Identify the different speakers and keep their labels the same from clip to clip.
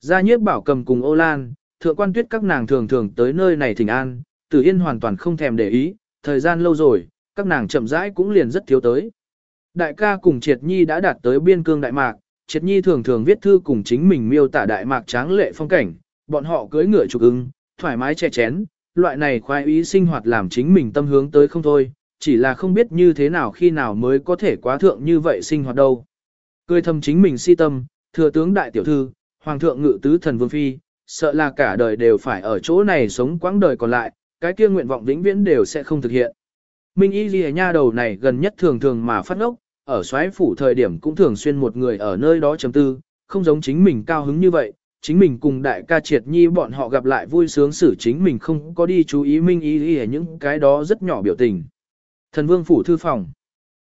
Speaker 1: Gia nhiếp bảo cầm cùng ô lan, thượng quan tuyết các nàng thường thường tới nơi này thỉnh an, tử yên hoàn toàn không thèm để ý, thời gian lâu rồi, các nàng chậm rãi cũng liền rất thiếu tới. Đại ca cùng Triệt Nhi đã đạt tới biên cương Đại Mạc, Triệt Nhi thường thường viết thư cùng chính mình miêu tả Đại Mạc tráng lệ phong cảnh, bọn họ cưỡi ngựa trục ưng, thoải mái che chén, loại này khoái ý sinh hoạt làm chính mình tâm hướng tới không thôi, chỉ là không biết như thế nào khi nào mới có thể quá thượng như vậy sinh hoạt đâu. Cười thầm chính mình si tâm, thừa tướng đại tiểu thư, hoàng thượng ngự tứ thần vương phi, sợ là cả đời đều phải ở chỗ này sống quãng đời còn lại, cái kia nguyện vọng vĩnh viễn đều sẽ không thực hiện. Minh Y Ghi nha đầu này gần nhất thường thường mà phát ngốc, ở xoáy phủ thời điểm cũng thường xuyên một người ở nơi đó chấm tư, không giống chính mình cao hứng như vậy, chính mình cùng đại ca triệt nhi bọn họ gặp lại vui sướng xử chính mình không có đi chú ý Minh Y Ghi những cái đó rất nhỏ biểu tình. Thần vương phủ thư phòng.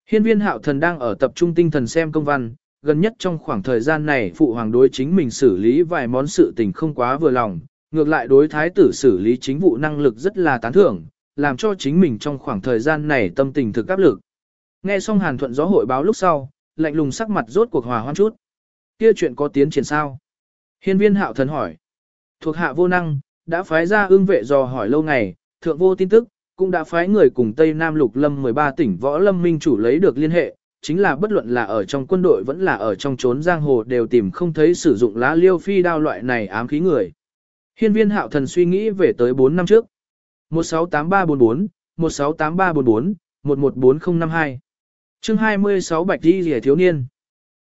Speaker 1: Hiên viên hạo thần đang ở tập trung tinh thần xem công văn, gần nhất trong khoảng thời gian này phụ hoàng đối chính mình xử lý vài món sự tình không quá vừa lòng, ngược lại đối thái tử xử lý chính vụ năng lực rất là tán thưởng, làm cho chính mình trong khoảng thời gian này tâm tình thực áp lực. Nghe xong Hàn Thuận gió hội báo lúc sau, lạnh lùng sắc mặt rốt cuộc hòa hoan chút. Kia chuyện có tiến triển sao? Hiên viên hạo thần hỏi. Thuộc hạ vô năng, đã phái ra ương vệ dò hỏi lâu ngày, thượng vô tin tức, cũng đã phái người cùng Tây Nam Lục Lâm 13 tỉnh võ lâm minh chủ lấy được liên hệ, chính là bất luận là ở trong quân đội vẫn là ở trong trốn giang hồ đều tìm không thấy sử dụng lá liêu phi đao loại này ám khí người. Hiên viên hạo thần suy nghĩ về tới 4 năm trước. 168344, 168344, 114052. Chương 26 Bạch Di Rìa thiếu niên.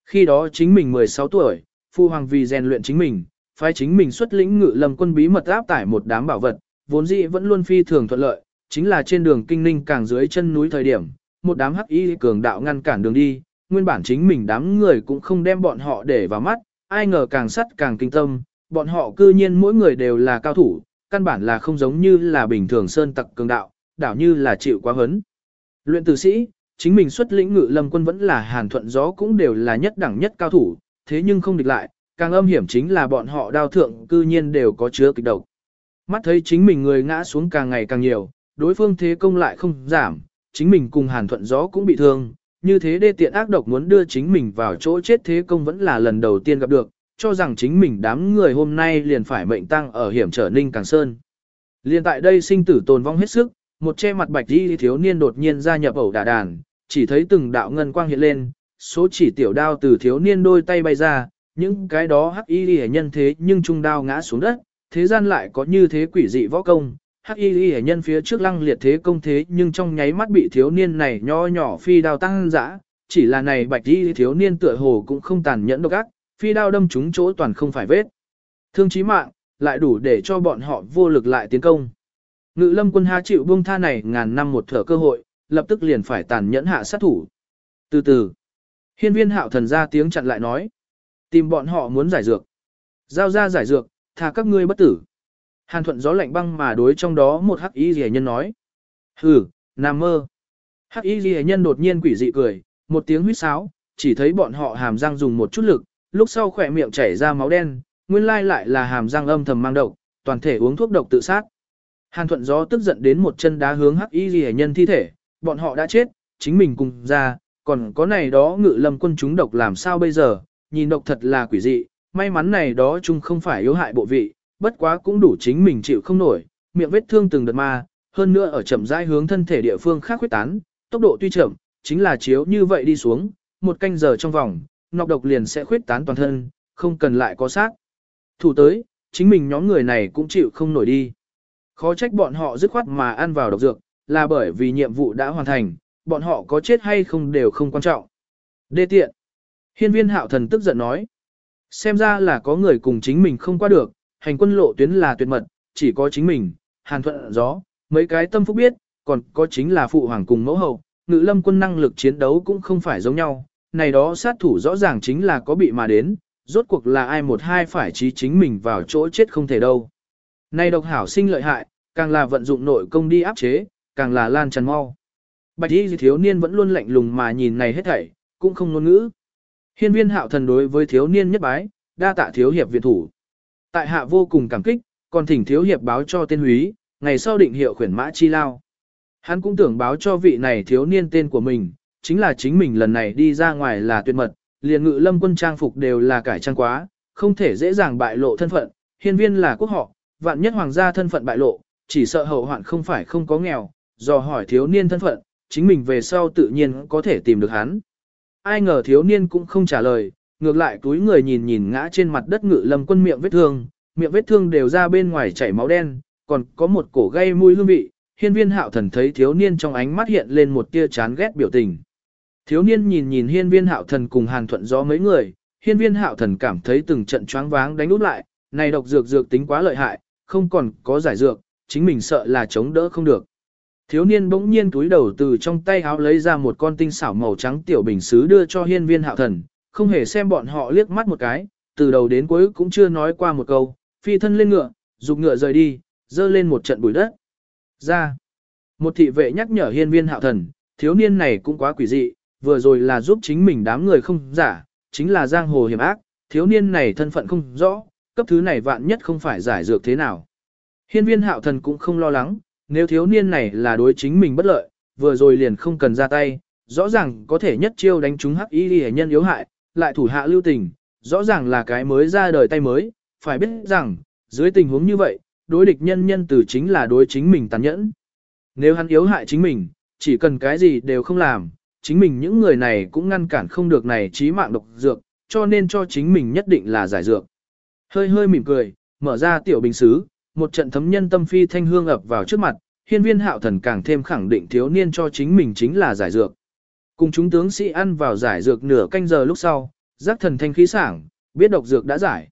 Speaker 1: Khi đó chính mình 16 tuổi, phu hoàng vì rèn luyện chính mình, phái chính mình xuất lĩnh ngự lâm quân bí mật áp tải một đám bảo vật, vốn dĩ vẫn luôn phi thường thuận lợi, chính là trên đường kinh ninh càng dưới chân núi thời điểm, một đám hắc y cường đạo ngăn cản đường đi, nguyên bản chính mình đám người cũng không đem bọn họ để vào mắt, ai ngờ càng sắt càng kinh tâm, bọn họ cư nhiên mỗi người đều là cao thủ, căn bản là không giống như là bình thường sơn tặc cường đạo, đảo như là chịu quá hấn. Luyện tử sĩ, chính mình xuất lĩnh ngự lâm quân vẫn là hàn thuận gió cũng đều là nhất đẳng nhất cao thủ, thế nhưng không địch lại, càng âm hiểm chính là bọn họ đao thượng cư nhiên đều có chứa kịch độc. Mắt thấy chính mình người ngã xuống càng ngày càng nhiều, đối phương thế công lại không giảm, chính mình cùng hàn thuận gió cũng bị thương, như thế đê tiện ác độc muốn đưa chính mình vào chỗ chết thế công vẫn là lần đầu tiên gặp được, cho rằng chính mình đám người hôm nay liền phải mệnh tăng ở hiểm trở ninh càng sơn. Liên tại đây sinh tử tồn vong hết sức, một che mặt bạch đi thiếu niên đột nhiên gia nhập ẩu đà đàn, chỉ thấy từng đạo ngân quang hiện lên, số chỉ tiểu đao từ thiếu niên đôi tay bay ra, những cái đó hắc y ghi nhân thế nhưng trung đao ngã xuống đất, thế gian lại có như thế quỷ dị võ công. Hắc y y nhân phía trước lăng liệt thế công thế nhưng trong nháy mắt bị thiếu niên này nho nhỏ phi đao tăng dã, chỉ là này bạch y thiếu niên tựa hồ cũng không tàn nhẫn độc ác, phi đao đâm trúng chỗ toàn không phải vết. Thương chí mạng, lại đủ để cho bọn họ vô lực lại tiến công. Ngự lâm quân ha chịu buông tha này ngàn năm một thở cơ hội, lập tức liền phải tàn nhẫn hạ sát thủ. Từ từ, hiên viên hạo thần ra tiếng chặn lại nói. Tìm bọn họ muốn giải dược. Giao ra giải dược, tha các ngươi bất tử. Hàn thuận gió lạnh băng mà đối trong đó một hắc y rẻ nhân nói. Hừ, nằm mơ. Hắc y rẻ nhân đột nhiên quỷ dị cười, một tiếng huýt sáo, chỉ thấy bọn họ hàm răng dùng một chút lực, lúc sau khỏe miệng chảy ra máu đen, nguyên lai lại là hàm răng âm thầm mang độc, toàn thể uống thuốc độc tự sát. Hàn thuận gió tức giận đến một chân đá hướng hắc y rẻ nhân thi thể, bọn họ đã chết, chính mình cùng ra, còn có này đó ngự lâm quân chúng độc làm sao bây giờ, nhìn độc thật là quỷ dị, may mắn này đó chung không phải yếu hại bộ vị, bất quá cũng đủ chính mình chịu không nổi, miệng vết thương từng đợt ma, hơn nữa ở chậm rãi hướng thân thể địa phương khác huyết tán, tốc độ tuy chậm, chính là chiếu như vậy đi xuống, một canh giờ trong vòng, nọc độc liền sẽ khuyết tán toàn thân, không cần lại có xác. Thủ tới, chính mình nhóm người này cũng chịu không nổi đi. Khó trách bọn họ dứt khoát mà ăn vào độc dược, là bởi vì nhiệm vụ đã hoàn thành, bọn họ có chết hay không đều không quan trọng. Đê tiện. Hiên viên hạo thần tức giận nói. Xem ra là có người cùng chính mình không qua được, hành quân lộ tuyến là tuyệt mật, chỉ có chính mình, hàn thuận gió, mấy cái tâm phúc biết, còn có chính là phụ hoàng cùng mẫu hậu, ngự lâm quân năng lực chiến đấu cũng không phải giống nhau, này đó sát thủ rõ ràng chính là có bị mà đến, rốt cuộc là ai một hai phải trí chính mình vào chỗ chết không thể đâu. Này độc hảo sinh lợi hại, càng là vận dụng nội công đi áp chế, càng là lan tràn mau. Bạch y thiếu niên vẫn luôn lạnh lùng mà nhìn này hết thảy, cũng không ngôn ngữ. Hiên viên hạo thần đối với thiếu niên nhất bái, đa tạ thiếu hiệp viện thủ. Tại hạ vô cùng cảm kích, còn thỉnh thiếu hiệp báo cho tên húy, ngày sau định hiệu khuyển mã chi lao. Hắn cũng tưởng báo cho vị này thiếu niên tên của mình, chính là chính mình lần này đi ra ngoài là tuyệt mật, liền ngự lâm quân trang phục đều là cải trang quá, không thể dễ dàng bại lộ thân phận, hiên viên là quốc họ, vạn nhất hoàng gia thân phận bại lộ, chỉ sợ hậu hoạn không phải không có nghèo, do hỏi thiếu niên thân phận, chính mình về sau tự nhiên có thể tìm được hắn. Ai ngờ thiếu niên cũng không trả lời, ngược lại túi người nhìn nhìn ngã trên mặt đất ngự lâm quân miệng vết thương, miệng vết thương đều ra bên ngoài chảy máu đen, còn có một cổ gây mùi hương vị, hiên viên hạo thần thấy thiếu niên trong ánh mắt hiện lên một tia chán ghét biểu tình. Thiếu niên nhìn nhìn hiên viên hạo thần cùng hàn thuận gió mấy người, hiên viên hạo thần cảm thấy từng trận choáng váng đánh út lại, này độc dược dược tính quá lợi hại, không còn có giải dược, chính mình sợ là chống đỡ không được. Thiếu niên bỗng nhiên túi đầu từ trong tay áo lấy ra một con tinh xảo màu trắng tiểu bình sứ đưa cho hiên viên hạo thần, không hề xem bọn họ liếc mắt một cái, từ đầu đến cuối cũng chưa nói qua một câu, phi thân lên ngựa, dục ngựa rời đi, dơ lên một trận bụi đất. Ra, một thị vệ nhắc nhở hiên viên hạo thần, thiếu niên này cũng quá quỷ dị, vừa rồi là giúp chính mình đám người không giả, chính là giang hồ hiểm ác, thiếu niên này thân phận không rõ, cấp thứ này vạn nhất không phải giải dược thế nào. Hiên viên hạo thần cũng không lo lắng, nếu thiếu niên này là đối chính mình bất lợi, vừa rồi liền không cần ra tay, rõ ràng có thể nhất chiêu đánh trúng hắc y hệ nhân yếu hại, lại thủ hạ lưu tình, rõ ràng là cái mới ra đời tay mới, phải biết rằng, dưới tình huống như vậy, đối địch nhân nhân từ chính là đối chính mình tàn nhẫn. Nếu hắn yếu hại chính mình, chỉ cần cái gì đều không làm, chính mình những người này cũng ngăn cản không được này trí mạng độc dược, cho nên cho chính mình nhất định là giải dược. Hơi hơi mỉm cười, mở ra tiểu bình xứ, một trận thấm nhân tâm phi thanh hương ập vào trước mặt, hiên viên hạo thần càng thêm khẳng định thiếu niên cho chính mình chính là giải dược. Cùng chúng tướng sĩ ăn vào giải dược nửa canh giờ lúc sau, giác thần thanh khí sảng, biết độc dược đã giải.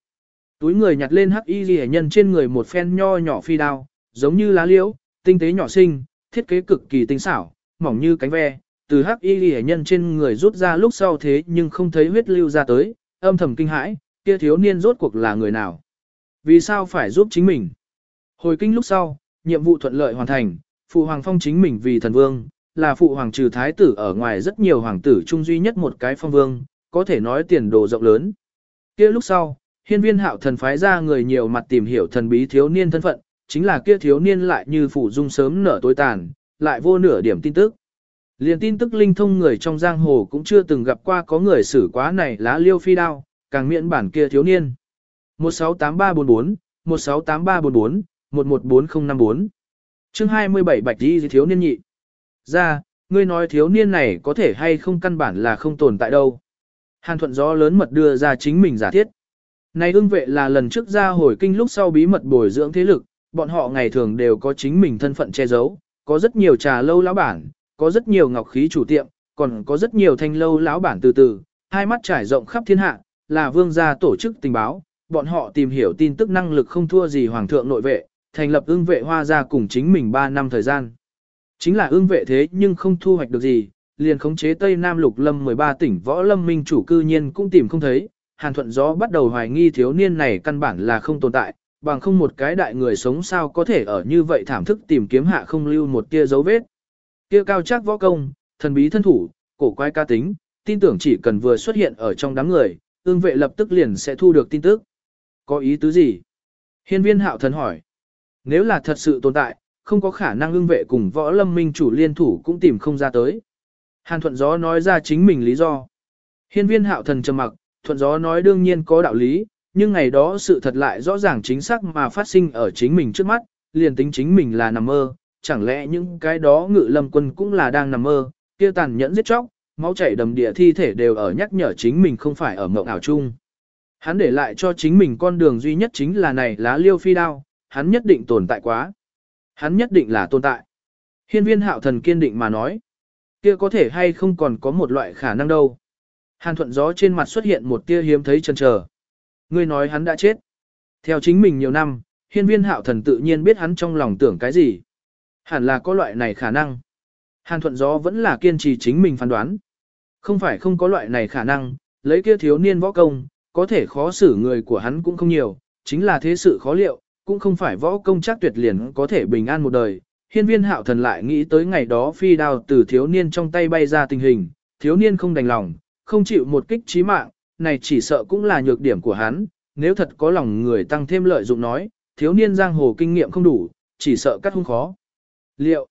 Speaker 1: Túi người nhặt lên hắc y ghi nhân trên người một phen nho nhỏ phi đao, giống như lá liễu, tinh tế nhỏ xinh, thiết kế cực kỳ tinh xảo, mỏng như cánh ve, từ hắc y ghi nhân trên người rút ra lúc sau thế nhưng không thấy huyết lưu ra tới, âm thầm kinh hãi, kia thiếu niên rốt cuộc là người nào. Vì sao phải giúp chính mình? Hồi kinh lúc sau, nhiệm vụ thuận lợi hoàn thành, phụ hoàng phong chính mình vì thần vương, là phụ hoàng trừ thái tử ở ngoài rất nhiều hoàng tử chung duy nhất một cái phong vương, có thể nói tiền đồ rộng lớn. kia lúc sau, hiên viên hạo thần phái ra người nhiều mặt tìm hiểu thần bí thiếu niên thân phận, chính là kia thiếu niên lại như phủ dung sớm nở tối tàn, lại vô nửa điểm tin tức. Liền tin tức linh thông người trong giang hồ cũng chưa từng gặp qua có người xử quá này lá liêu phi đao, càng miễn bản kia thiếu niên. 168344, 168344, 114054. Chương 27 Bạch Di thiếu niên nhị. Ra, ngươi nói thiếu niên này có thể hay không căn bản là không tồn tại đâu. Hàn thuận gió lớn mật đưa ra chính mình giả thiết. Này ưng vệ là lần trước ra hồi kinh lúc sau bí mật bồi dưỡng thế lực, bọn họ ngày thường đều có chính mình thân phận che giấu, có rất nhiều trà lâu lão bản, có rất nhiều ngọc khí chủ tiệm, còn có rất nhiều thanh lâu lão bản từ từ, hai mắt trải rộng khắp thiên hạ, là vương gia tổ chức tình báo, bọn họ tìm hiểu tin tức năng lực không thua gì hoàng thượng nội vệ, thành lập ưng vệ hoa gia cùng chính mình 3 năm thời gian. Chính là ương vệ thế nhưng không thu hoạch được gì, liền khống chế Tây Nam Lục Lâm 13 tỉnh võ lâm minh chủ cư nhiên cũng tìm không thấy, Hàn Thuận Gió bắt đầu hoài nghi thiếu niên này căn bản là không tồn tại, bằng không một cái đại người sống sao có thể ở như vậy thảm thức tìm kiếm hạ không lưu một tia dấu vết. Kia cao chắc võ công, thần bí thân thủ, cổ quái ca tính, tin tưởng chỉ cần vừa xuất hiện ở trong đám người, ương vệ lập tức liền sẽ thu được tin tức. Có ý tứ gì? Hiên viên hạo thần hỏi. Nếu là thật sự tồn tại, không có khả năng ương vệ cùng võ lâm minh chủ liên thủ cũng tìm không ra tới. Hàn thuận gió nói ra chính mình lý do. Hiên viên hạo thần trầm mặc, thuận gió nói đương nhiên có đạo lý, nhưng ngày đó sự thật lại rõ ràng chính xác mà phát sinh ở chính mình trước mắt, liền tính chính mình là nằm mơ, chẳng lẽ những cái đó ngự lâm quân cũng là đang nằm mơ, kia tàn nhẫn giết chóc, máu chảy đầm địa thi thể đều ở nhắc nhở chính mình không phải ở mộng ảo chung. Hắn để lại cho chính mình con đường duy nhất chính là này lá liêu phi đao, hắn nhất định tồn tại quá. Hắn nhất định là tồn tại. Hiên viên hạo thần kiên định mà nói. Kia có thể hay không còn có một loại khả năng đâu. Hàn thuận gió trên mặt xuất hiện một tia hiếm thấy chân chờ. Ngươi nói hắn đã chết. Theo chính mình nhiều năm, hiên viên hạo thần tự nhiên biết hắn trong lòng tưởng cái gì. Hẳn là có loại này khả năng. Hàn thuận gió vẫn là kiên trì chính mình phán đoán. Không phải không có loại này khả năng, lấy kia thiếu niên võ công, có thể khó xử người của hắn cũng không nhiều, chính là thế sự khó liệu, cũng không phải võ công chắc tuyệt liền có thể bình an một đời. Hiên viên hạo thần lại nghĩ tới ngày đó phi đao từ thiếu niên trong tay bay ra tình hình, thiếu niên không đành lòng, không chịu một kích chí mạng, này chỉ sợ cũng là nhược điểm của hắn, nếu thật có lòng người tăng thêm lợi dụng nói, thiếu niên giang hồ kinh nghiệm không đủ, chỉ sợ cắt hung khó. Liệu,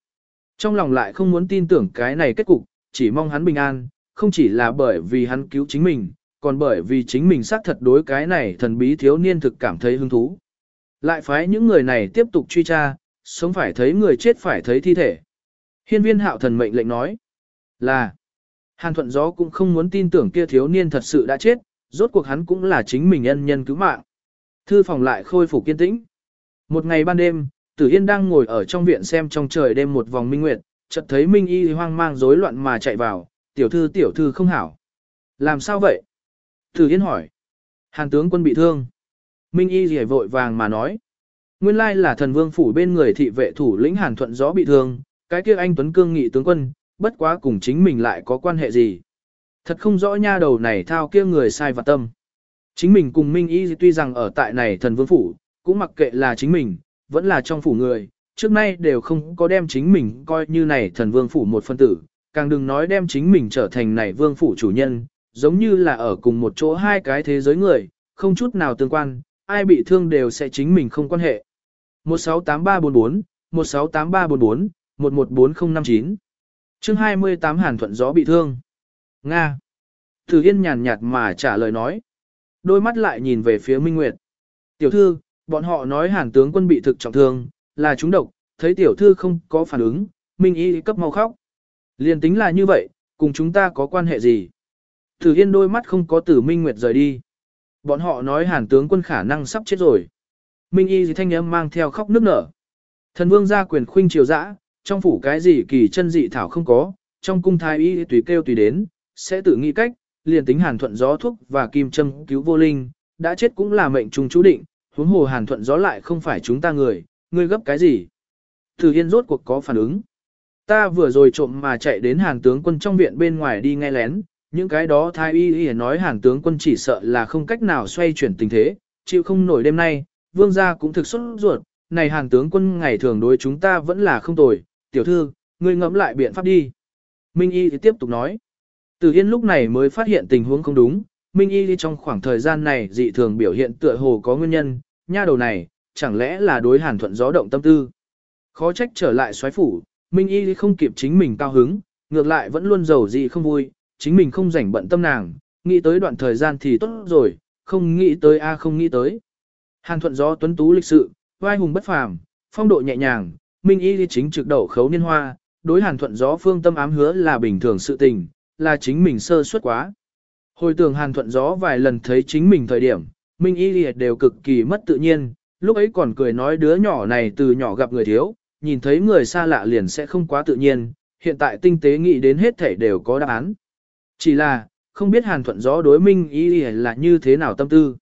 Speaker 1: trong lòng lại không muốn tin tưởng cái này kết cục, chỉ mong hắn bình an, không chỉ là bởi vì hắn cứu chính mình, còn bởi vì chính mình xác thật đối cái này thần bí thiếu niên thực cảm thấy hứng thú. Lại phái những người này tiếp tục truy tra, sống phải thấy người chết phải thấy thi thể. Hiên viên hạo thần mệnh lệnh nói là Hàn thuận gió cũng không muốn tin tưởng kia thiếu niên thật sự đã chết, rốt cuộc hắn cũng là chính mình nhân nhân cứu mạng. Thư phòng lại khôi phục kiên tĩnh. Một ngày ban đêm, Tử Yên đang ngồi ở trong viện xem trong trời đêm một vòng minh nguyệt, chợt thấy Minh Y hoang mang rối loạn mà chạy vào, tiểu thư tiểu thư không hảo. Làm sao vậy? Tử Yên hỏi. Hàn tướng quân bị thương. Minh Y rìa vội vàng mà nói. Nguyên lai là thần vương phủ bên người thị vệ thủ lĩnh Hàn thuận gió bị thương, cái kia anh Tuấn Cương nghị tướng quân, bất quá cùng chính mình lại có quan hệ gì. Thật không rõ nha đầu này thao kia người sai và tâm. Chính mình cùng Minh Y tuy rằng ở tại này thần vương phủ, cũng mặc kệ là chính mình, vẫn là trong phủ người, trước nay đều không có đem chính mình coi như này thần vương phủ một phân tử, càng đừng nói đem chính mình trở thành này vương phủ chủ nhân, giống như là ở cùng một chỗ hai cái thế giới người, không chút nào tương quan, ai bị thương đều sẽ chính mình không quan hệ. 168344, 168344, 114059 chương 28 Hàn Thuận Gió bị thương. Nga. Tử Yên nhàn nhạt mà trả lời nói. Đôi mắt lại nhìn về phía Minh Nguyệt. Tiểu thư, bọn họ nói Hàn tướng quân bị thực trọng thương, là chúng độc, thấy tiểu thư không có phản ứng, Minh Y cấp mau khóc. Liên tính là như vậy, cùng chúng ta có quan hệ gì? Tử Yên đôi mắt không có tử Minh Nguyệt rời đi. Bọn họ nói Hàn tướng quân khả năng sắp chết rồi. Minh Y gì thanh âm mang theo khóc nức nở. Thần vương gia quyền khuynh triều dã, trong phủ cái gì kỳ chân dị thảo không có, trong cung thái y tùy kêu tùy đến, sẽ tự nghĩ cách, liền tính hàn thuận gió thuốc và kim châm cứu vô linh, đã chết cũng là mệnh trùng chú định, huống hồ hàn thuận gió lại không phải chúng ta người, ngươi gấp cái gì? Thử Yên rốt cuộc có phản ứng. Ta vừa rồi trộm mà chạy đến hàn tướng quân trong viện bên ngoài đi nghe lén, những cái đó thái y y nói hàn tướng quân chỉ sợ là không cách nào xoay chuyển tình thế, chịu không nổi đêm nay, vương gia cũng thực xuất ruột, này hàn tướng quân ngày thường đối chúng ta vẫn là không tồi, tiểu thư, ngươi ngẫm lại biện pháp đi. Minh Y thì tiếp tục nói. Từ Yên lúc này mới phát hiện tình huống không đúng, Minh Y trong khoảng thời gian này dị thường biểu hiện tựa hồ có nguyên nhân, nha đầu này, chẳng lẽ là đối hàn thuận gió động tâm tư. Khó trách trở lại xoáy phủ, Minh Y không kịp chính mình cao hứng, ngược lại vẫn luôn giàu gì không vui, chính mình không rảnh bận tâm nàng, nghĩ tới đoạn thời gian thì tốt rồi, không nghĩ tới a không nghĩ tới. Hàn thuận gió tuấn tú lịch sự, vai hùng bất phàm, phong độ nhẹ nhàng, Minh Y chính trực đậu khấu niên hoa, đối hàn thuận gió phương tâm ám hứa là bình thường sự tình, là chính mình sơ suất quá. Hồi tưởng hàn thuận gió vài lần thấy chính mình thời điểm, Minh Y đều cực kỳ mất tự nhiên, lúc ấy còn cười nói đứa nhỏ này từ nhỏ gặp người thiếu, nhìn thấy người xa lạ liền sẽ không quá tự nhiên, hiện tại tinh tế nghĩ đến hết thể đều có đáp án. Chỉ là, không biết hàn thuận gió đối Minh Y là như thế nào tâm tư.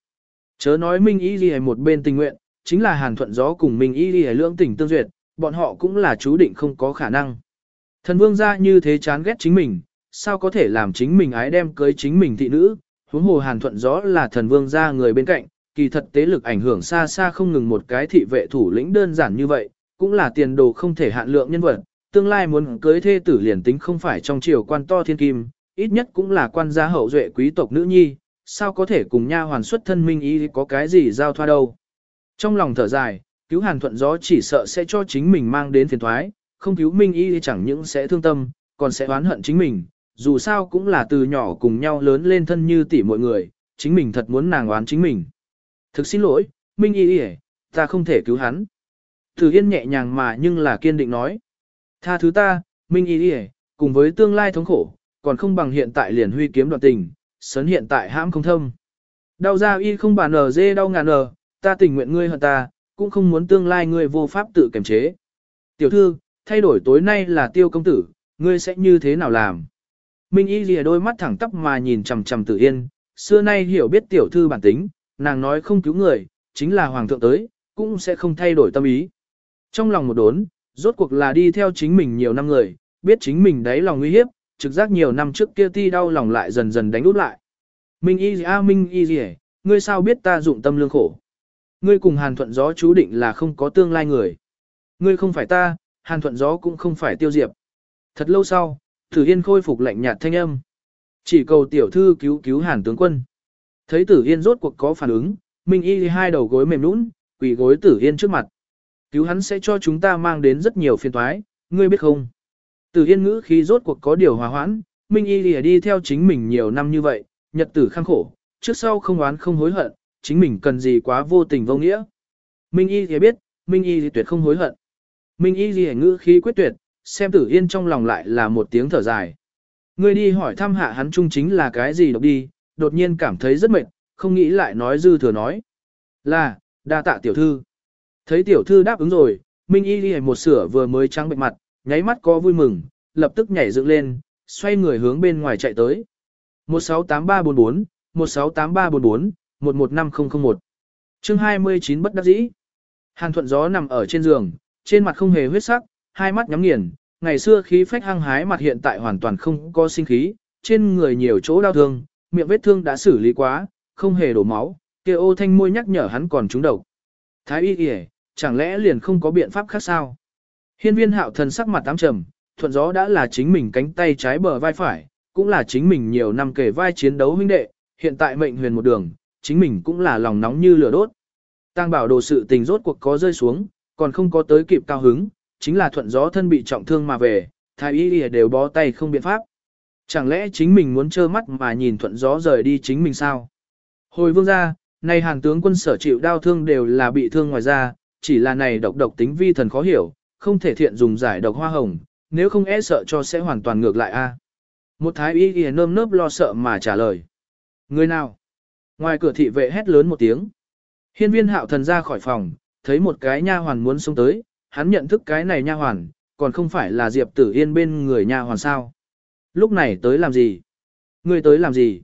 Speaker 1: Chớ nói Minh Y một bên tình nguyện, chính là hàn thuận gió cùng Minh Y lưỡng tình tương duyệt, bọn họ cũng là chú định không có khả năng. Thần vương gia như thế chán ghét chính mình, sao có thể làm chính mình ái đem cưới chính mình thị nữ, huống hồ hàn thuận gió là thần vương gia người bên cạnh, kỳ thật tế lực ảnh hưởng xa xa không ngừng một cái thị vệ thủ lĩnh đơn giản như vậy, cũng là tiền đồ không thể hạn lượng nhân vật, tương lai muốn cưới thê tử liền tính không phải trong triều quan to thiên kim, ít nhất cũng là quan gia hậu duệ quý tộc nữ nhi, sao có thể cùng nha hoàn xuất thân minh ý có cái gì giao thoa đâu. Trong lòng thở dài, cứu hàn thuận gió chỉ sợ sẽ cho chính mình mang đến phiền thoái, không cứu Minh Y thì chẳng những sẽ thương tâm, còn sẽ oán hận chính mình, dù sao cũng là từ nhỏ cùng nhau lớn lên thân như tỷ mọi người, chính mình thật muốn nàng oán chính mình. Thực xin lỗi, Minh Y Y, ta không thể cứu hắn. Thử Yên nhẹ nhàng mà nhưng là kiên định nói. Tha thứ ta, Minh Y Y, cùng với tương lai thống khổ, còn không bằng hiện tại liền huy kiếm đoạn tình, sấn hiện tại hãm không thâm. Đau ra y không bàn ở dê đau ngàn ở, ta tình nguyện ngươi hận ta, cũng không muốn tương lai ngươi vô pháp tự kiềm chế. Tiểu thư, thay đổi tối nay là tiêu công tử, ngươi sẽ như thế nào làm? Minh y lìa đôi mắt thẳng tắp mà nhìn chằm chằm tử yên, xưa nay hiểu biết tiểu thư bản tính, nàng nói không cứu người, chính là hoàng thượng tới, cũng sẽ không thay đổi tâm ý. Trong lòng một đốn, rốt cuộc là đi theo chính mình nhiều năm người, biết chính mình đấy lòng nguy hiếp, trực giác nhiều năm trước kia ti đau lòng lại dần dần đánh út lại. Minh y a à, minh y gì ngươi sao biết ta dụng tâm lương khổ? Ngươi cùng hàn thuận gió chú định là không có tương lai người. Ngươi không phải ta, hàn thuận gió cũng không phải tiêu diệp. Thật lâu sau, Tử Yên khôi phục lạnh nhạt thanh âm. Chỉ cầu tiểu thư cứu cứu hàn tướng quân. Thấy Tử Yên rốt cuộc có phản ứng, Minh Y hai đầu gối mềm nũng, quỳ gối Tử Yên trước mặt. Cứu hắn sẽ cho chúng ta mang đến rất nhiều phiền toái, ngươi biết không? Từ Yên ngữ khi rốt cuộc có điều hòa hoãn, Minh Y lìa đi theo chính mình nhiều năm như vậy, nhật tử khăng khổ, trước sau không oán không hối hận, chính mình cần gì quá vô tình vô nghĩa. Minh Y lìa biết, Minh Y lìa tuyệt không hối hận. Minh Y lìa ngữ khí quyết tuyệt, xem tử yên trong lòng lại là một tiếng thở dài. Ngươi đi hỏi thăm hạ hắn trung chính là cái gì độc đi, đột nhiên cảm thấy rất mệt, không nghĩ lại nói dư thừa nói. Là, đa tạ tiểu thư. Thấy tiểu thư đáp ứng rồi, Minh Y lìa một sửa vừa mới trắng bệnh mặt, nháy mắt có vui mừng, lập tức nhảy dựng lên, xoay người hướng bên ngoài chạy tới. 168344, 168344, 115001. Chương 29 bất đắc dĩ. Hàn thuận gió nằm ở trên giường, trên mặt không hề huyết sắc, hai mắt nhắm nghiền, ngày xưa khí phách hăng hái mặt hiện tại hoàn toàn không có sinh khí, trên người nhiều chỗ đau thương, miệng vết thương đã xử lý quá, không hề đổ máu, kia ô thanh môi nhắc nhở hắn còn trúng độc. Thái y kìa, chẳng lẽ liền không có biện pháp khác sao? Hiên viên hạo thần sắc mặt tám trầm, thuận gió đã là chính mình cánh tay trái bờ vai phải, cũng là chính mình nhiều năm kể vai chiến đấu huynh đệ, hiện tại mệnh huyền một đường, chính mình cũng là lòng nóng như lửa đốt. Tăng bảo đồ sự tình rốt cuộc có rơi xuống, còn không có tới kịp cao hứng, chính là thuận gió thân bị trọng thương mà về, thái y đều bó tay không biện pháp. Chẳng lẽ chính mình muốn trơ mắt mà nhìn thuận gió rời đi chính mình sao? Hồi vương ra, này hàng tướng quân sở chịu đau thương đều là bị thương ngoài ra, chỉ là này độc độc tính vi thần khó hiểu, không thể thiện dùng giải độc hoa hồng, nếu không e sợ cho sẽ hoàn toàn ngược lại a. Một thái y y nơm nớp lo sợ mà trả lời. Người nào? Ngoài cửa thị vệ hét lớn một tiếng. Hiên viên hạo thần ra khỏi phòng, thấy một cái nha hoàn muốn xông tới, hắn nhận thức cái này nha hoàn, còn không phải là Diệp Tử Yên bên người nha hoàn sao. Lúc này tới làm gì? Người tới làm gì?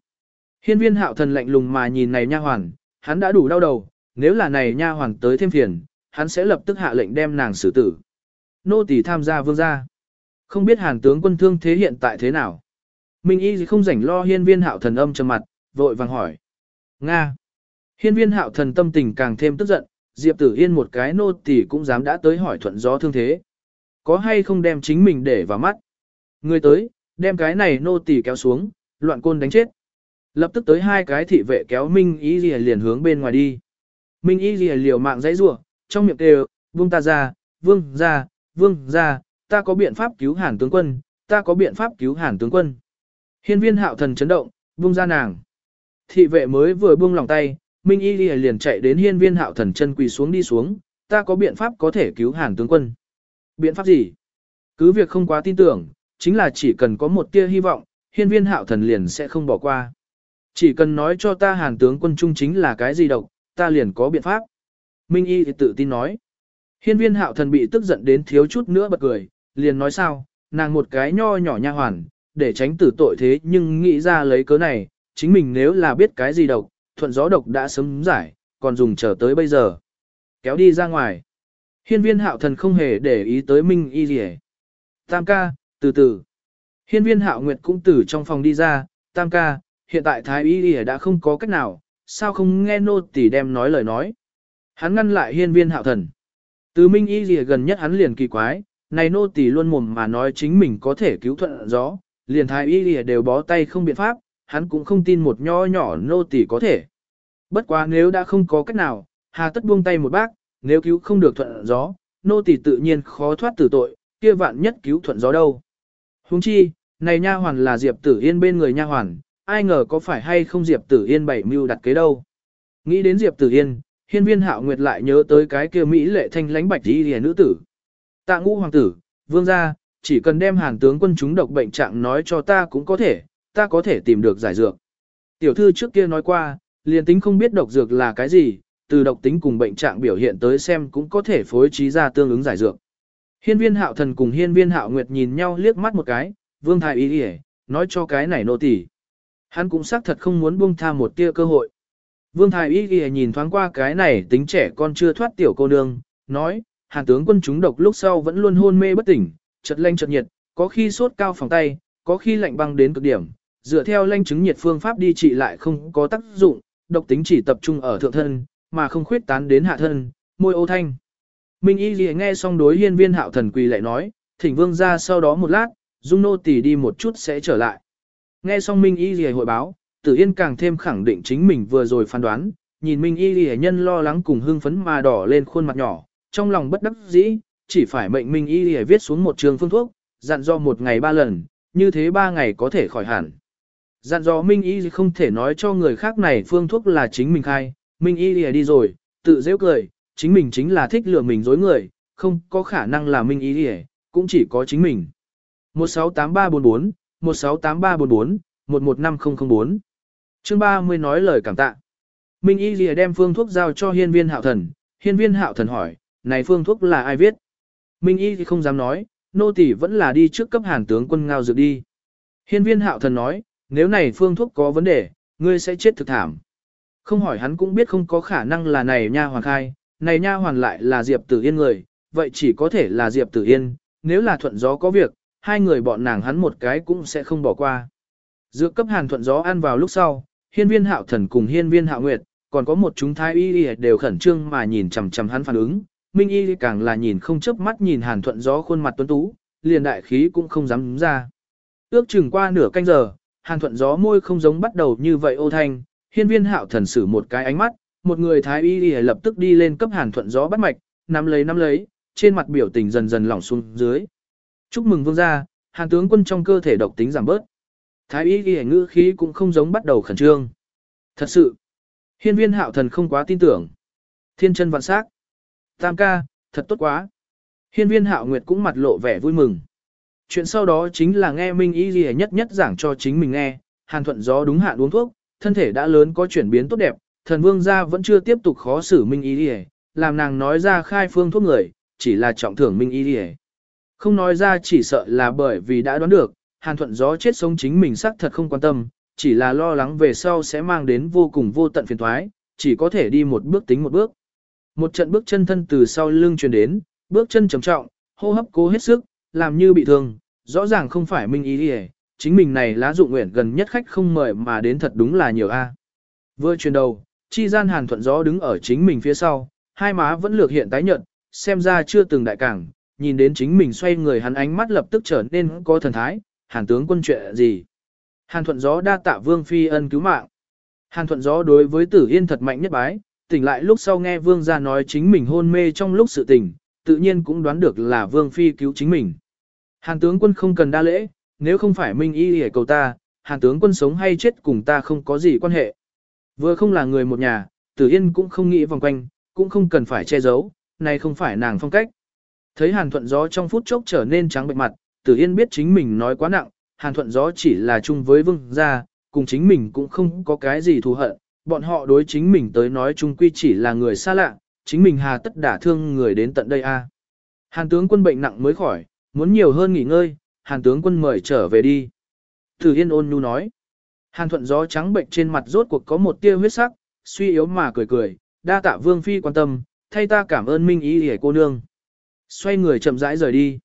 Speaker 1: Hiên viên hạo thần lạnh lùng mà nhìn này nha hoàn, hắn đã đủ đau đầu, nếu là này nha hoàn tới thêm phiền, hắn sẽ lập tức hạ lệnh đem nàng xử tử. Nô tỳ tham gia vương gia. Không biết hàn tướng quân thương thế hiện tại thế nào? Minh y không rảnh lo hiên viên hạo thần âm trầm mặt, vội vàng hỏi. Nga. Hiên viên hạo thần tâm tình càng thêm tức giận, Diệp Tử Yên một cái nô tỳ cũng dám đã tới hỏi thuận gió thương thế. Có hay không đem chính mình để vào mắt? Người tới, đem cái này nô tỳ kéo xuống, loạn côn đánh chết. Lập tức tới hai cái thị vệ kéo Minh Y Lìa liền hướng bên ngoài đi. Minh Y Lìa liều mạng dãy rủa, trong miệng kêu, "Vương ta ra, vương ra, vương ra, ta có biện pháp cứu Hàn tướng quân, ta có biện pháp cứu Hàn tướng quân." Hiên Viên Hạo thần chấn động, buông ra nàng. Thị vệ mới vừa buông lòng tay, Minh Y Lìa liền chạy đến Hiên Viên Hạo thần chân quỳ xuống đi xuống, "Ta có biện pháp có thể cứu Hàn tướng quân." "Biện pháp gì?" Cứ việc không quá tin tưởng, chính là chỉ cần có một tia hy vọng, Hiên Viên Hạo thần liền sẽ không bỏ qua. Chỉ cần nói cho ta hàn tướng quân trung chính là cái gì độc, ta liền có biện pháp. Minh Y thì tự tin nói. Hiên viên hạo thần bị tức giận đến thiếu chút nữa bật cười, liền nói sao, nàng một cái nho nhỏ nha hoàn, để tránh tử tội thế nhưng nghĩ ra lấy cớ này, chính mình nếu là biết cái gì độc, thuận gió độc đã sớm giải, còn dùng chờ tới bây giờ. Kéo đi ra ngoài. Hiên viên hạo thần không hề để ý tới Minh Y gì Tam ca, từ từ. Hiên viên hạo nguyệt cũng từ trong phòng đi ra, tam ca, hiện tại thái y đã không có cách nào, sao không nghe nô tỳ đem nói lời nói. Hắn ngăn lại hiên viên hạo thần. Từ minh y gì gần nhất hắn liền kỳ quái, này nô tỳ luôn mồm mà nói chính mình có thể cứu thuận gió, liền thái y gì đều bó tay không biện pháp, hắn cũng không tin một nho nhỏ nô tỳ có thể. Bất quá nếu đã không có cách nào, hà tất buông tay một bác, nếu cứu không được thuận gió, nô tỳ tự nhiên khó thoát tử tội, kia vạn nhất cứu thuận gió đâu. Huống chi, này nha hoàn là Diệp Tử Yên bên người nha hoàn, ai ngờ có phải hay không Diệp Tử Yên bảy mưu đặt kế đâu. Nghĩ đến Diệp Tử Yên, hiên viên hạo nguyệt lại nhớ tới cái kia Mỹ lệ thanh lánh bạch đi hề nữ tử. Tạ ngũ hoàng tử, vương gia, chỉ cần đem hàn tướng quân chúng độc bệnh trạng nói cho ta cũng có thể, ta có thể tìm được giải dược. Tiểu thư trước kia nói qua, liền tính không biết độc dược là cái gì, từ độc tính cùng bệnh trạng biểu hiện tới xem cũng có thể phối trí ra tương ứng giải dược. Hiên viên hạo thần cùng hiên viên hạo nguyệt nhìn nhau liếc mắt một cái, vương thái ý đi nói cho cái này nô tỳ. Hắn cũng xác thật không muốn buông tha một tia cơ hội. Vương Thái Y ghi nhìn thoáng qua cái này tính trẻ con chưa thoát tiểu cô nương, nói, hàn tướng quân chúng độc lúc sau vẫn luôn hôn mê bất tỉnh, chật lanh chật nhiệt, có khi sốt cao phòng tay, có khi lạnh băng đến cực điểm, dựa theo lanh chứng nhiệt phương pháp đi trị lại không có tác dụng, độc tính chỉ tập trung ở thượng thân, mà không khuyết tán đến hạ thân, môi ô thanh. Minh Y Lìa nghe xong đối hiên viên hạo thần quỳ lại nói, thỉnh vương ra sau đó một lát, dung nô tỳ đi một chút sẽ trở lại. Nghe xong Minh Y Lìa hội báo, Tử Yên càng thêm khẳng định chính mình vừa rồi phán đoán, nhìn Minh Y Lìa nhân lo lắng cùng hưng phấn mà đỏ lên khuôn mặt nhỏ, trong lòng bất đắc dĩ, chỉ phải mệnh Minh Y Lìa viết xuống một trường phương thuốc, dặn do một ngày ba lần, như thế ba ngày có thể khỏi hẳn. Dặn dò Minh Y không thể nói cho người khác này phương thuốc là chính mình khai, Minh Y lìa đi rồi, tự dễ cười, chính mình chính là thích lừa mình dối người, không có khả năng là Minh Y lìa, cũng chỉ có chính mình. 168344, 168344, 115004 Chương 30 nói lời cảm tạ. Minh Y lìa đem phương thuốc giao cho hiên viên hạo thần, hiên viên hạo thần hỏi, này phương thuốc là ai viết? Minh Y thì không dám nói, nô tỳ vẫn là đi trước cấp hàn tướng quân ngao dược đi. Hiên viên hạo thần nói, nếu này phương thuốc có vấn đề, ngươi sẽ chết thực thảm. Không hỏi hắn cũng biết không có khả năng là này nha hoàn khai, này nha hoàn lại là Diệp Tử Yên người, vậy chỉ có thể là Diệp Tử Yên, nếu là thuận gió có việc, hai người bọn nàng hắn một cái cũng sẽ không bỏ qua. Dược cấp hàn thuận gió ăn vào lúc sau, hiên viên hạo thần cùng hiên viên hạo nguyệt, còn có một chúng thái y đều khẩn trương mà nhìn chằm chằm hắn phản ứng, minh y càng là nhìn không chớp mắt nhìn hàn thuận gió khuôn mặt tuấn tú, liền đại khí cũng không dám đúng ra. Ước chừng qua nửa canh giờ, hàn thuận gió môi không giống bắt đầu như vậy ô thanh, hiên viên hạo thần sử một cái ánh mắt, một người thái y y lập tức đi lên cấp hàn thuận gió bắt mạch, nắm lấy nắm lấy, trên mặt biểu tình dần dần lỏng xuống dưới. Chúc mừng vương gia, hàn tướng quân trong cơ thể độc tính giảm bớt. Thái y ghi ngữ khí cũng không giống bắt đầu khẩn trương. Thật sự, hiên viên hạo thần không quá tin tưởng. Thiên chân vạn sắc. Tam ca, thật tốt quá. Hiên viên hạo nguyệt cũng mặt lộ vẻ vui mừng. Chuyện sau đó chính là nghe Minh Y Ghi nhất nhất giảng cho chính mình nghe, hàn thuận gió đúng hạn uống thuốc, thân thể đã lớn có chuyển biến tốt đẹp, thần vương gia vẫn chưa tiếp tục khó xử Minh Y Ghi, làm nàng nói ra khai phương thuốc người, chỉ là trọng thưởng Minh Y Ghi. Không nói ra chỉ sợ là bởi vì đã đoán được, hàn thuận gió chết sống chính mình xác thật không quan tâm, chỉ là lo lắng về sau sẽ mang đến vô cùng vô tận phiền toái, chỉ có thể đi một bước tính một bước. Một trận bước chân thân từ sau lưng truyền đến, bước chân trầm trọng, hô hấp cố hết sức, làm như bị thương, rõ ràng không phải Minh ý đi chính mình này lá dụng nguyện gần nhất khách không mời mà đến thật đúng là nhiều a. Vừa truyền đầu, chi gian hàn thuận gió đứng ở chính mình phía sau, hai má vẫn lược hiện tái nhợt, xem ra chưa từng đại cảng, nhìn đến chính mình xoay người hắn ánh mắt lập tức trở nên có thần thái, hàn tướng quân chuyện gì. Hàn thuận gió đa tạ vương phi ân cứu mạng. Hàn thuận gió đối với tử yên thật mạnh nhất bái, tỉnh lại lúc sau nghe vương gia nói chính mình hôn mê trong lúc sự tỉnh, tự nhiên cũng đoán được là vương phi cứu chính mình. Hàn tướng quân không cần đa lễ, nếu không phải minh y hề cầu ta, hàn tướng quân sống hay chết cùng ta không có gì quan hệ. Vừa không là người một nhà, tử yên cũng không nghĩ vòng quanh, cũng không cần phải che giấu, này không phải nàng phong cách. Thấy hàn thuận gió trong phút chốc trở nên trắng bệnh mặt, tử yên biết chính mình nói quá nặng, hàn thuận gió chỉ là chung với vương gia, cùng chính mình cũng không có cái gì thù hận, bọn họ đối chính mình tới nói chung quy chỉ là người xa lạ, chính mình hà tất đả thương người đến tận đây a. À. Hàn tướng quân bệnh nặng mới khỏi, muốn nhiều hơn nghỉ ngơi, hàn tướng quân mời trở về đi. Tử Yên ôn nhu nói. Hàn thuận gió trắng bệnh trên mặt rốt cuộc có một tia huyết sắc, suy yếu mà cười cười, đa tạ vương phi quan tâm, thay ta cảm ơn Minh Y Lìa cô nương. Xoay người chậm rãi rời đi.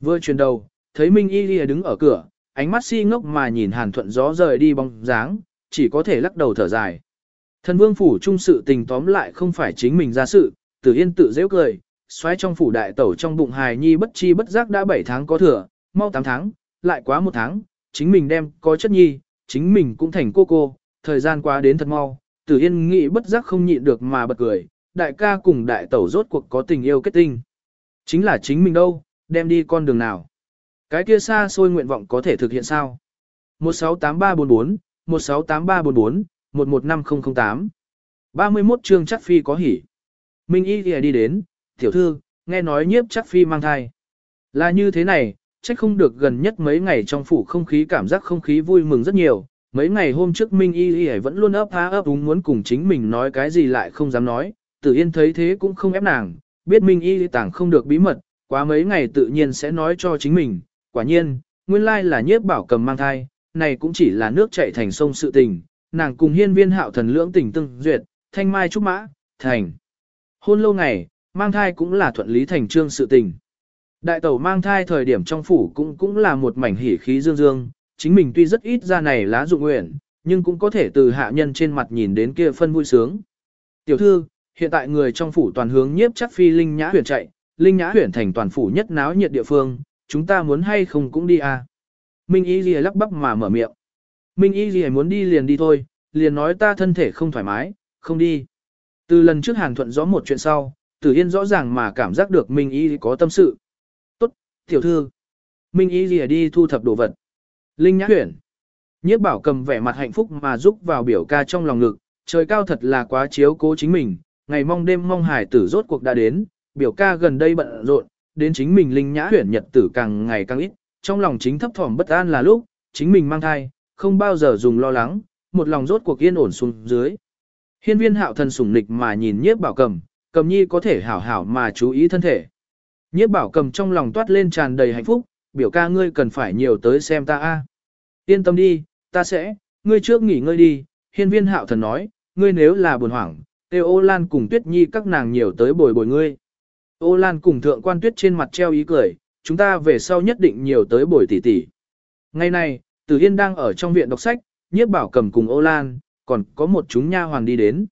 Speaker 1: Vừa chuyển đầu, thấy Minh Y Lìa đứng ở cửa, ánh mắt si ngốc mà nhìn hàn thuận gió rời đi bóng dáng, chỉ có thể lắc đầu thở dài. Thần vương phủ trung sự tình tóm lại không phải chính mình ra sự, tử yên tự dễ cười, xoáy trong phủ đại tẩu trong bụng hài nhi bất chi bất giác đã 7 tháng có thừa, mau 8 tháng, lại quá một tháng, chính mình đem có chất nhi, chính mình cũng thành cô cô, thời gian quá đến thật mau, tử yên nghĩ bất giác không nhịn được mà bật cười, đại ca cùng đại tẩu rốt cuộc có tình yêu kết tinh. Chính là chính mình đâu, đem đi con đường nào. Cái kia xa xôi nguyện vọng có thể thực hiện sao? 168344, 168344, 115008. 31 chương chắc phi có hỉ. Minh Y thì đi đến, tiểu thư, nghe nói nhiếp chắc phi mang thai. Là như thế này, trách không được gần nhất mấy ngày trong phủ không khí cảm giác không khí vui mừng rất nhiều. Mấy ngày hôm trước Minh Y Y vẫn luôn ấp há ấp úng muốn cùng chính mình nói cái gì lại không dám nói, Tử Yên thấy thế cũng không ép nàng, biết Minh Y tảng không được bí mật, quá mấy ngày tự nhiên sẽ nói cho chính mình. Quả nhiên, nguyên lai là nhiếp bảo cầm mang thai, này cũng chỉ là nước chảy thành sông sự tình, nàng cùng hiên viên hạo thần lưỡng tình tương duyệt, thanh mai trúc mã, thành. Hôn lâu ngày, mang thai cũng là thuận lý thành trương sự tình. Đại tẩu mang thai thời điểm trong phủ cũng cũng là một mảnh hỉ khí dương dương, chính mình tuy rất ít ra này lá dụng nguyện, nhưng cũng có thể từ hạ nhân trên mặt nhìn đến kia phân vui sướng. Tiểu thư, hiện tại người trong phủ toàn hướng nhiếp chắc phi Linh Nhã huyền chạy, Linh Nhã huyện thành toàn phủ nhất náo nhiệt địa phương, chúng ta muốn hay không cũng đi à. Minh Y Ghi lắc bắp mà mở miệng. Minh Y Ghi muốn đi liền đi thôi, liền nói ta thân thể không thoải mái, không đi. Từ lần trước Hàn Thuận rõ một chuyện sau, Tử Yên rõ ràng mà cảm giác được Minh Y có tâm sự. Tốt, tiểu thư. Minh Y Ghi đi thu thập đồ vật. Linh Nhã huyện. Nhiếp bảo cầm vẻ mặt hạnh phúc mà giúp vào biểu ca trong lòng ngực, trời cao thật là quá chiếu cố chính mình, ngày mong đêm mong hải tử rốt cuộc đã đến, biểu ca gần đây bận rộn, đến chính mình linh nhã huyển nhật tử càng ngày càng ít, trong lòng chính thấp thỏm bất an là lúc, chính mình mang thai, không bao giờ dùng lo lắng, một lòng rốt cuộc yên ổn xuống dưới. Hiên viên hạo thần sủng nịch mà nhìn nhiếp bảo cầm, cầm nhi có thể hảo hảo mà chú ý thân thể. Nhiếp bảo cầm trong lòng toát lên tràn đầy hạnh phúc, biểu ca ngươi cần phải nhiều tới xem ta a. Yên tâm đi, ta sẽ, ngươi trước nghỉ ngơi đi, hiên viên hạo thần nói, ngươi nếu là buồn hoảng, têu ô lan cùng tuyết nhi các nàng nhiều tới bồi bồi ngươi. Ô lan cùng thượng quan tuyết trên mặt treo ý cười, chúng ta về sau nhất định nhiều tới buổi tỷ tỷ. Ngày này, Tử Yên đang ở trong viện đọc sách, nhiếp bảo cầm cùng ô lan, còn có một chúng nha hoàng đi đến.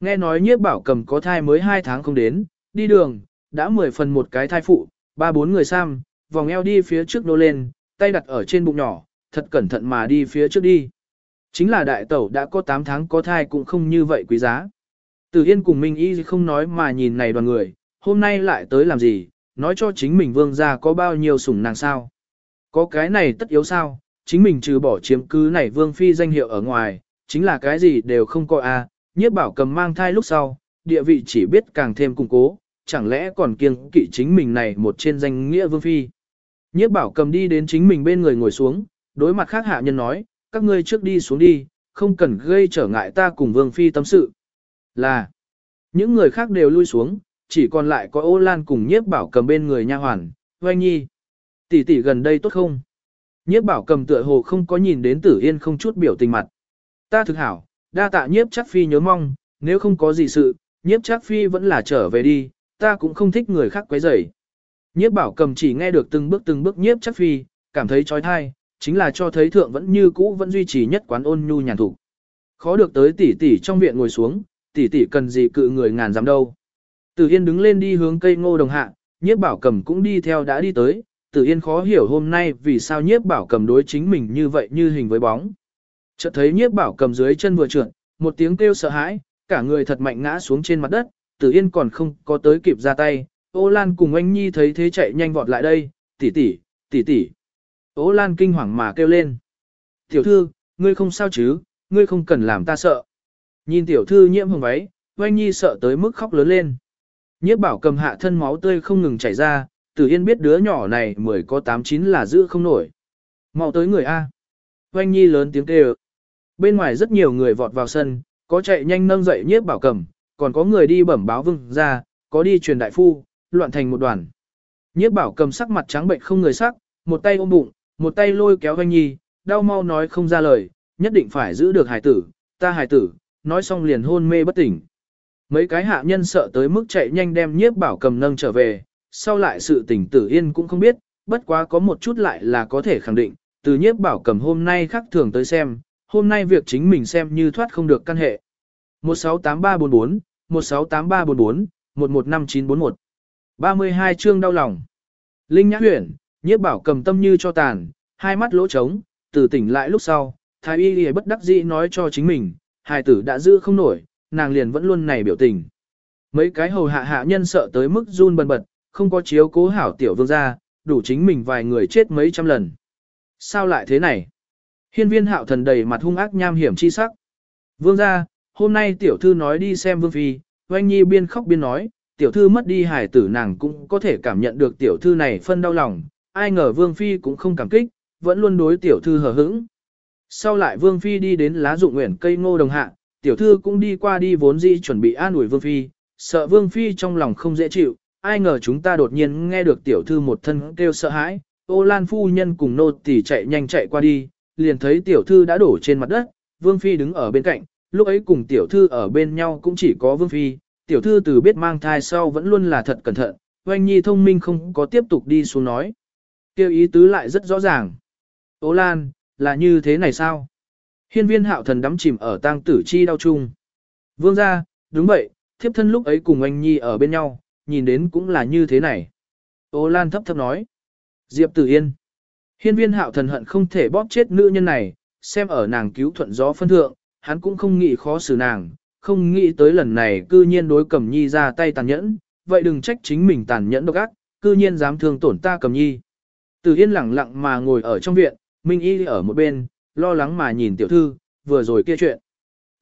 Speaker 1: Nghe nói nhiếp bảo cầm có thai mới 2 tháng không đến, đi đường, đã 10 phần một cái thai phụ, ba bốn người sam, vòng eo đi phía trước nô lên, tay đặt ở trên bụng nhỏ, thật cẩn thận mà đi phía trước đi. Chính là đại tẩu đã có 8 tháng có thai cũng không như vậy quý giá. Từ Yên cùng Minh Y không nói mà nhìn này đoàn người, hôm nay lại tới làm gì, nói cho chính mình vương gia có bao nhiêu sủng nàng sao. Có cái này tất yếu sao, chính mình trừ bỏ chiếm cứ này vương phi danh hiệu ở ngoài, chính là cái gì đều không có a. À. nhiếp bảo cầm mang thai lúc sau, địa vị chỉ biết càng thêm củng cố, chẳng lẽ còn kiêng kỵ chính mình này một trên danh nghĩa vương phi. Nhiếp bảo cầm đi đến chính mình bên người ngồi xuống, đối mặt khác hạ nhân nói, các ngươi trước đi xuống đi, không cần gây trở ngại ta cùng vương phi tâm sự. Là, những người khác đều lui xuống, chỉ còn lại có ô lan cùng nhiếp bảo cầm bên người nha hoàn, oanh nhi. Tỷ tỷ gần đây tốt không? Nhiếp bảo cầm tựa hồ không có nhìn đến tử yên không chút biểu tình mặt. Ta thực hảo, đa tạ nhiếp chắc phi nhớ mong, nếu không có gì sự, nhiếp chắc phi vẫn là trở về đi, ta cũng không thích người khác quấy rầy. Nhiếp bảo cầm chỉ nghe được từng bước từng bước nhiếp chắc phi, cảm thấy trói thai, chính là cho thấy thượng vẫn như cũ vẫn duy trì nhất quán ôn nhu nhàn thủ. Khó được tới tỷ tỷ trong viện ngồi xuống, tỷ tỷ cần gì cự người ngàn dám đâu. Tử Yên đứng lên đi hướng cây ngô đồng hạ, nhiếp bảo cầm cũng đi theo đã đi tới, Tử Yên khó hiểu hôm nay vì sao nhiếp bảo cầm đối chính mình như vậy như hình với bóng. Chợt thấy nhiếp bảo cầm dưới chân vừa trượt, một tiếng kêu sợ hãi, cả người thật mạnh ngã xuống trên mặt đất, Tử Yên còn không có tới kịp ra tay, Ô Lan cùng anh Nhi thấy thế chạy nhanh vọt lại đây, tỷ tỷ, tỷ tỷ. Ô Lan kinh hoàng mà kêu lên. Tiểu thư, ngươi không sao chứ, ngươi không cần làm ta sợ. Nhìn tiểu thư nhiễm hồng váy, anh Nhi sợ tới mức khóc lớn lên. Nhiếp bảo cầm hạ thân máu tươi không ngừng chảy ra, Tử Yên biết đứa nhỏ này mười có tám chín là giữ không nổi. Mau tới người A. Oanh Nhi lớn tiếng kêu. Bên ngoài rất nhiều người vọt vào sân, có chạy nhanh nâng dậy nhiếp bảo cầm, còn có người đi bẩm báo vương ra, có đi truyền đại phu, loạn thành một đoàn. Nhiếp bảo cầm sắc mặt trắng bệnh không người sắc, một tay ôm bụng, một tay lôi kéo Oanh Nhi, đau mau nói không ra lời, nhất định phải giữ được hải tử, ta hải tử, nói xong liền hôn mê bất tỉnh. Mấy cái hạ nhân sợ tới mức chạy nhanh đem nhiếp bảo cầm nâng trở về, sau lại sự tình tử yên cũng không biết, bất quá có một chút lại là có thể khẳng định, từ nhiếp bảo cầm hôm nay khác thường tới xem, hôm nay việc chính mình xem như thoát không được căn hệ. 168344, 168344, 115941. 32 chương đau lòng. Linh nhã huyển, nhiếp bảo cầm tâm như cho tàn, hai mắt lỗ trống, từ tỉnh lại lúc sau, thái y lìa bất đắc dĩ nói cho chính mình, hài tử đã giữ không nổi, nàng liền vẫn luôn này biểu tình. Mấy cái hầu hạ hạ nhân sợ tới mức run bần bật, không có chiếu cố hảo tiểu vương gia, đủ chính mình vài người chết mấy trăm lần. Sao lại thế này? Hiên viên hạo thần đầy mặt hung ác nham hiểm chi sắc. Vương gia, hôm nay tiểu thư nói đi xem vương phi, oanh nhi biên khóc biên nói, tiểu thư mất đi hài tử nàng cũng có thể cảm nhận được tiểu thư này phân đau lòng, ai ngờ vương phi cũng không cảm kích, vẫn luôn đối tiểu thư hờ hững. Sau lại vương phi đi đến lá dụng nguyện cây ngô đồng hạ, tiểu thư cũng đi qua đi vốn dĩ chuẩn bị an ủi vương phi, sợ vương phi trong lòng không dễ chịu, ai ngờ chúng ta đột nhiên nghe được tiểu thư một thân kêu sợ hãi, ô lan phu nhân cùng nô tỳ chạy nhanh chạy qua đi, liền thấy tiểu thư đã đổ trên mặt đất, vương phi đứng ở bên cạnh, lúc ấy cùng tiểu thư ở bên nhau cũng chỉ có vương phi, tiểu thư từ biết mang thai sau vẫn luôn là thật cẩn thận, oanh nhi thông minh không có tiếp tục đi xuống nói. Kêu ý tứ lại rất rõ ràng. Ô lan, là như thế này sao? Hiên viên hạo thần đắm chìm ở tang tử chi đau chung. Vương ra, đúng vậy, thiếp thân lúc ấy cùng anh Nhi ở bên nhau, nhìn đến cũng là như thế này. Ô Lan thấp thấp nói. Diệp Tử Yên. Hiên viên hạo thần hận không thể bóp chết nữ nhân này, xem ở nàng cứu thuận gió phân thượng, hắn cũng không nghĩ khó xử nàng, không nghĩ tới lần này cư nhiên đối cầm Nhi ra tay tàn nhẫn, vậy đừng trách chính mình tàn nhẫn độc ác, cư nhiên dám thương tổn ta cầm Nhi. Tử Yên lặng lặng mà ngồi ở trong viện, Minh Y ở một bên, lo lắng mà nhìn tiểu thư, vừa rồi kia chuyện.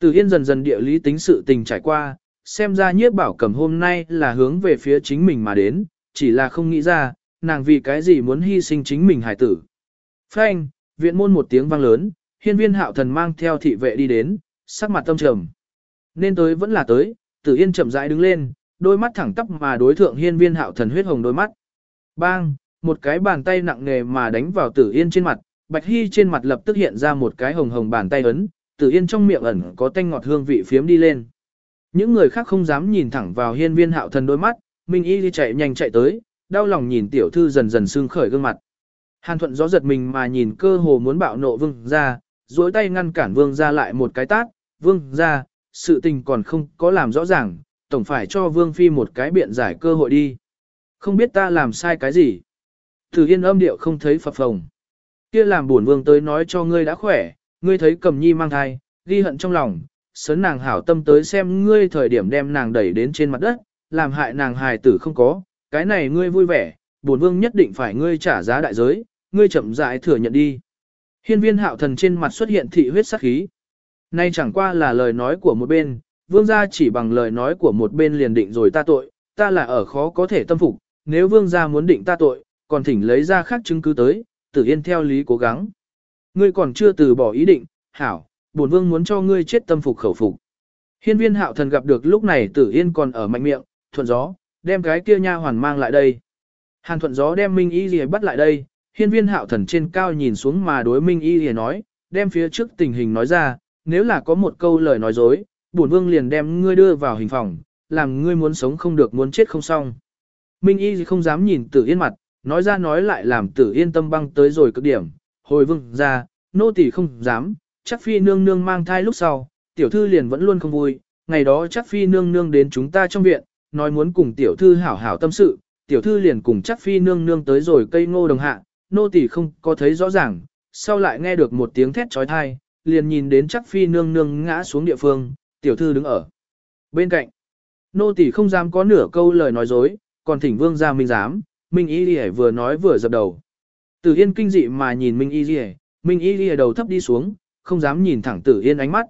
Speaker 1: từ Yên dần dần địa lý tính sự tình trải qua, xem ra nhiếp bảo cầm hôm nay là hướng về phía chính mình mà đến, chỉ là không nghĩ ra, nàng vì cái gì muốn hy sinh chính mình hải tử. Phanh, viện môn một tiếng vang lớn, hiên viên hạo thần mang theo thị vệ đi đến, sắc mặt tâm trầm. Nên tới vẫn là tới, tử yên chậm rãi đứng lên, đôi mắt thẳng tắp mà đối thượng hiên viên hạo thần huyết hồng đôi mắt. Bang, một cái bàn tay nặng nề mà đánh vào tử yên trên mặt, bạch hy trên mặt lập tức hiện ra một cái hồng hồng bàn tay ấn, tử yên trong miệng ẩn có tanh ngọt hương vị phiếm đi lên. Những người khác không dám nhìn thẳng vào hiên viên hạo thần đôi mắt, Minh Y đi chạy nhanh chạy tới, đau lòng nhìn tiểu thư dần dần sưng khởi gương mặt. Hàn thuận gió giật mình mà nhìn cơ hồ muốn bạo nộ vương ra, duỗi tay ngăn cản vương ra lại một cái tát, vương ra, sự tình còn không có làm rõ ràng, tổng phải cho vương phi một cái biện giải cơ hội đi. Không biết ta làm sai cái gì. Tử yên âm điệu không thấy phập phồng. Kia làm buồn vương tới nói cho ngươi đã khỏe, ngươi thấy cầm nhi mang thai, ghi hận trong lòng, sớn nàng hảo tâm tới xem ngươi thời điểm đem nàng đẩy đến trên mặt đất, làm hại nàng hài tử không có, cái này ngươi vui vẻ, bổn vương nhất định phải ngươi trả giá đại giới, ngươi chậm rãi thừa nhận đi. Hiên viên hạo thần trên mặt xuất hiện thị huyết sắc khí. Nay chẳng qua là lời nói của một bên, vương gia chỉ bằng lời nói của một bên liền định rồi ta tội, ta là ở khó có thể tâm phục, nếu vương gia muốn định ta tội, còn thỉnh lấy ra khác chứng cứ tới, tử yên theo lý cố gắng. Ngươi còn chưa từ bỏ ý định, hảo, bổn vương muốn cho ngươi chết tâm phục khẩu phục. Hiên viên hạo thần gặp được lúc này tử yên còn ở mạnh miệng, thuận gió, đem cái kia nha hoàn mang lại đây. Hàn thuận gió đem Minh Y Lìa bắt lại đây, hiên viên hạo thần trên cao nhìn xuống mà đối Minh Y Lìa nói, đem phía trước tình hình nói ra, nếu là có một câu lời nói dối, bổn vương liền đem ngươi đưa vào hình phòng, làm ngươi muốn sống không được muốn chết không xong. Minh Y không dám nhìn tử yên mặt, nói ra nói lại làm tử yên tâm băng tới rồi cực điểm, hồi vương ra, nô tỳ không dám, chắc phi nương nương mang thai lúc sau, tiểu thư liền vẫn luôn không vui, ngày đó chắc phi nương nương đến chúng ta trong viện, nói muốn cùng tiểu thư hảo hảo tâm sự, tiểu thư liền cùng chắc phi nương nương tới rồi cây ngô đồng hạ, nô tỳ không có thấy rõ ràng, sau lại nghe được một tiếng thét trói thai, liền nhìn đến chắc phi nương nương ngã xuống địa phương, tiểu thư đứng ở bên cạnh. Nô tỳ không dám có nửa câu lời nói dối, còn thỉnh vương gia minh dám, minh y lìa vừa nói vừa dập đầu. Tử yên kinh dị mà nhìn minh y lìa, minh y lìa đầu thấp đi xuống, không dám nhìn thẳng tử yên ánh mắt.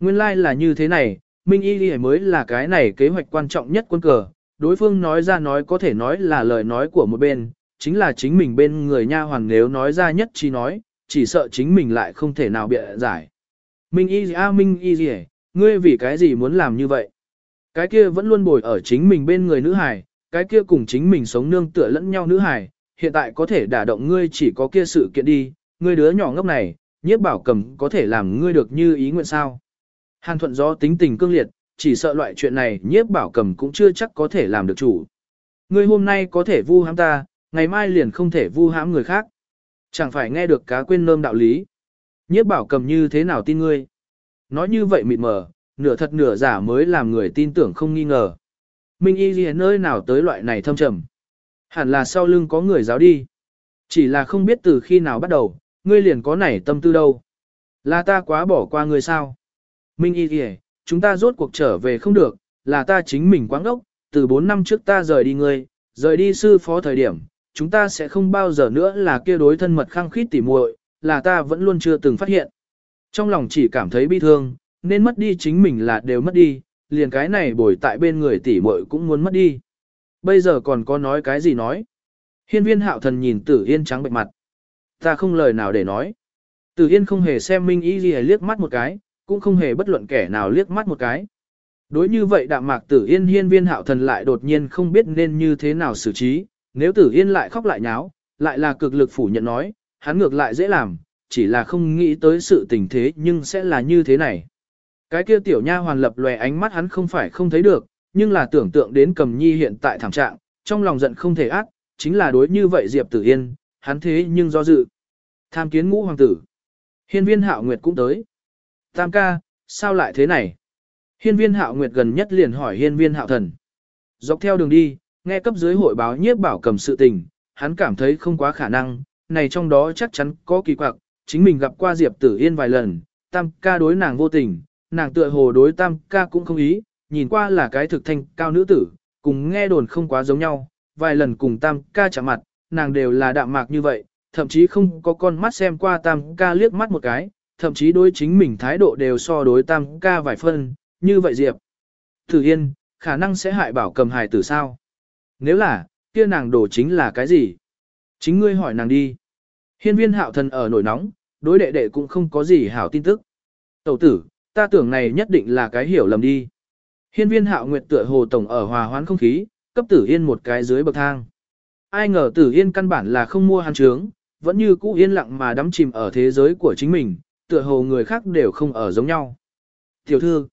Speaker 1: Nguyên lai like là như thế này, Minh Y Ghi mới là cái này kế hoạch quan trọng nhất quân cờ, đối phương nói ra nói có thể nói là lời nói của một bên, chính là chính mình bên người nha hoàn nếu nói ra nhất chi nói, chỉ sợ chính mình lại không thể nào bịa giải. Minh Y a Minh Y Ghi, ngươi vì cái gì muốn làm như vậy? Cái kia vẫn luôn bồi ở chính mình bên người nữ hài, cái kia cùng chính mình sống nương tựa lẫn nhau nữ hài, hiện tại có thể đả động ngươi chỉ có kia sự kiện đi, ngươi đứa nhỏ ngốc này, nhiếp bảo cầm có thể làm ngươi được như ý nguyện sao. Hàn thuận do tính tình cương liệt, chỉ sợ loại chuyện này nhiếp bảo cầm cũng chưa chắc có thể làm được chủ. Ngươi hôm nay có thể vu hãm ta, ngày mai liền không thể vu hãm người khác. Chẳng phải nghe được cá quên nơm đạo lý. Nhiếp bảo cầm như thế nào tin ngươi. Nói như vậy mịt mờ, nửa thật nửa giả mới làm người tin tưởng không nghi ngờ. Minh y gì nơi nào tới loại này thâm trầm. Hẳn là sau lưng có người giáo đi. Chỉ là không biết từ khi nào bắt đầu, ngươi liền có nảy tâm tư đâu. Là ta quá bỏ qua ngươi sao? Minh y kìa, chúng ta rốt cuộc trở về không được, là ta chính mình quáng ốc, từ 4 năm trước ta rời đi ngươi, rời đi sư phó thời điểm, chúng ta sẽ không bao giờ nữa là kia đối thân mật khăng khít tỉ muội, là ta vẫn luôn chưa từng phát hiện. Trong lòng chỉ cảm thấy bi thương, nên mất đi chính mình là đều mất đi, liền cái này bồi tại bên người tỷ muội cũng muốn mất đi. Bây giờ còn có nói cái gì nói? Hiên viên hạo thần nhìn tử yên trắng bệnh mặt. Ta không lời nào để nói. Tử yên không hề xem Minh Y gì liếc mắt một cái, cũng không hề bất luận kẻ nào liếc mắt một cái. Đối như vậy đạm mạc tử yên hiên viên hạo thần lại đột nhiên không biết nên như thế nào xử trí, nếu tử yên lại khóc lại nháo, lại là cực lực phủ nhận nói, hắn ngược lại dễ làm, chỉ là không nghĩ tới sự tình thế nhưng sẽ là như thế này. Cái kia tiểu nha hoàn lập lòe ánh mắt hắn không phải không thấy được, nhưng là tưởng tượng đến cầm nhi hiện tại thảm trạng, trong lòng giận không thể ác, chính là đối như vậy Diệp Tử Yên, hắn thế nhưng do dự. Tham kiến ngũ hoàng tử. Hiên viên hạo nguyệt cũng tới. Tam ca, sao lại thế này? Hiên viên hạo nguyệt gần nhất liền hỏi hiên viên hạo thần. Dọc theo đường đi, nghe cấp dưới hội báo nhiếp bảo cầm sự tình, hắn cảm thấy không quá khả năng, này trong đó chắc chắn có kỳ quặc, chính mình gặp qua Diệp Tử Yên vài lần, tam ca đối nàng vô tình, nàng tựa hồ đối tam ca cũng không ý, nhìn qua là cái thực thanh cao nữ tử, cùng nghe đồn không quá giống nhau, vài lần cùng tam ca chạm mặt, nàng đều là đạm mạc như vậy, thậm chí không có con mắt xem qua tam ca liếc mắt một cái, thậm chí đối chính mình thái độ đều so đối tam ca vài phân, như vậy Diệp. thử Yên, khả năng sẽ hại bảo cầm hài tử sao? Nếu là, kia nàng đổ chính là cái gì? Chính ngươi hỏi nàng đi. Hiên viên hạo thần ở nổi nóng, đối đệ đệ cũng không có gì hảo tin tức. Tẩu tử, ta tưởng này nhất định là cái hiểu lầm đi. Hiên viên hạo nguyệt tựa hồ tổng ở hòa hoãn không khí, cấp tử yên một cái dưới bậc thang. Ai ngờ tử yên căn bản là không mua hắn trướng, vẫn như cũ yên lặng mà đắm chìm ở thế giới của chính mình, tựa hồ người khác đều không ở giống nhau. Tiểu thư,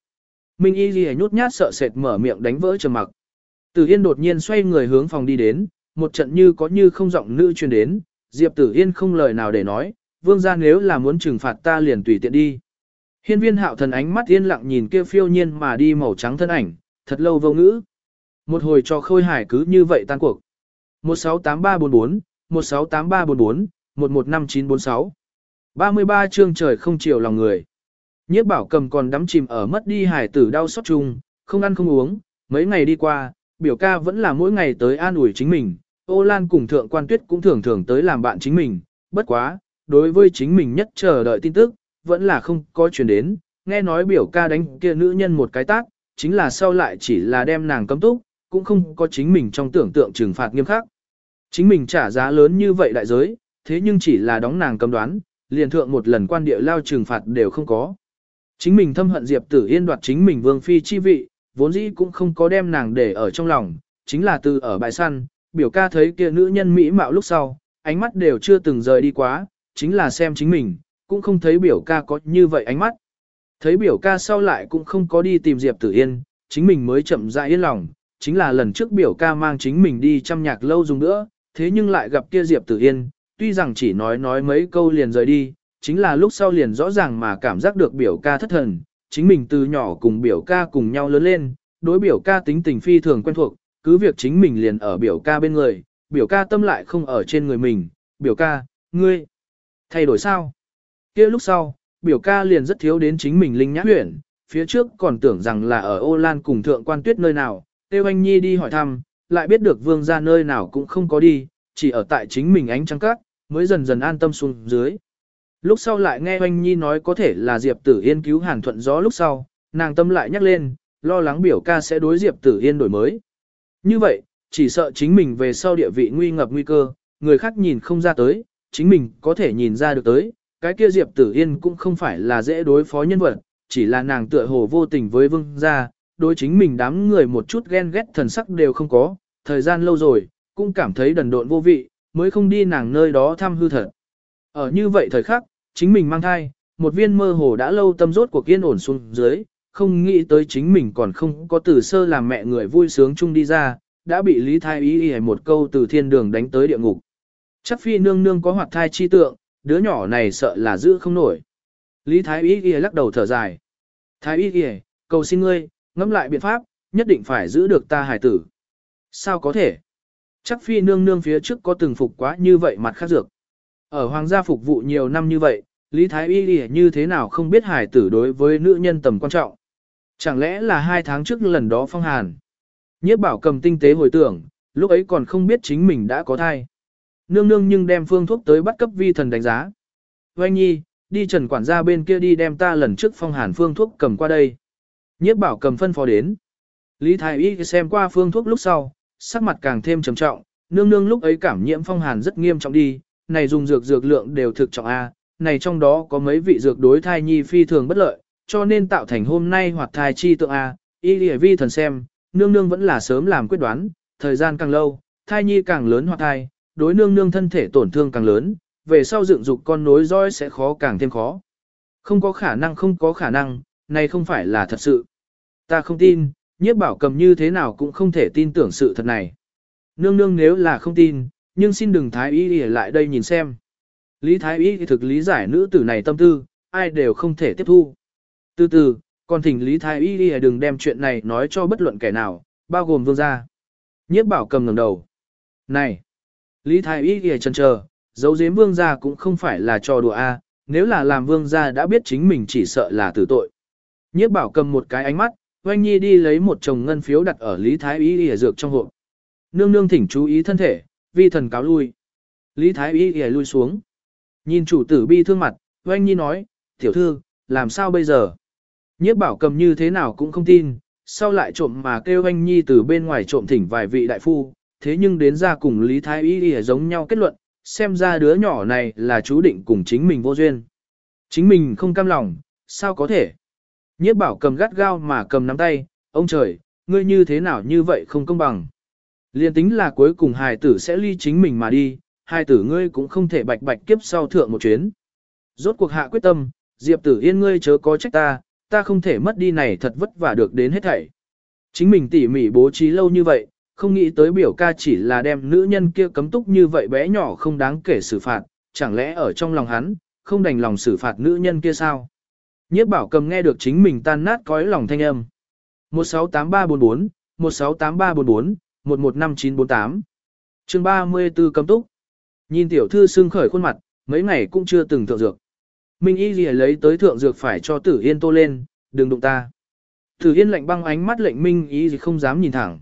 Speaker 1: Minh Y Ghi nhút nhát sợ sệt mở miệng đánh vỡ trầm mặc. Tử Yên đột nhiên xoay người hướng phòng đi đến, một trận như có như không giọng nữ truyền đến, Diệp Tử Yên không lời nào để nói, vương gia nếu là muốn trừng phạt ta liền tùy tiện đi. Hiên viên hạo thần ánh mắt yên lặng nhìn kia phiêu nhiên mà đi màu trắng thân ảnh, thật lâu vô ngữ. Một hồi cho khôi hải cứ như vậy tan cuộc. 168344, 168344, 115946. 33 chương trời không chiều lòng người. Nhiếp bảo cầm còn đắm chìm ở mất đi hải tử đau xót chung, không ăn không uống, mấy ngày đi qua, biểu ca vẫn là mỗi ngày tới an ủi chính mình, ô lan cùng thượng quan tuyết cũng thường thường tới làm bạn chính mình, bất quá, đối với chính mình nhất chờ đợi tin tức, vẫn là không có chuyển đến, nghe nói biểu ca đánh kia nữ nhân một cái tác, chính là sau lại chỉ là đem nàng cấm túc, cũng không có chính mình trong tưởng tượng trừng phạt nghiêm khắc. Chính mình trả giá lớn như vậy đại giới, thế nhưng chỉ là đóng nàng cấm đoán, liền thượng một lần quan địa lao trừng phạt đều không có. Chính mình thâm hận Diệp Tử Yên đoạt chính mình vương phi chi vị, vốn dĩ cũng không có đem nàng để ở trong lòng, chính là từ ở bãi săn, biểu ca thấy kia nữ nhân mỹ mạo lúc sau, ánh mắt đều chưa từng rời đi quá, chính là xem chính mình, cũng không thấy biểu ca có như vậy ánh mắt. Thấy biểu ca sau lại cũng không có đi tìm Diệp Tử Yên, chính mình mới chậm rãi yên lòng, chính là lần trước biểu ca mang chính mình đi chăm nhạc lâu dùng nữa, thế nhưng lại gặp kia Diệp Tử Yên, tuy rằng chỉ nói nói mấy câu liền rời đi, chính là lúc sau liền rõ ràng mà cảm giác được biểu ca thất thần, chính mình từ nhỏ cùng biểu ca cùng nhau lớn lên, đối biểu ca tính tình phi thường quen thuộc, cứ việc chính mình liền ở biểu ca bên người, biểu ca tâm lại không ở trên người mình, biểu ca, ngươi, thay đổi sao? Kia lúc sau, biểu ca liền rất thiếu đến chính mình linh nhã huyện, phía trước còn tưởng rằng là ở ô lan cùng thượng quan tuyết nơi nào, tiêu anh nhi đi hỏi thăm, lại biết được vương ra nơi nào cũng không có đi, chỉ ở tại chính mình ánh trăng cát, mới dần dần an tâm xuống dưới. Lúc sau lại nghe Oanh Nhi nói có thể là Diệp Tử Yên cứu Hàn Thuận gió lúc sau, nàng tâm lại nhắc lên, lo lắng biểu ca sẽ đối Diệp Tử Yên đổi mới. Như vậy, chỉ sợ chính mình về sau địa vị nguy ngập nguy cơ, người khác nhìn không ra tới, chính mình có thể nhìn ra được tới, cái kia Diệp Tử Yên cũng không phải là dễ đối phó nhân vật, chỉ là nàng tựa hồ vô tình với vương gia, đối chính mình đám người một chút ghen ghét thần sắc đều không có, thời gian lâu rồi, cũng cảm thấy đần độn vô vị, mới không đi nàng nơi đó thăm hư thật. Ở như vậy thời khắc, chính mình mang thai, một viên mơ hồ đã lâu tâm rốt của kiên ổn xuống dưới, không nghĩ tới chính mình còn không có từ sơ làm mẹ người vui sướng chung đi ra, đã bị Lý Thái ý ý một câu từ thiên đường đánh tới địa ngục. Chắc phi nương nương có hoạt thai chi tượng, đứa nhỏ này sợ là giữ không nổi. Lý Thái Y ý lắc đầu thở dài. Thái Y ý, cầu xin ngươi, ngẫm lại biện pháp, nhất định phải giữ được ta hải tử. Sao có thể? Chắc phi nương nương phía trước có từng phục quá như vậy mặt khác dược. Ở hoàng gia phục vụ nhiều năm như vậy, Lý Thái Y Y như thế nào không biết hải tử đối với nữ nhân tầm quan trọng. Chẳng lẽ là hai tháng trước lần đó phong hàn. Nhiếp bảo cầm tinh tế hồi tưởng, lúc ấy còn không biết chính mình đã có thai. Nương nương nhưng đem phương thuốc tới bắt cấp vi thần đánh giá. Oanh nhi, đi trần quản gia bên kia đi đem ta lần trước phong hàn phương thuốc cầm qua đây. Nhiếp bảo cầm phân phó đến. Lý Thái Y xem qua phương thuốc lúc sau, sắc mặt càng thêm trầm trọng, nương nương lúc ấy cảm nhiễm phong hàn rất nghiêm trọng đi, này dùng dược dược lượng đều thực trọng A, này trong đó có mấy vị dược đối thai nhi phi thường bất lợi, cho nên tạo thành hôm nay hoặc thai chi tượng A, y lìa vi thần xem, nương nương vẫn là sớm làm quyết đoán, thời gian càng lâu, thai nhi càng lớn hoặc thai, đối nương nương thân thể tổn thương càng lớn, về sau dựng dục con nối dõi sẽ khó càng thêm khó. Không có khả năng không có khả năng, này không phải là thật sự. Ta không tin, nhiếp bảo cầm như thế nào cũng không thể tin tưởng sự thật này. Nương nương nếu là không tin, nhưng xin đừng thái y lại đây nhìn xem. Lý thái y thì thực lý giải nữ tử này tâm tư, ai đều không thể tiếp thu. Từ từ, còn thỉnh lý thái y đừng đem chuyện này nói cho bất luận kẻ nào, bao gồm vương gia. Nhiếp bảo cầm ngẩng đầu. Này! Lý thái y thì chần chờ, dấu giếm vương gia cũng không phải là trò đùa a, nếu là làm vương gia đã biết chính mình chỉ sợ là tử tội. Nhiếp bảo cầm một cái ánh mắt, Oanh Nhi đi lấy một chồng ngân phiếu đặt ở Lý Thái Y Y dược trong hộp. Nương nương thỉnh chú ý thân thể, vi thần cáo lui. Lý Thái Y ghé lui xuống. Nhìn chủ tử bi thương mặt, oanh nhi nói, tiểu thư, làm sao bây giờ? Nhiếp bảo cầm như thế nào cũng không tin, sau lại trộm mà kêu oanh nhi từ bên ngoài trộm thỉnh vài vị đại phu, thế nhưng đến ra cùng Lý Thái Y ghé giống nhau kết luận, xem ra đứa nhỏ này là chú định cùng chính mình vô duyên. Chính mình không cam lòng, sao có thể? Nhiếp bảo cầm gắt gao mà cầm nắm tay, ông trời, ngươi như thế nào như vậy không công bằng. Liên tính là cuối cùng hài tử sẽ ly chính mình mà đi, hài tử ngươi cũng không thể bạch bạch kiếp sau thượng một chuyến. Rốt cuộc hạ quyết tâm, Diệp tử yên ngươi chớ có trách ta, ta không thể mất đi này thật vất vả được đến hết thảy. Chính mình tỉ mỉ bố trí lâu như vậy, không nghĩ tới biểu ca chỉ là đem nữ nhân kia cấm túc như vậy bé nhỏ không đáng kể xử phạt, chẳng lẽ ở trong lòng hắn, không đành lòng xử phạt nữ nhân kia sao? Nhiếp bảo cầm nghe được chính mình tan nát cõi lòng thanh âm. 168344, 168344, 115948. chương 34 cấm túc. Nhìn tiểu thư xương khởi khuôn mặt, mấy ngày cũng chưa từng thượng dược. Minh y gì lấy tới thượng dược phải cho tử yên tô lên, đừng đụng ta. Tử yên lạnh băng ánh mắt lệnh minh y gì không dám nhìn thẳng.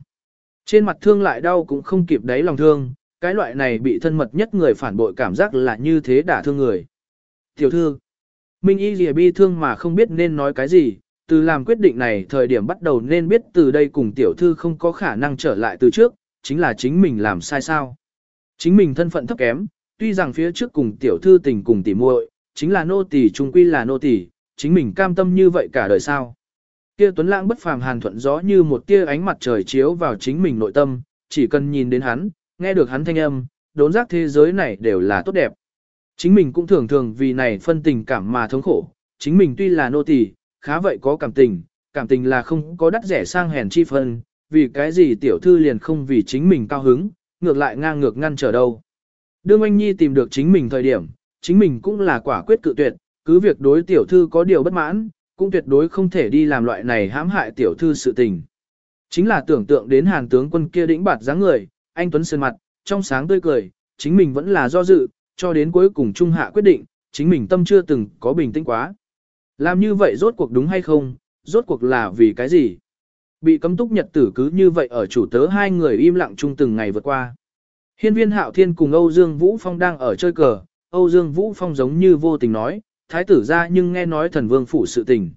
Speaker 1: Trên mặt thương lại đau cũng không kịp đáy lòng thương, cái loại này bị thân mật nhất người phản bội cảm giác là như thế đả thương người. Tiểu thư, Minh y lìa bi thương mà không biết nên nói cái gì, từ làm quyết định này thời điểm bắt đầu nên biết từ đây cùng tiểu thư không có khả năng trở lại từ trước, chính là chính mình làm sai sao. Chính mình thân phận thấp kém, tuy rằng phía trước cùng tiểu thư tình cùng tỉ muội, chính là nô tỳ trung quy là nô tỳ, chính mình cam tâm như vậy cả đời sao. Kia Tuấn Lãng bất phàm hàn thuận gió như một tia ánh mặt trời chiếu vào chính mình nội tâm, chỉ cần nhìn đến hắn, nghe được hắn thanh âm, đốn giác thế giới này đều là tốt đẹp. Chính mình cũng thường thường vì này phân tình cảm mà thống khổ, chính mình tuy là nô tỳ, khá vậy có cảm tình, cảm tình là không có đắt rẻ sang hèn chi phân, vì cái gì tiểu thư liền không vì chính mình cao hứng, ngược lại ngang ngược ngăn trở đâu. Đương anh Nhi tìm được chính mình thời điểm, chính mình cũng là quả quyết cự tuyệt, cứ việc đối tiểu thư có điều bất mãn, cũng tuyệt đối không thể đi làm loại này hãm hại tiểu thư sự tình. Chính là tưởng tượng đến hàn tướng quân kia đĩnh bạt dáng người, anh Tuấn sơn mặt, trong sáng tươi cười, chính mình vẫn là do dự, cho đến cuối cùng trung hạ quyết định, chính mình tâm chưa từng có bình tĩnh quá. Làm như vậy rốt cuộc đúng hay không, rốt cuộc là vì cái gì? Bị cấm túc nhật tử cứ như vậy ở chủ tớ hai người im lặng chung từng ngày vượt qua. Hiên viên hạo thiên cùng Âu Dương Vũ Phong đang ở chơi cờ, Âu Dương Vũ Phong giống như vô tình nói, thái tử ra nhưng nghe nói thần vương phủ sự tình.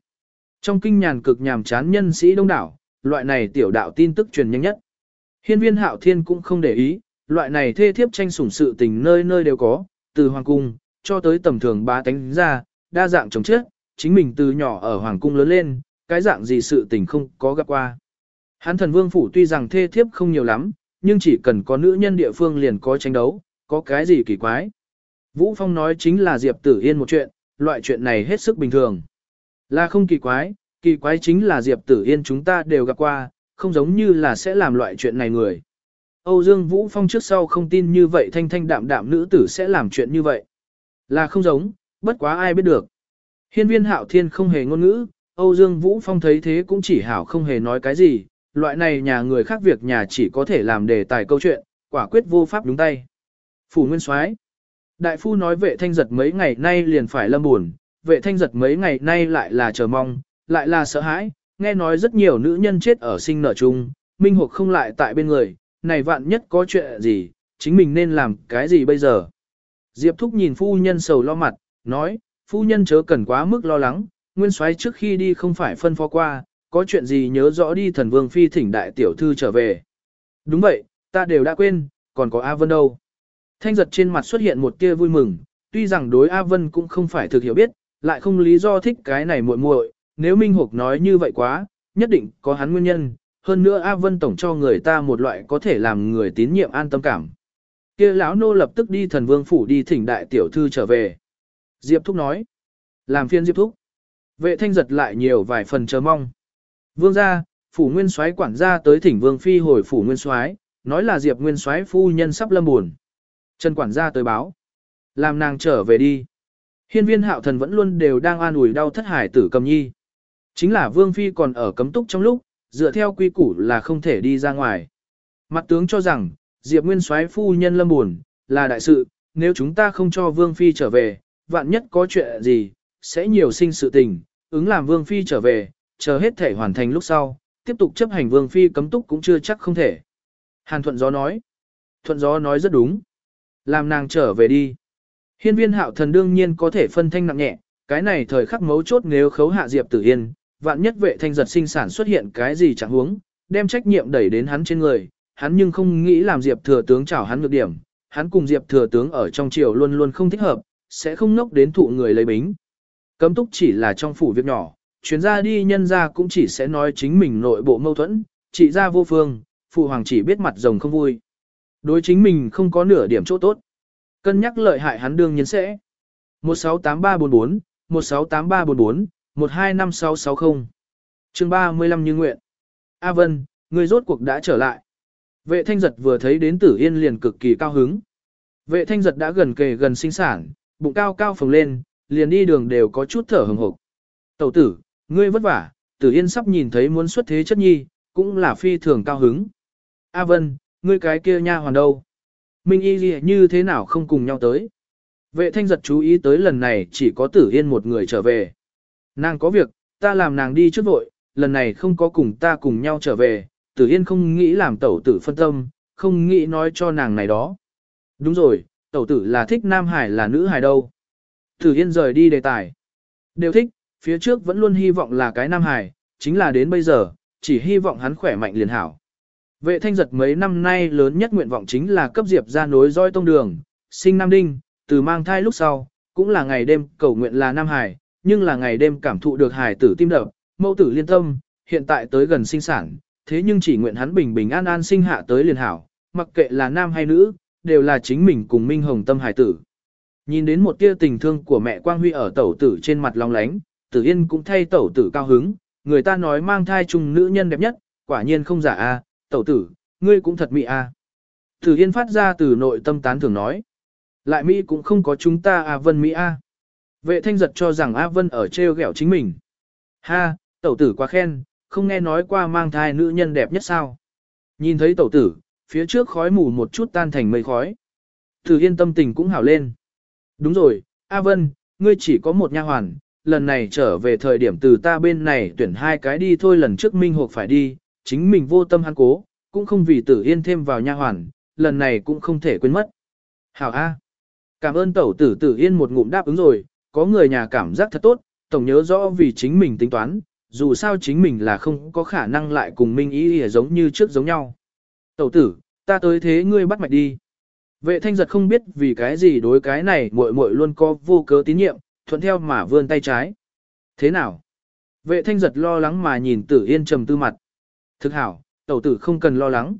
Speaker 1: Trong kinh nhàn cực nhàm chán nhân sĩ đông đảo, loại này tiểu đạo tin tức truyền nhanh nhất. Hiên viên hạo thiên cũng không để ý, loại này thê thiếp tranh sủng sự tình nơi nơi đều có, từ hoàng cung, cho tới tầm thường bá tánh ra, đa dạng chống chết, chính mình từ nhỏ ở hoàng cung lớn lên, cái dạng gì sự tình không có gặp qua. Hắn thần vương phủ tuy rằng thê thiếp không nhiều lắm, nhưng chỉ cần có nữ nhân địa phương liền có tranh đấu, có cái gì kỳ quái. Vũ Phong nói chính là Diệp Tử Yên một chuyện, loại chuyện này hết sức bình thường. Là không kỳ quái, kỳ quái chính là Diệp Tử Yên chúng ta đều gặp qua, không giống như là sẽ làm loại chuyện này người. Âu Dương Vũ Phong trước sau không tin như vậy thanh thanh đạm đạm nữ tử sẽ làm chuyện như vậy. Là không giống, bất quá ai biết được. Hiên viên hạo thiên không hề ngôn ngữ, Âu Dương Vũ Phong thấy thế cũng chỉ hảo không hề nói cái gì, loại này nhà người khác việc nhà chỉ có thể làm đề tài câu chuyện, quả quyết vô pháp đúng tay. Phủ Nguyên Soái Đại phu nói vệ thanh giật mấy ngày nay liền phải lâm buồn, vệ thanh giật mấy ngày nay lại là chờ mong, lại là sợ hãi, nghe nói rất nhiều nữ nhân chết ở sinh nở chung, minh hục không lại tại bên người, này vạn nhất có chuyện gì, chính mình nên làm cái gì bây giờ. Diệp Thúc nhìn phu nhân sầu lo mặt, nói, phu nhân chớ cần quá mức lo lắng, nguyên soái trước khi đi không phải phân phó qua, có chuyện gì nhớ rõ đi thần vương phi thỉnh đại tiểu thư trở về. Đúng vậy, ta đều đã quên, còn có A Vân đâu. Thanh giật trên mặt xuất hiện một tia vui mừng, tuy rằng đối A Vân cũng không phải thực hiểu biết, lại không lý do thích cái này muội muội, nếu Minh Hục nói như vậy quá, nhất định có hắn nguyên nhân, hơn nữa A Vân tổng cho người ta một loại có thể làm người tín nhiệm an tâm cảm. Kia lão nô lập tức đi thần vương phủ đi thỉnh đại tiểu thư trở về. Diệp Thúc nói. Làm phiên Diệp Thúc. Vệ thanh giật lại nhiều vài phần chờ mong. Vương gia, phủ nguyên soái quản gia tới thỉnh vương phi hồi phủ nguyên soái, nói là Diệp nguyên soái phu nhân sắp lâm buồn. Trần quản gia tới báo. Làm nàng trở về đi. Hiên viên hạo thần vẫn luôn đều đang an ủi đau thất hải tử cầm nhi. Chính là vương phi còn ở cấm túc trong lúc, dựa theo quy củ là không thể đi ra ngoài. Mặt tướng cho rằng, Diệp Nguyên soái phu nhân lâm buồn, là đại sự, nếu chúng ta không cho Vương Phi trở về, vạn nhất có chuyện gì, sẽ nhiều sinh sự tình, ứng làm Vương Phi trở về, chờ hết thể hoàn thành lúc sau, tiếp tục chấp hành Vương Phi cấm túc cũng chưa chắc không thể. Hàn Thuận Gió nói, Thuận Gió nói rất đúng làm nàng trở về đi. Hiên viên hạo thần đương nhiên có thể phân thanh nặng nhẹ, cái này thời khắc mấu chốt nếu khấu hạ Diệp Tử Yên, vạn nhất vệ thanh giật sinh sản xuất hiện cái gì chẳng huống, đem trách nhiệm đẩy đến hắn trên người, hắn nhưng không nghĩ làm Diệp thừa tướng chảo hắn nhược điểm, hắn cùng Diệp thừa tướng ở trong triều luôn luôn không thích hợp, sẽ không nốc đến thụ người lấy bính. Cấm túc chỉ là trong phủ việc nhỏ, chuyến ra đi nhân ra cũng chỉ sẽ nói chính mình nội bộ mâu thuẫn, chỉ ra vô phương, phụ hoàng chỉ biết mặt rồng không vui. Đối chính mình không có nửa điểm chỗ tốt. Cân nhắc lợi hại hắn đương nhiên sẽ. 168344, 168344, 125660. chương 35 như nguyện. A Vân, người rốt cuộc đã trở lại. Vệ thanh giật vừa thấy đến tử yên liền cực kỳ cao hứng. Vệ thanh giật đã gần kề gần sinh sản, bụng cao cao phồng lên, liền đi đường đều có chút thở hừng hực Tẩu tử, ngươi vất vả, tử yên sắp nhìn thấy muốn xuất thế chất nhi, cũng là phi thường cao hứng. A Vân, ngươi cái kia nha hoàn đâu? Minh y gì như thế nào không cùng nhau tới? Vệ thanh giật chú ý tới lần này chỉ có tử yên một người trở về. Nàng có việc, ta làm nàng đi trước vội, lần này không có cùng ta cùng nhau trở về, tử yên không nghĩ làm tẩu tử phân tâm, không nghĩ nói cho nàng này đó. Đúng rồi, tẩu tử là thích nam hải là nữ hải đâu. Tử yên rời đi đề tài. Đều thích, phía trước vẫn luôn hy vọng là cái nam hải, chính là đến bây giờ, chỉ hy vọng hắn khỏe mạnh liền hảo. Vệ thanh giật mấy năm nay lớn nhất nguyện vọng chính là cấp diệp ra nối roi tông đường, sinh Nam Đinh, từ mang thai lúc sau, cũng là ngày đêm cầu nguyện là Nam Hải, nhưng là ngày đêm cảm thụ được hải tử tim đập, mẫu tử liên tâm, hiện tại tới gần sinh sản, thế nhưng chỉ nguyện hắn bình bình an an sinh hạ tới liền hảo, mặc kệ là nam hay nữ, đều là chính mình cùng Minh Hồng tâm hải tử. Nhìn đến một tia tình thương của mẹ Quang Huy ở tẩu tử trên mặt long lánh, tử yên cũng thay tẩu tử cao hứng, người ta nói mang thai chung nữ nhân đẹp nhất, quả nhiên không giả a, tẩu tử, ngươi cũng thật mỹ a. Tử yên phát ra từ nội tâm tán thường nói. Lại Mỹ cũng không có chúng ta A Vân Mỹ A. Vệ thanh giật cho rằng A Vân ở treo gẹo chính mình. Ha, tẩu tử quá khen, không nghe nói qua mang thai nữ nhân đẹp nhất sao. Nhìn thấy tẩu tử, phía trước khói mù một chút tan thành mây khói. Tử yên tâm tình cũng hảo lên. Đúng rồi, A Vân, ngươi chỉ có một nha hoàn, lần này trở về thời điểm từ ta bên này tuyển hai cái đi thôi lần trước Minh Hục phải đi, chính mình vô tâm hắn cố, cũng không vì tử yên thêm vào nha hoàn, lần này cũng không thể quên mất. Hảo A. Cảm ơn tẩu tử tử yên một ngụm đáp ứng rồi, có người nhà cảm giác thật tốt, tổng nhớ rõ vì chính mình tính toán, dù sao chính mình là không có khả năng lại cùng Minh ý giống như trước giống nhau. Tẩu tử, ta tới thế ngươi bắt mạch đi. Vệ thanh giật không biết vì cái gì đối cái này muội muội luôn có vô cớ tín nhiệm, thuận theo mà vươn tay trái. Thế nào? Vệ thanh giật lo lắng mà nhìn tử yên trầm tư mặt. Thực hảo, tẩu tử không cần lo lắng.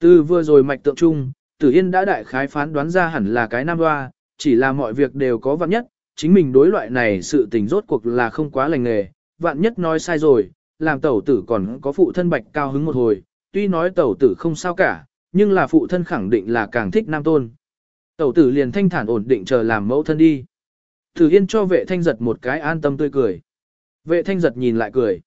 Speaker 1: Từ vừa rồi mạch tượng trung, Tử Yên đã đại khái phán đoán ra hẳn là cái nam hoa, chỉ là mọi việc đều có vạn nhất, chính mình đối loại này sự tình rốt cuộc là không quá lành nghề, vạn nhất nói sai rồi, làm tẩu tử còn có phụ thân bạch cao hứng một hồi, tuy nói tẩu tử không sao cả, nhưng là phụ thân khẳng định là càng thích nam tôn. Tẩu tử liền thanh thản ổn định chờ làm mẫu thân đi. Tử Yên cho vệ thanh giật một cái an tâm tươi cười. Vệ thanh giật nhìn lại cười.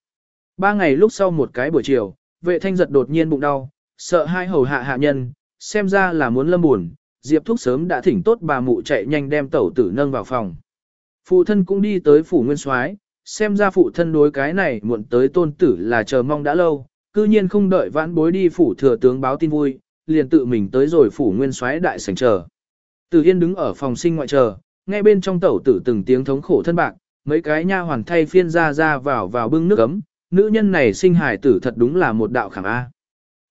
Speaker 1: Ba ngày lúc sau một cái buổi chiều, vệ thanh giật đột nhiên bụng đau, sợ hai hầu hạ hạ nhân, xem ra là muốn lâm buồn, Diệp Thúc sớm đã thỉnh tốt bà mụ chạy nhanh đem tẩu tử nâng vào phòng. Phụ thân cũng đi tới phủ nguyên soái, xem ra phụ thân đối cái này muộn tới tôn tử là chờ mong đã lâu, cư nhiên không đợi vãn bối đi phủ thừa tướng báo tin vui, liền tự mình tới rồi phủ nguyên soái đại sảnh chờ. Tử Yên đứng ở phòng sinh ngoại chờ, nghe bên trong tẩu tử từng tiếng thống khổ thân bạc, mấy cái nha hoàn thay phiên ra ra vào vào bưng nước ấm, nữ nhân này sinh hài tử thật đúng là một đạo khảm A.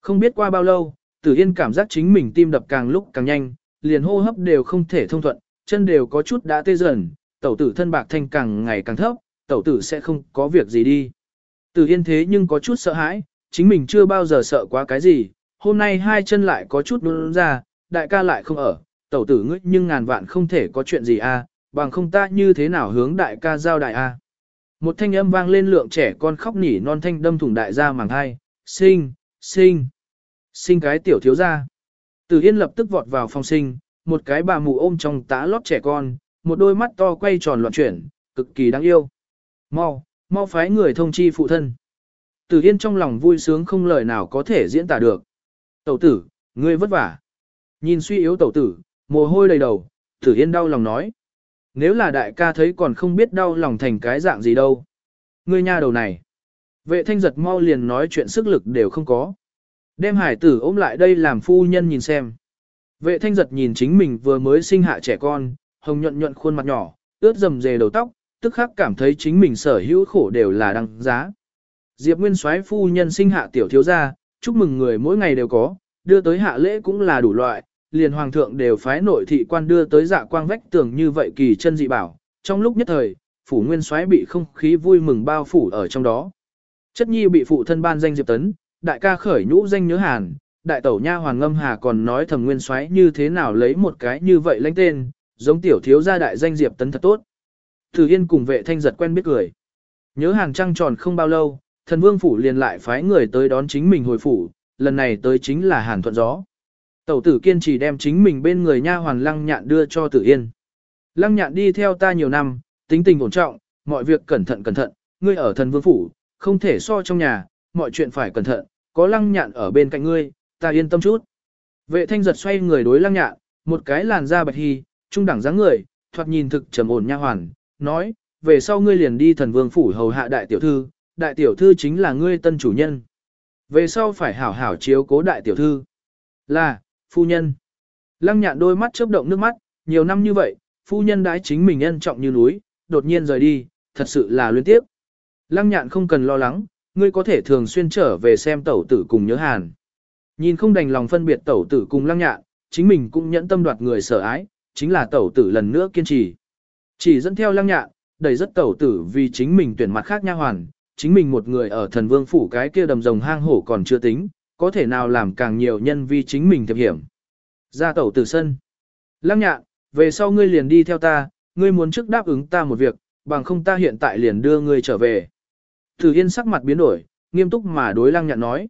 Speaker 1: Không biết qua bao lâu, Tử Yên cảm giác chính mình tim đập càng lúc càng nhanh, liền hô hấp đều không thể thông thuận, chân đều có chút đã tê dần, tẩu tử thân bạc thanh càng ngày càng thấp, tẩu tử sẽ không có việc gì đi. Tử Yên thế nhưng có chút sợ hãi, chính mình chưa bao giờ sợ quá cái gì, hôm nay hai chân lại có chút đun ra, đại ca lại không ở, tẩu tử ngươi nhưng ngàn vạn không thể có chuyện gì a, bằng không ta như thế nào hướng đại ca giao đại a. Một thanh âm vang lên lượng trẻ con khóc nỉ non thanh đâm thủng đại gia màng hai, sinh, sinh. Sinh cái tiểu thiếu gia Tử Yên lập tức vọt vào phòng sinh, một cái bà mụ ôm trong tá lót trẻ con, một đôi mắt to quay tròn loạn chuyển, cực kỳ đáng yêu. Mau, mau phái người thông chi phụ thân. Tử Yên trong lòng vui sướng không lời nào có thể diễn tả được. Tẩu tử, ngươi vất vả. Nhìn suy yếu tẩu tử, mồ hôi đầy đầu, Tử Yên đau lòng nói. Nếu là đại ca thấy còn không biết đau lòng thành cái dạng gì đâu. Ngươi nha đầu này. Vệ thanh giật mau liền nói chuyện sức lực đều không có. Đem hải tử ôm lại đây làm phu nhân nhìn xem. Vệ thanh giật nhìn chính mình vừa mới sinh hạ trẻ con, hồng nhuận nhuận khuôn mặt nhỏ, ướt dầm dề đầu tóc, tức khắc cảm thấy chính mình sở hữu khổ đều là đăng giá. Diệp Nguyên soái phu nhân sinh hạ tiểu thiếu gia, chúc mừng người mỗi ngày đều có, đưa tới hạ lễ cũng là đủ loại, liền hoàng thượng đều phái nội thị quan đưa tới dạ quang vách tường như vậy kỳ chân dị bảo. Trong lúc nhất thời, phủ nguyên soái bị không khí vui mừng bao phủ ở trong đó. Chất nhi bị phụ thân ban danh Diệp Tấn, đại ca khởi nhũ danh nhớ hàn, đại tẩu nha hoàng ngâm hà còn nói thầm nguyên soái như thế nào lấy một cái như vậy lãnh tên, giống tiểu thiếu gia đại danh Diệp Tấn thật tốt. Thử Yên cùng vệ thanh giật quen biết cười. Nhớ hàng trăng tròn không bao lâu, thần vương phủ liền lại phái người tới đón chính mình hồi phủ, lần này tới chính là hàn thuận gió. Tẩu tử kiên trì đem chính mình bên người nha hoàn lăng nhạn đưa cho tử yên. Lăng nhạn đi theo ta nhiều năm, tính tình ổn trọng, mọi việc cẩn thận cẩn thận, ngươi ở thần vương phủ, không thể so trong nhà, mọi chuyện phải cẩn thận, có lăng nhạn ở bên cạnh ngươi, ta yên tâm chút. Vệ thanh giật xoay người đối lăng nhạn, một cái làn da bạch hy, trung đẳng dáng người, thoạt nhìn thực trầm ổn nha hoàn, nói, về sau ngươi liền đi thần vương phủ hầu hạ đại tiểu thư, đại tiểu thư chính là ngươi tân chủ nhân. Về sau phải hảo hảo chiếu cố đại tiểu thư. Là, phu nhân. Lăng nhạn đôi mắt chớp động nước mắt, nhiều năm như vậy, phu nhân đãi chính mình ân trọng như núi, đột nhiên rời đi, thật sự là luyến tiếc. Lăng nhạn không cần lo lắng, ngươi có thể thường xuyên trở về xem tẩu tử cùng nhớ hàn. Nhìn không đành lòng phân biệt tẩu tử cùng lăng nhạn, chính mình cũng nhẫn tâm đoạt người sợ ái, chính là tẩu tử lần nữa kiên trì. Chỉ dẫn theo lăng nhạn, đầy rất tẩu tử vì chính mình tuyển mặt khác nha hoàn, chính mình một người ở thần vương phủ cái kia đầm rồng hang hổ còn chưa tính, có thể nào làm càng nhiều nhân vi chính mình thiệp hiểm. Ra tẩu tử sân. Lăng nhạn, về sau ngươi liền đi theo ta, ngươi muốn trước đáp ứng ta một việc, bằng không ta hiện tại liền đưa ngươi trở về. Tử Yên sắc mặt biến đổi, nghiêm túc mà đối lăng nhạn nói.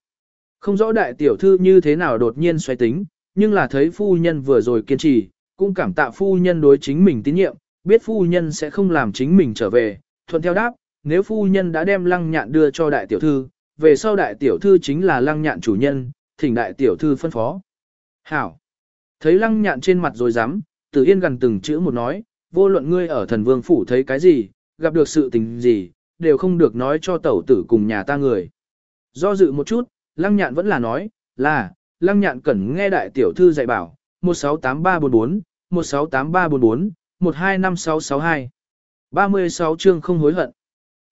Speaker 1: Không rõ đại tiểu thư như thế nào đột nhiên xoay tính, nhưng là thấy phu nhân vừa rồi kiên trì, cũng cảm tạ phu nhân đối chính mình tín nhiệm, biết phu nhân sẽ không làm chính mình trở về, thuận theo đáp, nếu phu nhân đã đem lăng nhạn đưa cho đại tiểu thư, về sau đại tiểu thư chính là lăng nhạn chủ nhân, thỉnh đại tiểu thư phân phó. Hảo! Thấy lăng nhạn trên mặt rồi dám, tử yên gần từng chữ một nói, vô luận ngươi ở thần vương phủ thấy cái gì, gặp được sự tình gì, đều không được nói cho tẩu tử cùng nhà ta người. Do dự một chút, lăng nhạn vẫn là nói, là, lăng nhạn cần nghe đại tiểu thư dạy bảo, 168344, 168344, 125662. 36 chương không hối hận.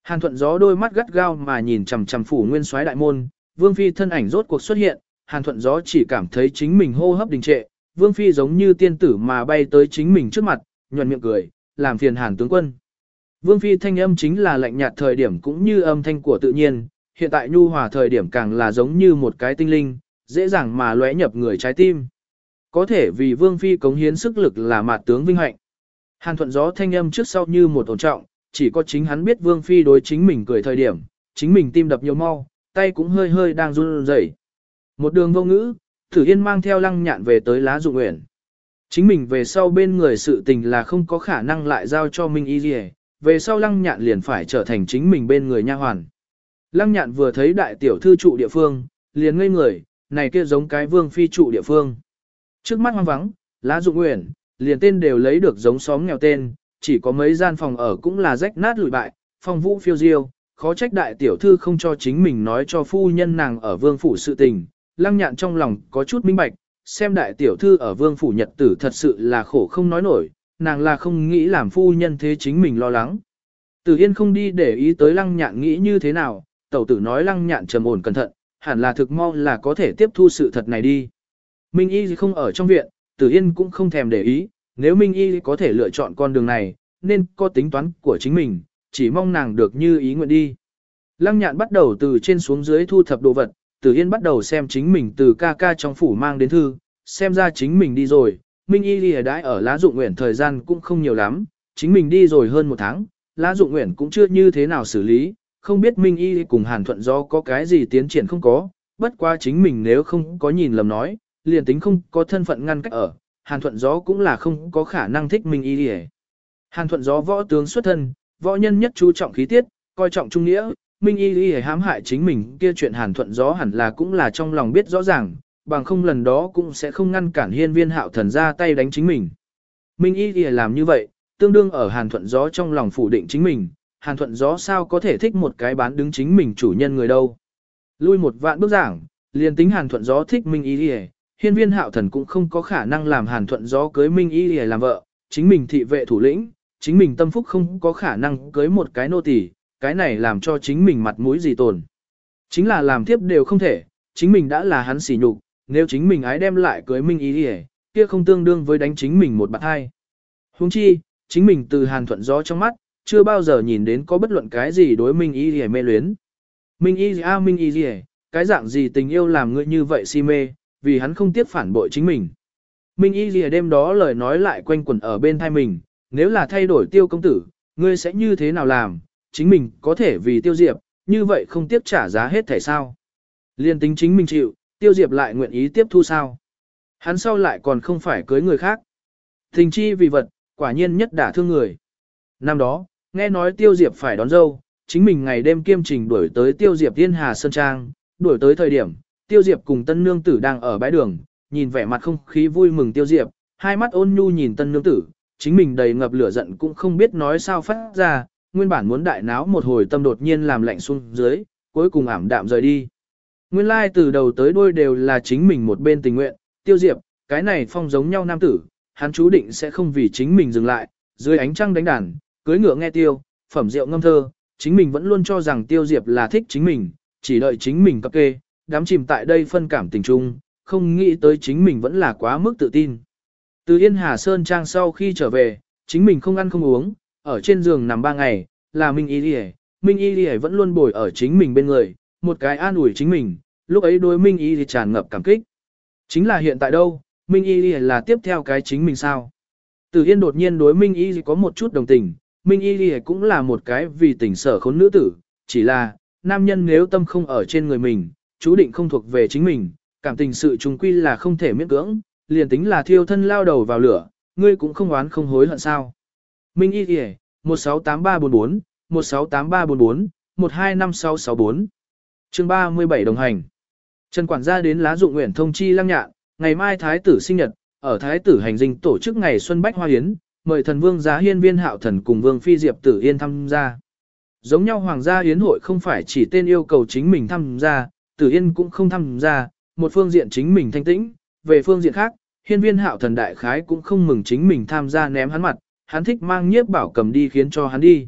Speaker 1: Hàn thuận gió đôi mắt gắt gao mà nhìn chằm chằm phủ nguyên soái đại môn, vương phi thân ảnh rốt cuộc xuất hiện, hàn thuận gió chỉ cảm thấy chính mình hô hấp đình trệ, vương phi giống như tiên tử mà bay tới chính mình trước mặt, nhuận miệng cười, làm phiền hàn tướng quân. Vương phi thanh âm chính là lạnh nhạt thời điểm cũng như âm thanh của tự nhiên, hiện tại nhu hòa thời điểm càng là giống như một cái tinh linh, dễ dàng mà lóe nhập người trái tim. Có thể vì vương phi cống hiến sức lực là mạt tướng vinh hạnh. Hàn thuận gió thanh âm trước sau như một ổn trọng, chỉ có chính hắn biết Vương Phi đối chính mình cười thời điểm, chính mình tim đập nhiều mau, tay cũng hơi hơi đang run rẩy. Một đường vô ngữ, Thử Yên mang theo lăng nhạn về tới lá dụng nguyện. Chính mình về sau bên người sự tình là không có khả năng lại giao cho Minh Y Dì về sau lăng nhạn liền phải trở thành chính mình bên người nha hoàn. Lăng nhạn vừa thấy đại tiểu thư trụ địa phương, liền ngây người, này kia giống cái vương phi trụ địa phương. Trước mắt hoang vắng, lá dụng nguyện, liền tên đều lấy được giống xóm nghèo tên, chỉ có mấy gian phòng ở cũng là rách nát lụi bại, phong vũ phiêu diêu, khó trách đại tiểu thư không cho chính mình nói cho phu nhân nàng ở vương phủ sự tình, lăng nhạn trong lòng có chút minh bạch, xem đại tiểu thư ở vương phủ nhật tử thật sự là khổ không nói nổi, nàng là không nghĩ làm phu nhân thế chính mình lo lắng. Tử Yên không đi để ý tới lăng nhạn nghĩ như thế nào, tẩu tử nói lăng nhạn trầm ổn cẩn thận, hẳn là thực mau là có thể tiếp thu sự thật này đi. Minh Y không ở trong viện, Tử Yên cũng không thèm để ý, nếu Minh Y có thể lựa chọn con đường này, nên có tính toán của chính mình, chỉ mong nàng được như ý nguyện đi. Lăng nhạn bắt đầu từ trên xuống dưới thu thập đồ vật, Tử Yên bắt đầu xem chính mình từ ca ca trong phủ mang đến thư, xem ra chính mình đi rồi, Minh Y lìa đãi ở lá dụng nguyện thời gian cũng không nhiều lắm, chính mình đi rồi hơn một tháng, lá dụng nguyện cũng chưa như thế nào xử lý, không biết Minh Y cùng Hàn Thuận do có cái gì tiến triển không có, bất qua chính mình nếu không có nhìn lầm nói, liền tính không có thân phận ngăn cách ở, Hàn Thuận Gió cũng là không có khả năng thích Minh Y Lìa. Hàn Thuận Gió võ tướng xuất thân, võ nhân nhất chú trọng khí tiết, coi trọng trung nghĩa, Minh Y Lìa hãm hại chính mình kia chuyện Hàn Thuận Gió hẳn là cũng là trong lòng biết rõ ràng, bằng không lần đó cũng sẽ không ngăn cản hiên viên hạo thần ra tay đánh chính mình. Minh Y Lìa làm như vậy, tương đương ở Hàn Thuận Gió trong lòng phủ định chính mình, Hàn Thuận Gió sao có thể thích một cái bán đứng chính mình chủ nhân người đâu. Lui một vạn bước giảng, liền tính Hàn Thuận Gió thích Minh Y Lìa, hiên viên hạo thần cũng không có khả năng làm hàn thuận gió cưới Minh Y để làm vợ, chính mình thị vệ thủ lĩnh, chính mình tâm phúc không có khả năng cưới một cái nô tỳ, cái này làm cho chính mình mặt mũi gì tồn. Chính là làm tiếp đều không thể, chính mình đã là hắn sỉ nhục, nếu chính mình ái đem lại cưới Minh Y để, kia không tương đương với đánh chính mình một bạn hai. Huống chi, chính mình từ hàn thuận gió trong mắt, chưa bao giờ nhìn đến có bất luận cái gì đối Minh Y để mê luyến. Minh Y a à Minh Y để, cái dạng gì tình yêu làm ngươi như vậy si mê, vì hắn không tiếc phản bội chính mình. Minh Y lìa đêm đó lời nói lại quanh quẩn ở bên thai mình, nếu là thay đổi tiêu công tử, ngươi sẽ như thế nào làm, chính mình có thể vì tiêu diệp, như vậy không tiếc trả giá hết thể sao. Liên tính chính mình chịu, tiêu diệp lại nguyện ý tiếp thu sao. Hắn sau lại còn không phải cưới người khác. Thình chi vì vật, quả nhiên nhất đả thương người. Năm đó, nghe nói tiêu diệp phải đón dâu, chính mình ngày đêm kiêm trình đuổi tới tiêu diệp thiên hà sơn trang, đuổi tới thời điểm, tiêu diệp cùng tân nương tử đang ở bãi đường, nhìn vẻ mặt không khí vui mừng tiêu diệp, hai mắt ôn nhu nhìn tân nương tử, chính mình đầy ngập lửa giận cũng không biết nói sao phát ra, nguyên bản muốn đại náo một hồi tâm đột nhiên làm lạnh xuống dưới, cuối cùng ảm đạm rời đi. Nguyên lai like từ đầu tới đuôi đều là chính mình một bên tình nguyện, tiêu diệp, cái này phong giống nhau nam tử, hắn chú định sẽ không vì chính mình dừng lại, dưới ánh trăng đánh đàn, cưới ngựa nghe tiêu, phẩm rượu ngâm thơ, chính mình vẫn luôn cho rằng tiêu diệp là thích chính mình, chỉ đợi chính mình cập kê, đám chìm tại đây phân cảm tình chung, không nghĩ tới chính mình vẫn là quá mức tự tin. Từ Yên Hà Sơn Trang sau khi trở về, chính mình không ăn không uống, ở trên giường nằm ba ngày, là Minh Y Lì Minh Y Lì vẫn luôn bồi ở chính mình bên người, một cái an ủi chính mình, lúc ấy đối Minh Y thì tràn ngập cảm kích. Chính là hiện tại đâu, Minh Y Lì là tiếp theo cái chính mình sao. Từ Yên đột nhiên đối Minh Y có một chút đồng tình, Minh Y Lì cũng là một cái vì tình sở khốn nữ tử, chỉ là, nam nhân nếu tâm không ở trên người mình, chú định không thuộc về chính mình, cảm tình sự trùng quy là không thể miễn cưỡng, liền tính là thiêu thân lao đầu vào lửa, ngươi cũng không oán không hối hận sao. Minh Y kìa, 168344, 168344, 125664. chương 37 đồng hành. Trần quản gia đến lá dụng nguyện thông chi lăng nhạn, ngày mai thái tử sinh nhật, ở thái tử hành dinh tổ chức ngày xuân bách hoa hiến, mời thần vương giá hiên viên hạo thần cùng vương phi diệp tử yên tham gia. Giống nhau hoàng gia hiến hội không phải chỉ tên yêu cầu chính mình tham gia, tử yên cũng không tham gia, một phương diện chính mình thanh tĩnh, về phương diện khác, hiên viên hạo thần đại khái cũng không mừng chính mình tham gia ném hắn mặt, hắn thích mang nhiếp bảo cầm đi khiến cho hắn đi.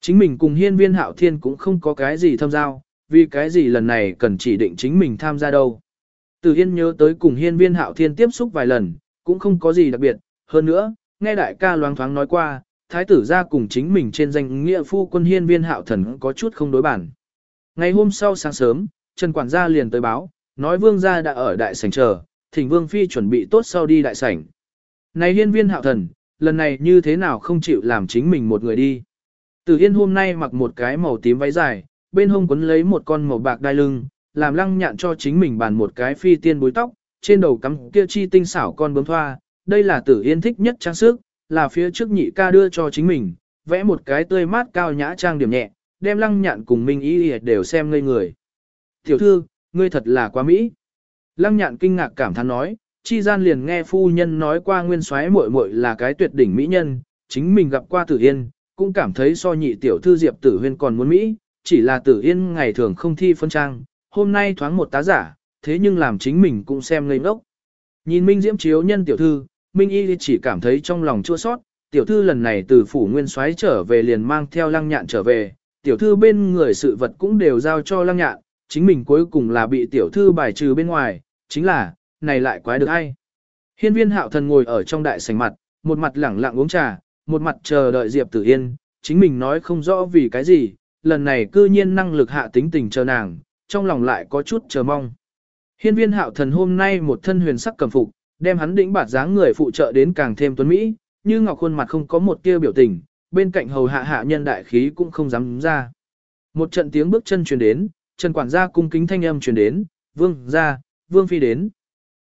Speaker 1: Chính mình cùng hiên viên hạo thiên cũng không có cái gì tham giao, vì cái gì lần này cần chỉ định chính mình tham gia đâu. Từ Hiên nhớ tới cùng hiên viên hạo thiên tiếp xúc vài lần, cũng không có gì đặc biệt, hơn nữa, nghe đại ca loáng thoáng nói qua, thái tử ra cùng chính mình trên danh nghĩa phu quân hiên viên hạo thần có chút không đối bản. Ngày hôm sau sáng sớm, Trần quản gia liền tới báo, nói vương gia đã ở đại sảnh chờ, thỉnh vương phi chuẩn bị tốt sau đi đại sảnh. Này hiên viên hạo thần, lần này như thế nào không chịu làm chính mình một người đi. Tử Yên hôm nay mặc một cái màu tím váy dài, bên hông quấn lấy một con màu bạc đai lưng, làm lăng nhạn cho chính mình bàn một cái phi tiên búi tóc, trên đầu cắm kia chi tinh xảo con bướm thoa, đây là Tử Yên thích nhất trang sức, là phía trước nhị ca đưa cho chính mình, vẽ một cái tươi mát cao nhã trang điểm nhẹ, đem lăng nhạn cùng Minh Ý đều xem ngây người. Tiểu thư, ngươi thật là quá mỹ. Lăng nhạn kinh ngạc cảm thán nói, chi gian liền nghe phu nhân nói qua nguyên soái muội muội là cái tuyệt đỉnh mỹ nhân, chính mình gặp qua tử yên, cũng cảm thấy so nhị tiểu thư diệp tử huyên còn muốn mỹ, chỉ là tử yên ngày thường không thi phân trang, hôm nay thoáng một tá giả, thế nhưng làm chính mình cũng xem ngây ngốc. Nhìn Minh Diễm chiếu nhân tiểu thư, Minh Y chỉ cảm thấy trong lòng chua sót, tiểu thư lần này từ phủ nguyên soái trở về liền mang theo lăng nhạn trở về, tiểu thư bên người sự vật cũng đều giao cho lăng nhạn, chính mình cuối cùng là bị tiểu thư bài trừ bên ngoài, chính là, này lại quái được ai. Hiên viên hạo thần ngồi ở trong đại sảnh mặt, một mặt lẳng lặng uống trà, một mặt chờ đợi Diệp Tử Yên, chính mình nói không rõ vì cái gì, lần này cư nhiên năng lực hạ tính tình chờ nàng, trong lòng lại có chút chờ mong. Hiên viên hạo thần hôm nay một thân huyền sắc cầm phục, đem hắn đĩnh bạt dáng người phụ trợ đến càng thêm tuấn Mỹ, như ngọc khuôn mặt không có một tia biểu tình, bên cạnh hầu hạ hạ nhân đại khí cũng không dám ra. Một trận tiếng bước chân truyền đến, Trần quản gia cung kính thanh âm truyền đến, vương gia, vương phi đến.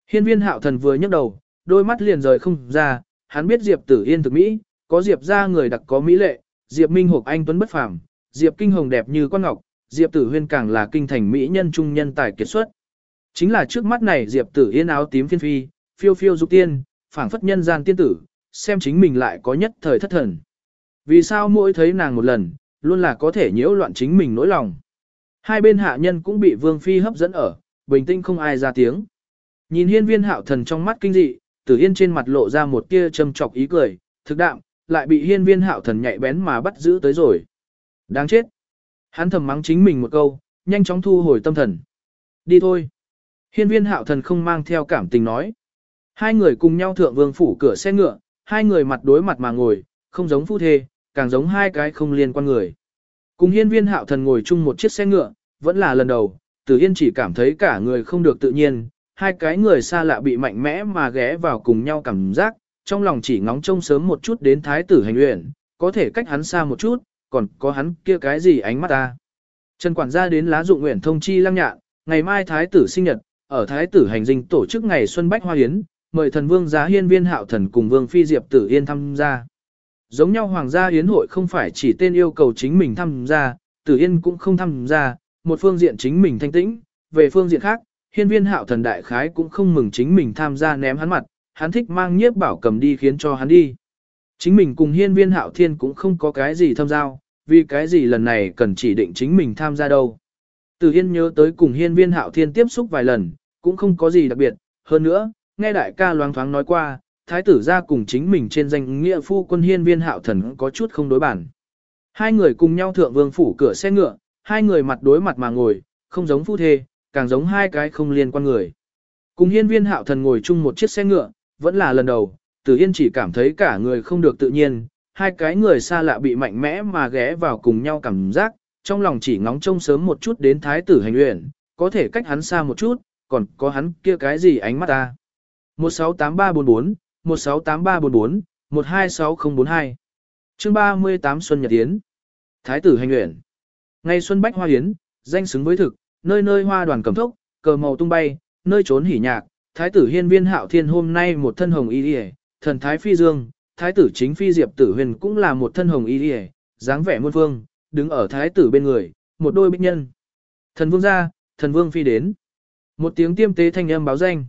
Speaker 1: Hiên viên hạo thần vừa nhấc đầu, đôi mắt liền rời không ra, hắn biết Diệp tử yên thực Mỹ, có Diệp gia người đặc có Mỹ lệ, Diệp Minh Hục anh tuấn bất phàm, Diệp kinh hồng đẹp như con ngọc, Diệp tử huyên càng là kinh thành Mỹ nhân trung nhân tài kiệt xuất. Chính là trước mắt này Diệp tử yên áo tím phiên phi, phiêu phiêu dục tiên, phảng phất nhân gian tiên tử, xem chính mình lại có nhất thời thất thần. Vì sao mỗi thấy nàng một lần, luôn là có thể nhiễu loạn chính mình nỗi lòng. Hai bên hạ nhân cũng bị Vương Phi hấp dẫn ở, bình tĩnh không ai ra tiếng. Nhìn hiên viên hạo thần trong mắt kinh dị, tử yên trên mặt lộ ra một tia châm chọc ý cười, thực đạm, lại bị hiên viên hạo thần nhạy bén mà bắt giữ tới rồi. Đáng chết. Hắn thầm mắng chính mình một câu, nhanh chóng thu hồi tâm thần. Đi thôi. Hiên viên hạo thần không mang theo cảm tình nói. Hai người cùng nhau thượng vương phủ cửa xe ngựa, hai người mặt đối mặt mà ngồi, không giống phu thê, càng giống hai cái không liên quan người. Cùng hiên viên hạo thần ngồi chung một chiếc xe ngựa, vẫn là lần đầu, tử yên chỉ cảm thấy cả người không được tự nhiên, hai cái người xa lạ bị mạnh mẽ mà ghé vào cùng nhau cảm giác, trong lòng chỉ ngóng trông sớm một chút đến thái tử hành luyện, có thể cách hắn xa một chút, còn có hắn kia cái gì ánh mắt ta. Trần quản gia đến lá dụng nguyện thông chi lăng nhạn, ngày mai thái tử sinh nhật, ở thái tử hành dinh tổ chức ngày xuân bách hoa hiến, mời thần vương giá hiên viên hạo thần cùng vương phi diệp tử yên tham gia. Giống nhau hoàng gia hiến hội không phải chỉ tên yêu cầu chính mình tham gia, tử yên cũng không tham gia, một phương diện chính mình thanh tĩnh, về phương diện khác, hiên viên hạo thần đại khái cũng không mừng chính mình tham gia ném hắn mặt, hắn thích mang nhiếp bảo cầm đi khiến cho hắn đi. Chính mình cùng hiên viên hạo thiên cũng không có cái gì tham giao, vì cái gì lần này cần chỉ định chính mình tham gia đâu. Từ Yên nhớ tới cùng hiên viên hạo thiên tiếp xúc vài lần, cũng không có gì đặc biệt, hơn nữa, nghe đại ca loáng thoáng nói qua, thái tử ra cùng chính mình trên danh nghĩa phu quân hiên viên hạo thần có chút không đối bản. Hai người cùng nhau thượng vương phủ cửa xe ngựa, hai người mặt đối mặt mà ngồi, không giống phu thê, càng giống hai cái không liên quan người. Cùng hiên viên hạo thần ngồi chung một chiếc xe ngựa, vẫn là lần đầu, Tử Yên chỉ cảm thấy cả người không được tự nhiên, hai cái người xa lạ bị mạnh mẽ mà ghé vào cùng nhau cảm giác, trong lòng chỉ ngóng trông sớm một chút đến thái tử hành luyện, có thể cách hắn xa một chút, còn có hắn kia cái gì ánh mắt ta. 168344, 168344, 126042. Chương 38 Xuân Nhật Yến. Thái tử hành luyện. Ngày Xuân Bách Hoa Yến, danh xứng với thực, nơi nơi hoa đoàn cầm thốc, cờ màu tung bay, nơi trốn hỉ nhạc, thái tử hiên viên hạo thiên hôm nay một thân hồng y y, thần thái phi dương, thái tử chính phi diệp tử huyền cũng là một thân hồng y y, dáng vẻ muôn phương, đứng ở thái tử bên người, một đôi bích nhân. Thần vương ra, thần vương phi đến. Một tiếng tiêm tế thanh âm báo danh.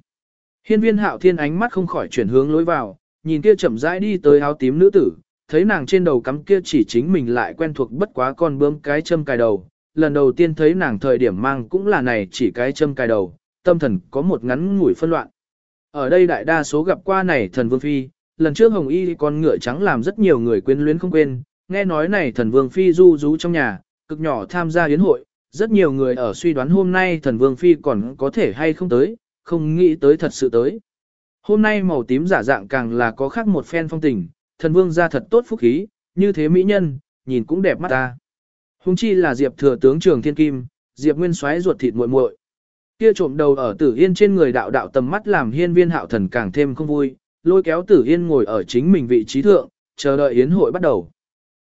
Speaker 1: Hiên viên hạo thiên ánh mắt không khỏi chuyển hướng lối vào, nhìn kia chậm rãi đi tới áo tím nữ tử, thấy nàng trên đầu cắm kia chỉ chính mình lại quen thuộc bất quá con bướm cái châm cài đầu. Lần đầu tiên thấy nàng thời điểm mang cũng là này chỉ cái châm cài đầu, tâm thần có một ngắn ngủi phân loạn. Ở đây đại đa số gặp qua này thần vương phi, lần trước hồng y con ngựa trắng làm rất nhiều người quyến luyến không quên, nghe nói này thần vương phi du rú trong nhà, cực nhỏ tham gia yến hội, rất nhiều người ở suy đoán hôm nay thần vương phi còn có thể hay không tới, không nghĩ tới thật sự tới. Hôm nay màu tím giả dạng càng là có khác một phen phong tình, thần vương ra thật tốt phúc khí, như thế mỹ nhân, nhìn cũng đẹp mắt ta. Hùng chi là Diệp thừa tướng trường thiên kim, Diệp nguyên xoáy ruột thịt muội muội. Kia trộm đầu ở tử yên trên người đạo đạo tầm mắt làm hiên viên hạo thần càng thêm không vui, lôi kéo tử yên ngồi ở chính mình vị trí thượng, chờ đợi yến hội bắt đầu.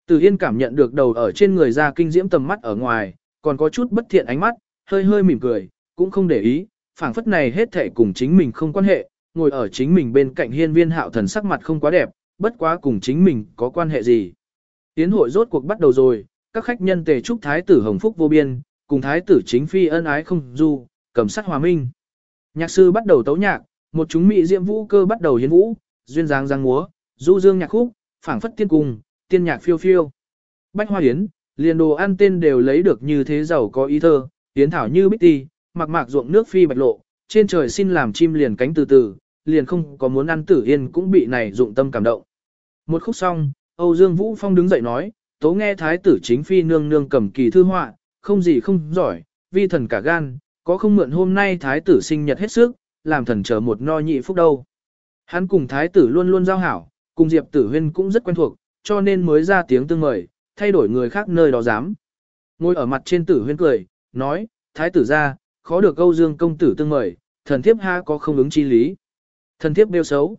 Speaker 1: Tử yên cảm nhận được đầu ở trên người ra kinh diễm tầm mắt ở ngoài, còn có chút bất thiện ánh mắt, hơi hơi mỉm cười, cũng không để ý, phảng phất này hết thể cùng chính mình không quan hệ, ngồi ở chính mình bên cạnh hiên viên hạo thần sắc mặt không quá đẹp, bất quá cùng chính mình có quan hệ gì. Tiến hội rốt cuộc bắt đầu rồi, các khách nhân tề chúc thái tử hồng phúc vô biên, cùng thái tử chính phi ân ái không du, cầm sắc hòa minh. Nhạc sư bắt đầu tấu nhạc, một chúng mỹ diễm vũ cơ bắt đầu hiến vũ, duyên dáng giang múa, du dương nhạc khúc, phảng phất tiên cùng, tiên nhạc phiêu phiêu. Bách hoa hiến, liền đồ ăn tên đều lấy được như thế giàu có ý thơ, tiến thảo như bích ti, mặc mạc ruộng nước phi bạch lộ, trên trời xin làm chim liền cánh từ từ, liền không có muốn ăn tử yên cũng bị này dụng tâm cảm động. Một khúc xong, Âu Dương Vũ Phong đứng dậy nói, tố nghe thái tử chính phi nương nương cầm kỳ thư họa, không gì không giỏi, vi thần cả gan, có không mượn hôm nay thái tử sinh nhật hết sức, làm thần chờ một no nhị phúc đâu. Hắn cùng thái tử luôn luôn giao hảo, cùng Diệp tử huyên cũng rất quen thuộc, cho nên mới ra tiếng tương mời, thay đổi người khác nơi đó dám. Ngồi ở mặt trên tử huyên cười, nói, thái tử ra, khó được Âu dương công tử tương mời, thần thiếp ha có không ứng chi lý. Thần thiếp đeo xấu.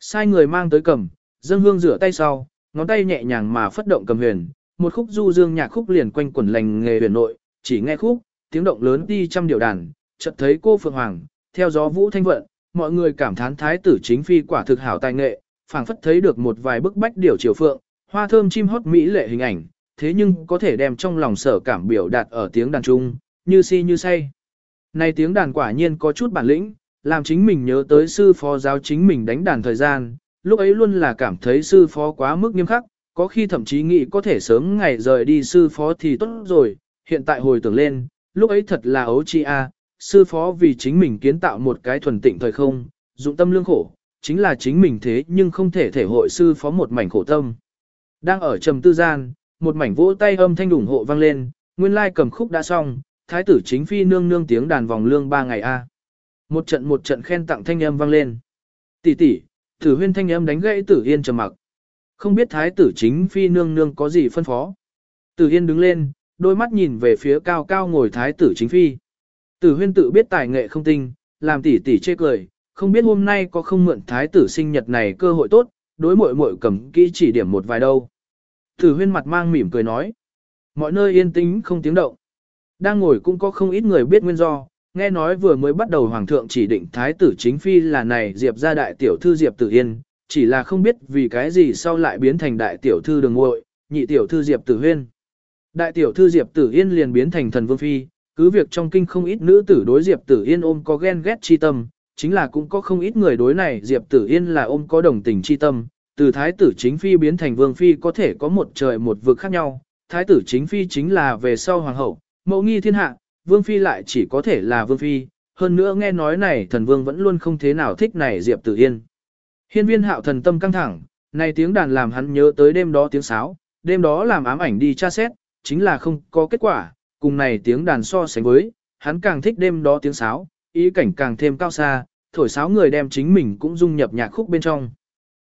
Speaker 1: Sai người mang tới cầm, dâng hương rửa tay sau, ngón tay nhẹ nhàng mà phất động cầm huyền, một khúc du dương nhạc khúc liền quanh quẩn lành nghề huyền nội, chỉ nghe khúc, tiếng động lớn đi trăm điệu đàn, chợt thấy cô Phượng Hoàng, theo gió vũ thanh vận, mọi người cảm thán thái tử chính phi quả thực hảo tài nghệ, phảng phất thấy được một vài bức bách điều triều phượng, hoa thơm chim hót mỹ lệ hình ảnh, thế nhưng có thể đem trong lòng sở cảm biểu đạt ở tiếng đàn trung, như si như say. Này tiếng đàn quả nhiên có chút bản lĩnh, làm chính mình nhớ tới sư phó giáo chính mình đánh đàn thời gian, lúc ấy luôn là cảm thấy sư phó quá mức nghiêm khắc, có khi thậm chí nghĩ có thể sớm ngày rời đi sư phó thì tốt rồi, hiện tại hồi tưởng lên, lúc ấy thật là ấu chi a, sư phó vì chính mình kiến tạo một cái thuần tịnh thời không, dụng tâm lương khổ, chính là chính mình thế nhưng không thể thể hội sư phó một mảnh khổ tâm. Đang ở trầm tư gian, một mảnh vỗ tay âm thanh ủng hộ vang lên, nguyên lai cầm khúc đã xong, thái tử chính phi nương nương tiếng đàn vòng lương ba ngày a. Một trận một trận khen tặng thanh âm vang lên. Tỷ tỷ, Tử huyên thanh âm đánh gãy Tử Yên trầm mặc. Không biết thái tử chính phi nương nương có gì phân phó. Tử Yên đứng lên, đôi mắt nhìn về phía cao cao ngồi thái tử chính phi. Tử huyên tự biết tài nghệ không tinh, làm tỷ tỷ chê cười, không biết hôm nay có không mượn thái tử sinh nhật này cơ hội tốt, đối muội muội cầm kỹ chỉ điểm một vài đâu. Tử huyên mặt mang mỉm cười nói. Mọi nơi yên tĩnh không tiếng động. Đang ngồi cũng có không ít người biết nguyên do, nghe nói vừa mới bắt đầu hoàng thượng chỉ định thái tử chính phi là này Diệp gia đại tiểu thư Diệp Tử Yên, chỉ là không biết vì cái gì sau lại biến thành đại tiểu thư đường Ngụy, nhị tiểu thư Diệp Tử Huyên. Đại tiểu thư Diệp Tử Yên liền biến thành thần vương phi, cứ việc trong kinh không ít nữ tử đối Diệp Tử Yên ôm có ghen ghét chi tâm, chính là cũng có không ít người đối này Diệp Tử Yên là ôm có đồng tình chi tâm, từ thái tử chính phi biến thành vương phi có thể có một trời một vực khác nhau, thái tử chính phi chính là về sau hoàng hậu, mẫu nghi thiên hạ, vương phi lại chỉ có thể là vương phi, hơn nữa nghe nói này thần vương vẫn luôn không thế nào thích này Diệp Tử Yên. Hiên viên hạo thần tâm căng thẳng, này tiếng đàn làm hắn nhớ tới đêm đó tiếng sáo, đêm đó làm ám ảnh đi tra xét, chính là không có kết quả, cùng này tiếng đàn so sánh với, hắn càng thích đêm đó tiếng sáo, ý cảnh càng thêm cao xa, thổi sáo người đem chính mình cũng dung nhập nhạc khúc bên trong.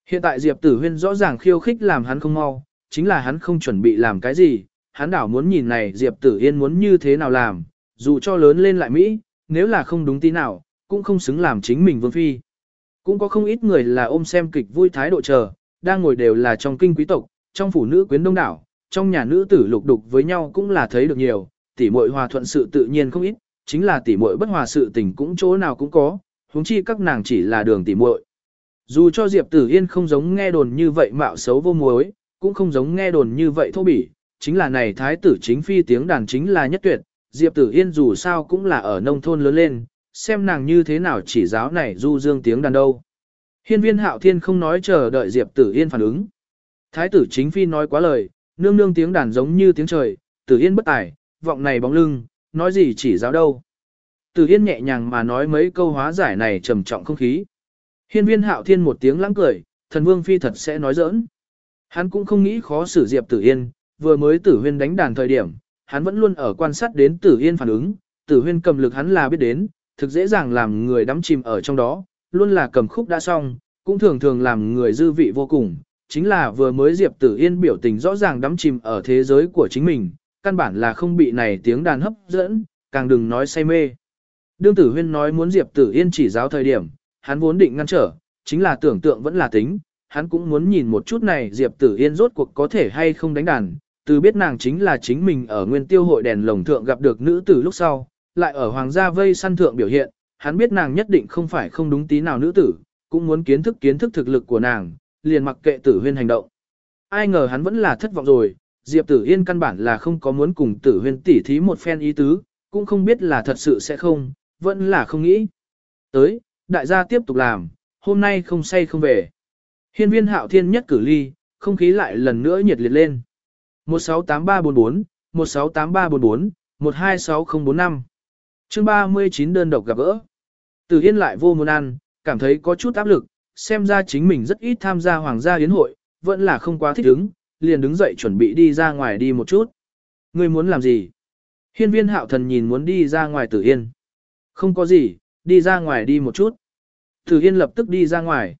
Speaker 1: Hiện tại Diệp Tử Huyên rõ ràng khiêu khích làm hắn không mau, chính là hắn không chuẩn bị làm cái gì, hắn đảo muốn nhìn này Diệp Tử Yên muốn như thế nào làm, dù cho lớn lên lại Mỹ, nếu là không đúng tí nào, cũng không xứng làm chính mình vương phi. Cũng có không ít người là ôm xem kịch vui thái độ chờ, đang ngồi đều là trong kinh quý tộc, trong phủ nữ quyến đông đảo, trong nhà nữ tử lục đục với nhau cũng là thấy được nhiều, tỷ muội hòa thuận sự tự nhiên không ít, chính là tỷ muội bất hòa sự tình cũng chỗ nào cũng có, huống chi các nàng chỉ là đường tỷ muội. Dù cho Diệp Tử Yên không giống nghe đồn như vậy mạo xấu vô muối, cũng không giống nghe đồn như vậy thô bỉ, chính là này thái tử chính phi tiếng đàn chính là nhất tuyệt, Diệp Tử Yên dù sao cũng là ở nông thôn lớn lên, xem nàng như thế nào chỉ giáo này du dương tiếng đàn đâu. Hiên viên hạo thiên không nói chờ đợi Diệp Tử Yên phản ứng. Thái tử chính phi nói quá lời, nương nương tiếng đàn giống như tiếng trời, Tử Yên bất tài, vọng này bóng lưng, nói gì chỉ giáo đâu. Tử Yên nhẹ nhàng mà nói mấy câu hóa giải này trầm trọng không khí. Hiên viên hạo thiên một tiếng lãng cười, thần vương phi thật sẽ nói giỡn. Hắn cũng không nghĩ khó xử Diệp Tử Yên, vừa mới Tử Huyên đánh đàn thời điểm, hắn vẫn luôn ở quan sát đến Tử Yên phản ứng, Tử Huyên cầm lực hắn là biết đến, thực dễ dàng làm người đắm chìm ở trong đó, luôn là cầm khúc đã xong, cũng thường thường làm người dư vị vô cùng, chính là vừa mới Diệp Tử Yên biểu tình rõ ràng đắm chìm ở thế giới của chính mình, căn bản là không bị này tiếng đàn hấp dẫn, càng đừng nói say mê. Đương Tử Huyên nói muốn Diệp Tử Yên chỉ giáo thời điểm, hắn vốn định ngăn trở, chính là tưởng tượng vẫn là tính, hắn cũng muốn nhìn một chút này Diệp Tử Yên rốt cuộc có thể hay không đánh đàn, từ biết nàng chính là chính mình ở nguyên tiêu hội đèn lồng thượng gặp được nữ tử lúc sau, lại ở hoàng gia vây săn thượng biểu hiện, hắn biết nàng nhất định không phải không đúng tí nào nữ tử, cũng muốn kiến thức kiến thức thực lực của nàng, liền mặc kệ tử huyên hành động. Ai ngờ hắn vẫn là thất vọng rồi, Diệp Tử Yên căn bản là không có muốn cùng tử huyên tỉ thí một phen ý tứ, cũng không biết là thật sự sẽ không, vẫn là không nghĩ. Tới, đại gia tiếp tục làm, hôm nay không say không về. Hiên viên hạo thiên nhất cử ly, không khí lại lần nữa nhiệt liệt lên. 168344, 168344, 126045. Chương 39 đơn độc gặp gỡ. Từ Yên lại vô muốn ăn, cảm thấy có chút áp lực, xem ra chính mình rất ít tham gia hoàng gia yến hội, vẫn là không quá thích ứng, liền đứng dậy chuẩn bị đi ra ngoài đi một chút. Ngươi muốn làm gì? Hiên viên hạo thần nhìn muốn đi ra ngoài Tử Yên. Không có gì, đi ra ngoài đi một chút. Tử Yên lập tức đi ra ngoài.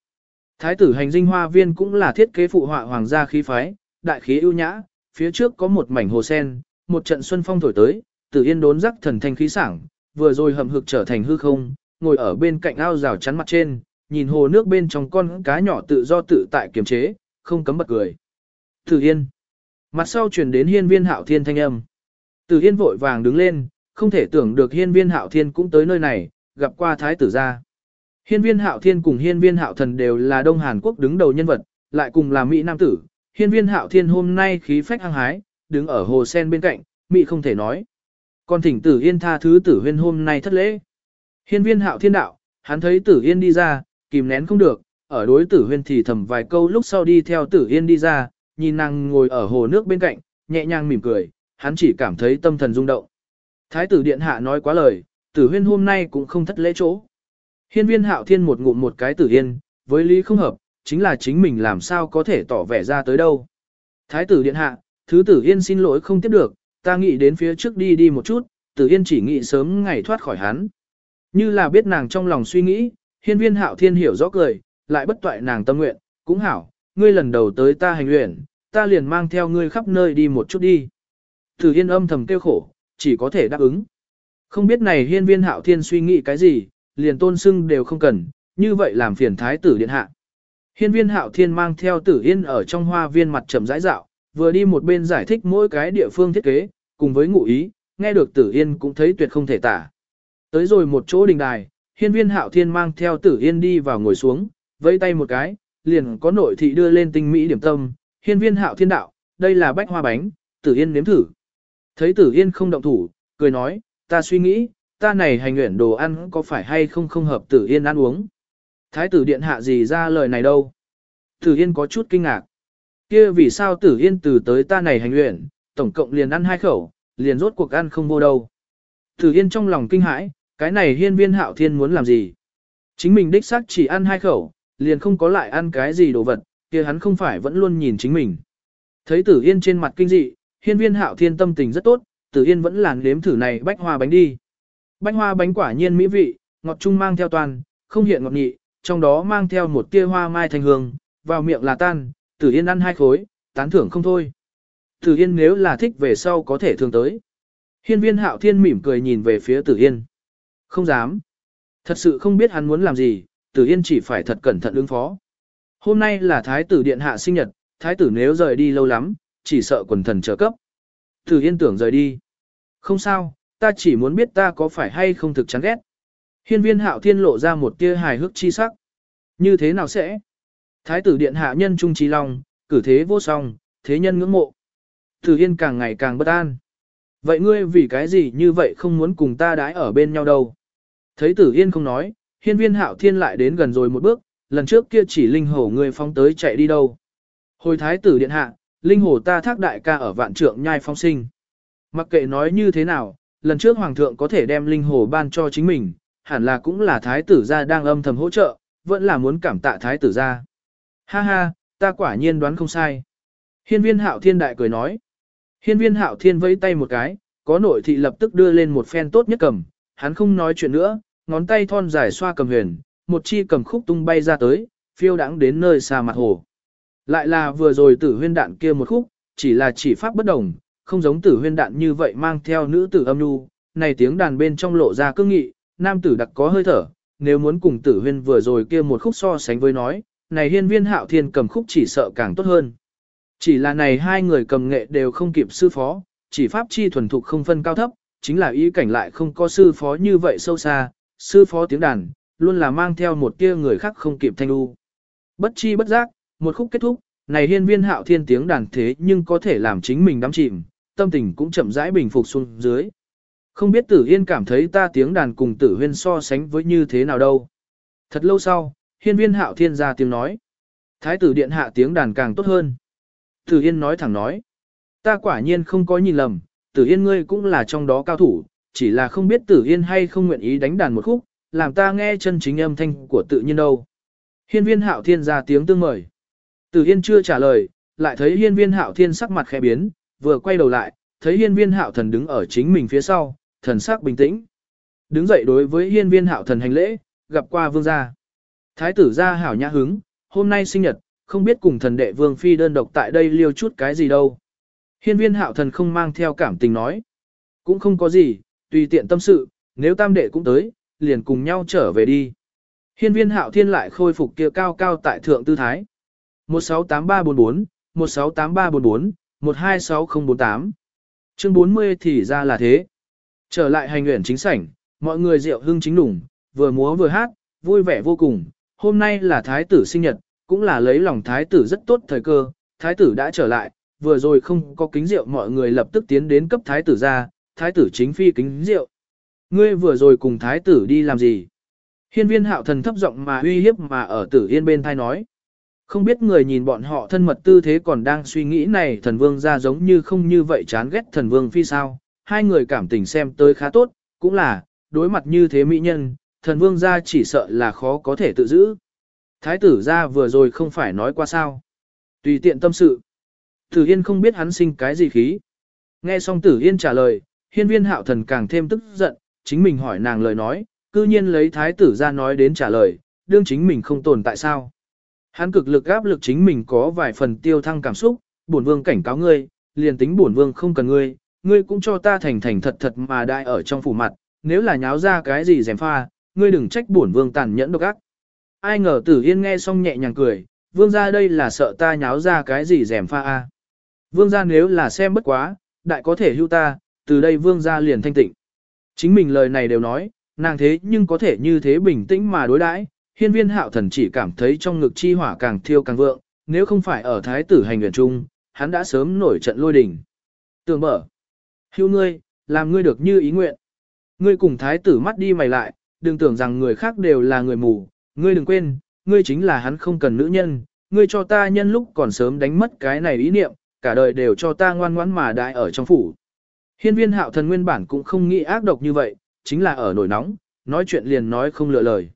Speaker 1: Thái tử hành dinh hoa viên cũng là thiết kế phụ họa hoàng gia khí phái, đại khí ưu nhã, phía trước có một mảnh hồ sen, một trận xuân phong thổi tới, Tử Yên đốn rắc thần thanh khí sảng, vừa rồi hầm hực trở thành hư không, ngồi ở bên cạnh ao rào chắn mặt trên, nhìn hồ nước bên trong con cá nhỏ tự do tự tại kiềm chế, không cấm bật cười. Tử Yên. Mặt sau truyền đến hiên viên hạo thiên thanh âm. Tử Yên vội vàng đứng lên, không thể tưởng được hiên viên hạo thiên cũng tới nơi này, gặp qua thái tử gia. Hiên viên hạo thiên cùng hiên viên hạo thần đều là Đông Hàn Quốc đứng đầu nhân vật, lại cùng là Mỹ Nam tử. Hiên viên hạo thiên hôm nay khí phách hăng hái, đứng ở hồ sen bên cạnh, Mỹ không thể nói. Còn thỉnh tử yên tha thứ tử huyên hôm nay thất lễ. Hiên viên hạo thiên đạo, hắn thấy tử yên đi ra, kìm nén không được, ở đối tử huyên thì thầm vài câu lúc sau đi theo tử yên đi ra, nhìn nàng ngồi ở hồ nước bên cạnh, nhẹ nhàng mỉm cười, hắn chỉ cảm thấy tâm thần rung động. Thái tử điện hạ nói quá lời, Tử huyên hôm nay cũng không thất lễ chỗ. Hiên viên hạo thiên một ngụm một cái tử yên, với lý không hợp, chính là chính mình làm sao có thể tỏ vẻ ra tới đâu. Thái tử điện hạ, thứ tử yên xin lỗi không tiếp được, ta nghĩ đến phía trước đi đi một chút, tử yên chỉ nghĩ sớm ngày thoát khỏi hắn. Như là biết nàng trong lòng suy nghĩ, hiên viên hạo thiên hiểu rõ cười, lại bất toại nàng tâm nguyện, cũng hảo, ngươi lần đầu tới ta hành luyện, ta liền mang theo ngươi khắp nơi đi một chút đi. Tử yên âm thầm kêu khổ, chỉ có thể đáp ứng. Không biết này hiên viên hạo thiên suy nghĩ cái gì, liền tôn sưng đều không cần, như vậy làm phiền thái tử điện hạ. Hiên viên hạo thiên mang theo tử yên ở trong hoa viên mặt trầm rãi dạo, vừa đi một bên giải thích mỗi cái địa phương thiết kế, cùng với ngụ ý, nghe được tử yên cũng thấy tuyệt không thể tả. Tới rồi một chỗ đình đài, hiên viên hạo thiên mang theo tử yên đi vào ngồi xuống, vẫy tay một cái, liền có nội thị đưa lên tinh mỹ điểm tâm, hiên viên hạo thiên đạo, đây là bách hoa bánh, tử yên nếm thử. Thấy tử yên không động thủ, cười nói, ta suy nghĩ, ta này hành nguyện đồ ăn có phải hay không không hợp tử yên ăn uống. Thái tử điện hạ gì ra lời này đâu. Tử yên có chút kinh ngạc. kia vì sao tử yên từ tới ta này hành luyện? tổng cộng liền ăn hai khẩu, liền rốt cuộc ăn không vô đâu. Tử yên trong lòng kinh hãi, cái này hiên viên hạo thiên muốn làm gì? Chính mình đích xác chỉ ăn hai khẩu, liền không có lại ăn cái gì đồ vật, kia hắn không phải vẫn luôn nhìn chính mình. Thấy tử yên trên mặt kinh dị, hiên viên hạo thiên tâm tình rất tốt, tử yên vẫn làn nếm thử này bách hoa bánh đi. Bánh hoa bánh quả nhiên mỹ vị, ngọt trung mang theo toàn, không hiện ngọt nhị, trong đó mang theo một tia hoa mai thành hương, vào miệng là tan, tử yên ăn hai khối, tán thưởng không thôi. Tử yên nếu là thích về sau có thể thường tới. Hiên viên hạo thiên mỉm cười nhìn về phía tử yên. Không dám. Thật sự không biết hắn muốn làm gì, tử yên chỉ phải thật cẩn thận ứng phó. Hôm nay là thái tử điện hạ sinh nhật, thái tử nếu rời đi lâu lắm, chỉ sợ quần thần trợ cấp. Tử yên tưởng rời đi. Không sao, ta chỉ muốn biết ta có phải hay không thực chán ghét. Hiên viên hạo thiên lộ ra một tia hài hước chi sắc. Như thế nào sẽ? Thái tử điện hạ nhân trung trí lòng, cử thế vô song, thế nhân ngưỡng mộ. Tử yên càng ngày càng bất an. Vậy ngươi vì cái gì như vậy không muốn cùng ta đái ở bên nhau đâu? Thấy tử yên không nói, hiên viên hạo thiên lại đến gần rồi một bước, lần trước kia chỉ linh hổ ngươi phong tới chạy đi đâu. Hồi thái tử điện hạ, linh hổ ta thác đại ca ở vạn trượng nhai phong sinh. Mặc kệ nói như thế nào, lần trước hoàng thượng có thể đem linh hổ ban cho chính mình, hẳn là cũng là thái tử gia đang âm thầm hỗ trợ, vẫn là muốn cảm tạ thái tử gia. Ha ha, ta quả nhiên đoán không sai. Hiên viên hạo thiên đại cười nói. Hiên viên hạo thiên vẫy tay một cái, có nội thị lập tức đưa lên một phen tốt nhất cầm, hắn không nói chuyện nữa, ngón tay thon dài xoa cầm huyền, một chi cầm khúc tung bay ra tới, phiêu đãng đến nơi xa mặt hồ. Lại là vừa rồi tử huyên đạn kia một khúc, chỉ là chỉ pháp bất đồng, không giống tử huyên đạn như vậy mang theo nữ tử âm nu, này tiếng đàn bên trong lộ ra cương nghị, nam tử đặc có hơi thở, nếu muốn cùng tử huyên vừa rồi kia một khúc so sánh với nói, này hiên viên hạo thiên cầm khúc chỉ sợ càng tốt hơn. Chỉ là này hai người cầm nghệ đều không kịp sư phó, chỉ pháp chi thuần thục không phân cao thấp, chính là ý cảnh lại không có sư phó như vậy sâu xa, sư phó tiếng đàn, luôn là mang theo một tia người khác không kịp thanh u. Bất chi bất giác, một khúc kết thúc, này hiên viên hạo thiên tiếng đàn thế nhưng có thể làm chính mình đắm chìm, tâm tình cũng chậm rãi bình phục xuống dưới. Không biết tử yên cảm thấy ta tiếng đàn cùng tử huyên so sánh với như thế nào đâu. Thật lâu sau, hiên viên hạo thiên ra tiếng nói. Thái tử điện hạ tiếng đàn càng tốt hơn. Tử yên nói thẳng nói. Ta quả nhiên không có nhìn lầm, tử yên ngươi cũng là trong đó cao thủ, chỉ là không biết tử yên hay không nguyện ý đánh đàn một khúc, làm ta nghe chân chính âm thanh của tự nhiên đâu. Hiên viên hạo thiên ra tiếng tương mời. Tử yên chưa trả lời, lại thấy hiên viên hạo thiên sắc mặt khẽ biến, vừa quay đầu lại, thấy hiên viên hạo thần đứng ở chính mình phía sau, thần sắc bình tĩnh. Đứng dậy đối với hiên viên hạo thần hành lễ, gặp qua vương gia. Thái tử gia hảo nhã hứng, hôm nay sinh nhật, không biết cùng thần đệ vương phi đơn độc tại đây liêu chút cái gì đâu. Hiên viên hạo thần không mang theo cảm tình nói. Cũng không có gì, tùy tiện tâm sự, nếu tam đệ cũng tới, liền cùng nhau trở về đi. Hiên viên hạo thiên lại khôi phục kia cao cao tại thượng tư thái. 168344, 168344, 126048. Chương 40 thì ra là thế. Trở lại hành nguyện chính sảnh, mọi người rượu hưng chính đủng, vừa múa vừa hát, vui vẻ vô cùng. Hôm nay là thái tử sinh nhật, cũng là lấy lòng thái tử rất tốt thời cơ, thái tử đã trở lại, vừa rồi không có kính rượu mọi người lập tức tiến đến cấp thái tử ra, thái tử chính phi kính rượu. Ngươi vừa rồi cùng thái tử đi làm gì? Hiên viên hạo thần thấp giọng mà uy hiếp mà ở tử yên bên thai nói. Không biết người nhìn bọn họ thân mật tư thế còn đang suy nghĩ này thần vương ra giống như không như vậy chán ghét thần vương phi sao. Hai người cảm tình xem tới khá tốt, cũng là, đối mặt như thế mỹ nhân, thần vương gia chỉ sợ là khó có thể tự giữ. Thái tử gia vừa rồi không phải nói qua sao. Tùy tiện tâm sự. Tử Yên không biết hắn sinh cái gì khí. Nghe xong Tử Yên trả lời, hiên viên hạo thần càng thêm tức giận, chính mình hỏi nàng lời nói, cư nhiên lấy thái tử gia nói đến trả lời, đương chính mình không tồn tại sao. Hắn cực lực áp lực chính mình có vài phần tiêu thăng cảm xúc, bổn vương cảnh cáo ngươi, liền tính bổn vương không cần ngươi, ngươi cũng cho ta thành thành thật thật mà đại ở trong phủ mặt, nếu là nháo ra cái gì dèm pha, ngươi đừng trách bổn vương tàn nhẫn độc ác. Ai ngờ tử yên nghe xong nhẹ nhàng cười, vương gia đây là sợ ta nháo ra cái gì dèm pha a. Vương gia nếu là xem bất quá, đại có thể hưu ta, từ đây vương gia liền thanh tịnh. Chính mình lời này đều nói, nàng thế nhưng có thể như thế bình tĩnh mà đối đãi. Hiên viên hạo thần chỉ cảm thấy trong ngực chi hỏa càng thiêu càng vượng, nếu không phải ở thái tử hành nguyện trung, hắn đã sớm nổi trận lôi đình. Tường mở. Hưu ngươi, làm ngươi được như ý nguyện. Ngươi cùng thái tử mắt đi mày lại, đừng tưởng rằng người khác đều là người mù, ngươi đừng quên, ngươi chính là hắn không cần nữ nhân, ngươi cho ta nhân lúc còn sớm đánh mất cái này ý niệm, cả đời đều cho ta ngoan ngoãn mà đại ở trong phủ. Hiên viên hạo thần nguyên bản cũng không nghĩ ác độc như vậy, chính là ở nổi nóng, nói chuyện liền nói không lựa lời.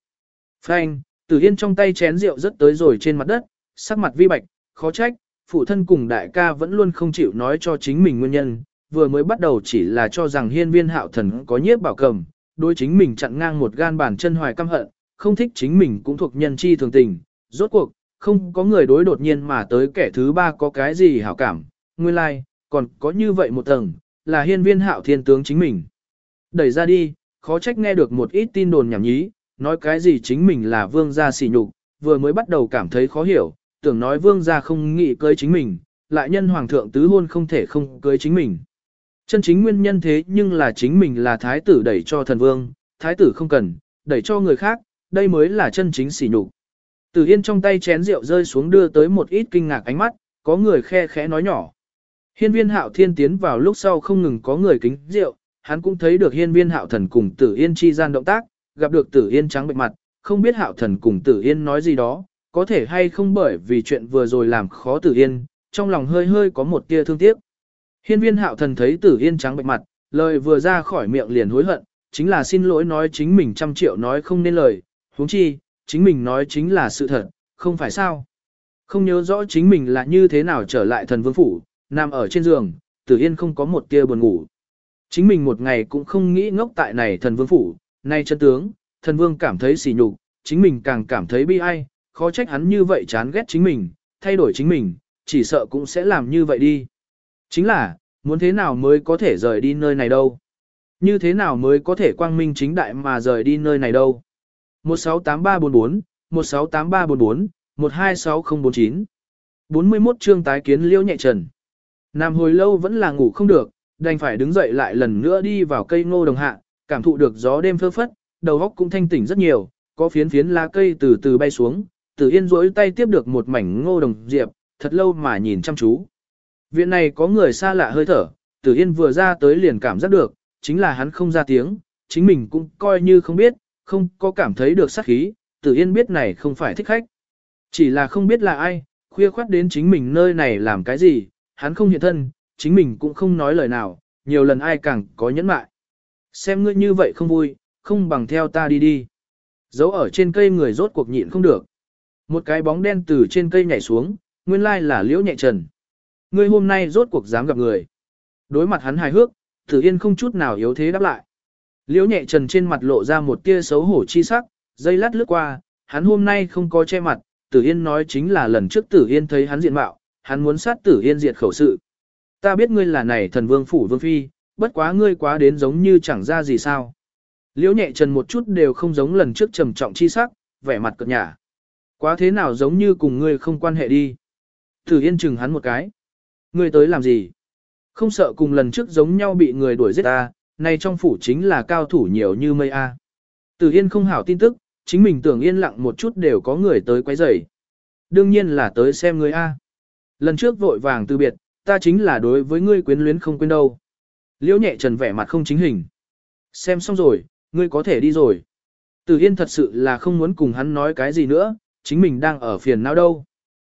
Speaker 1: Frank, tử yên trong tay chén rượu rất tới rồi trên mặt đất, sắc mặt vi bạch, khó trách, phụ thân cùng đại ca vẫn luôn không chịu nói cho chính mình nguyên nhân, vừa mới bắt đầu chỉ là cho rằng hiên viên hạo thần có nhiếp bảo cầm, đối chính mình chặn ngang một gan bàn chân hoài căm hận, không thích chính mình cũng thuộc nhân chi thường tình, rốt cuộc, không có người đối đột nhiên mà tới kẻ thứ ba có cái gì hảo cảm, nguyên lai, like, còn có như vậy một tầng, là hiên viên hạo thiên tướng chính mình. Đẩy ra đi, khó trách nghe được một ít tin đồn nhảm nhí, nói cái gì chính mình là vương gia sỉ nhục, vừa mới bắt đầu cảm thấy khó hiểu, tưởng nói vương gia không nghĩ cưới chính mình, lại nhân hoàng thượng tứ hôn không thể không cưới chính mình. Chân chính nguyên nhân thế nhưng là chính mình là thái tử đẩy cho thần vương, thái tử không cần, đẩy cho người khác, đây mới là chân chính sỉ nhục. Tử Yên trong tay chén rượu rơi xuống đưa tới một ít kinh ngạc ánh mắt, có người khe khẽ nói nhỏ. Hiên viên hạo thiên tiến vào lúc sau không ngừng có người kính rượu, hắn cũng thấy được hiên viên hạo thần cùng tử yên chi gian động tác, gặp được tử yên trắng bệnh mặt, không biết hạo thần cùng tử yên nói gì đó, có thể hay không bởi vì chuyện vừa rồi làm khó tử yên, trong lòng hơi hơi có một tia thương tiếc. Hiên viên hạo thần thấy tử yên trắng bạch mặt, lời vừa ra khỏi miệng liền hối hận, chính là xin lỗi nói chính mình trăm triệu nói không nên lời, huống chi, chính mình nói chính là sự thật, không phải sao. Không nhớ rõ chính mình là như thế nào trở lại thần vương phủ, nằm ở trên giường, tử yên không có một tia buồn ngủ. Chính mình một ngày cũng không nghĩ ngốc tại này thần vương phủ, nay chân tướng, thần vương cảm thấy sỉ nhục, chính mình càng cảm thấy bi ai, khó trách hắn như vậy chán ghét chính mình, thay đổi chính mình, chỉ sợ cũng sẽ làm như vậy đi. Chính là, muốn thế nào mới có thể rời đi nơi này đâu? Như thế nào mới có thể quang minh chính đại mà rời đi nơi này đâu? 168344, 168344, 126049 41 chương tái kiến liêu nhẹ trần. Nam hồi lâu vẫn là ngủ không được, đành phải đứng dậy lại lần nữa đi vào cây ngô đồng hạ, cảm thụ được gió đêm phơ phất, đầu óc cũng thanh tỉnh rất nhiều, có phiến phiến lá cây từ từ bay xuống, Tử Yên rỗi tay tiếp được một mảnh ngô đồng diệp, thật lâu mà nhìn chăm chú. Viện này có người xa lạ hơi thở, Tử Yên vừa ra tới liền cảm giác được, chính là hắn không ra tiếng, chính mình cũng coi như không biết, không có cảm thấy được sát khí, Tử Yên biết này không phải thích khách. Chỉ là không biết là ai, khuya khoát đến chính mình nơi này làm cái gì, hắn không hiện thân, chính mình cũng không nói lời nào, nhiều lần ai càng có nhẫn mại. Xem ngươi như vậy không vui, không bằng theo ta đi đi. Giấu ở trên cây người rốt cuộc nhịn không được. Một cái bóng đen từ trên cây nhảy xuống, nguyên lai là liễu nhẹ trần. Ngươi hôm nay rốt cuộc dám gặp người. Đối mặt hắn hài hước, Tử Yên không chút nào yếu thế đáp lại. Liễu nhẹ trần trên mặt lộ ra một tia xấu hổ chi sắc, dây lát lướt qua, hắn hôm nay không có che mặt, Tử Yên nói chính là lần trước Tử Yên thấy hắn diện mạo, hắn muốn sát Tử Yên diệt khẩu sự. Ta biết ngươi là này thần vương phủ vương phi, bất quá ngươi quá đến giống như chẳng ra gì sao. Liễu nhẹ trần một chút đều không giống lần trước trầm trọng chi sắc, vẻ mặt cợt nhả. Quá thế nào giống như cùng ngươi không quan hệ đi. Tử Yên chừng hắn một cái. Ngươi tới làm gì? Không sợ cùng lần trước giống nhau bị người đuổi giết ta, nay trong phủ chính là cao thủ nhiều như mây A. Từ Yên không hảo tin tức, chính mình tưởng yên lặng một chút đều có người tới quấy rầy. Đương nhiên là tới xem ngươi A. Lần trước vội vàng từ biệt, ta chính là đối với ngươi quyến luyến không quên đâu. Liễu nhẹ trần vẻ mặt không chính hình. Xem xong rồi, ngươi có thể đi rồi. Từ Yên thật sự là không muốn cùng hắn nói cái gì nữa, chính mình đang ở phiền não đâu.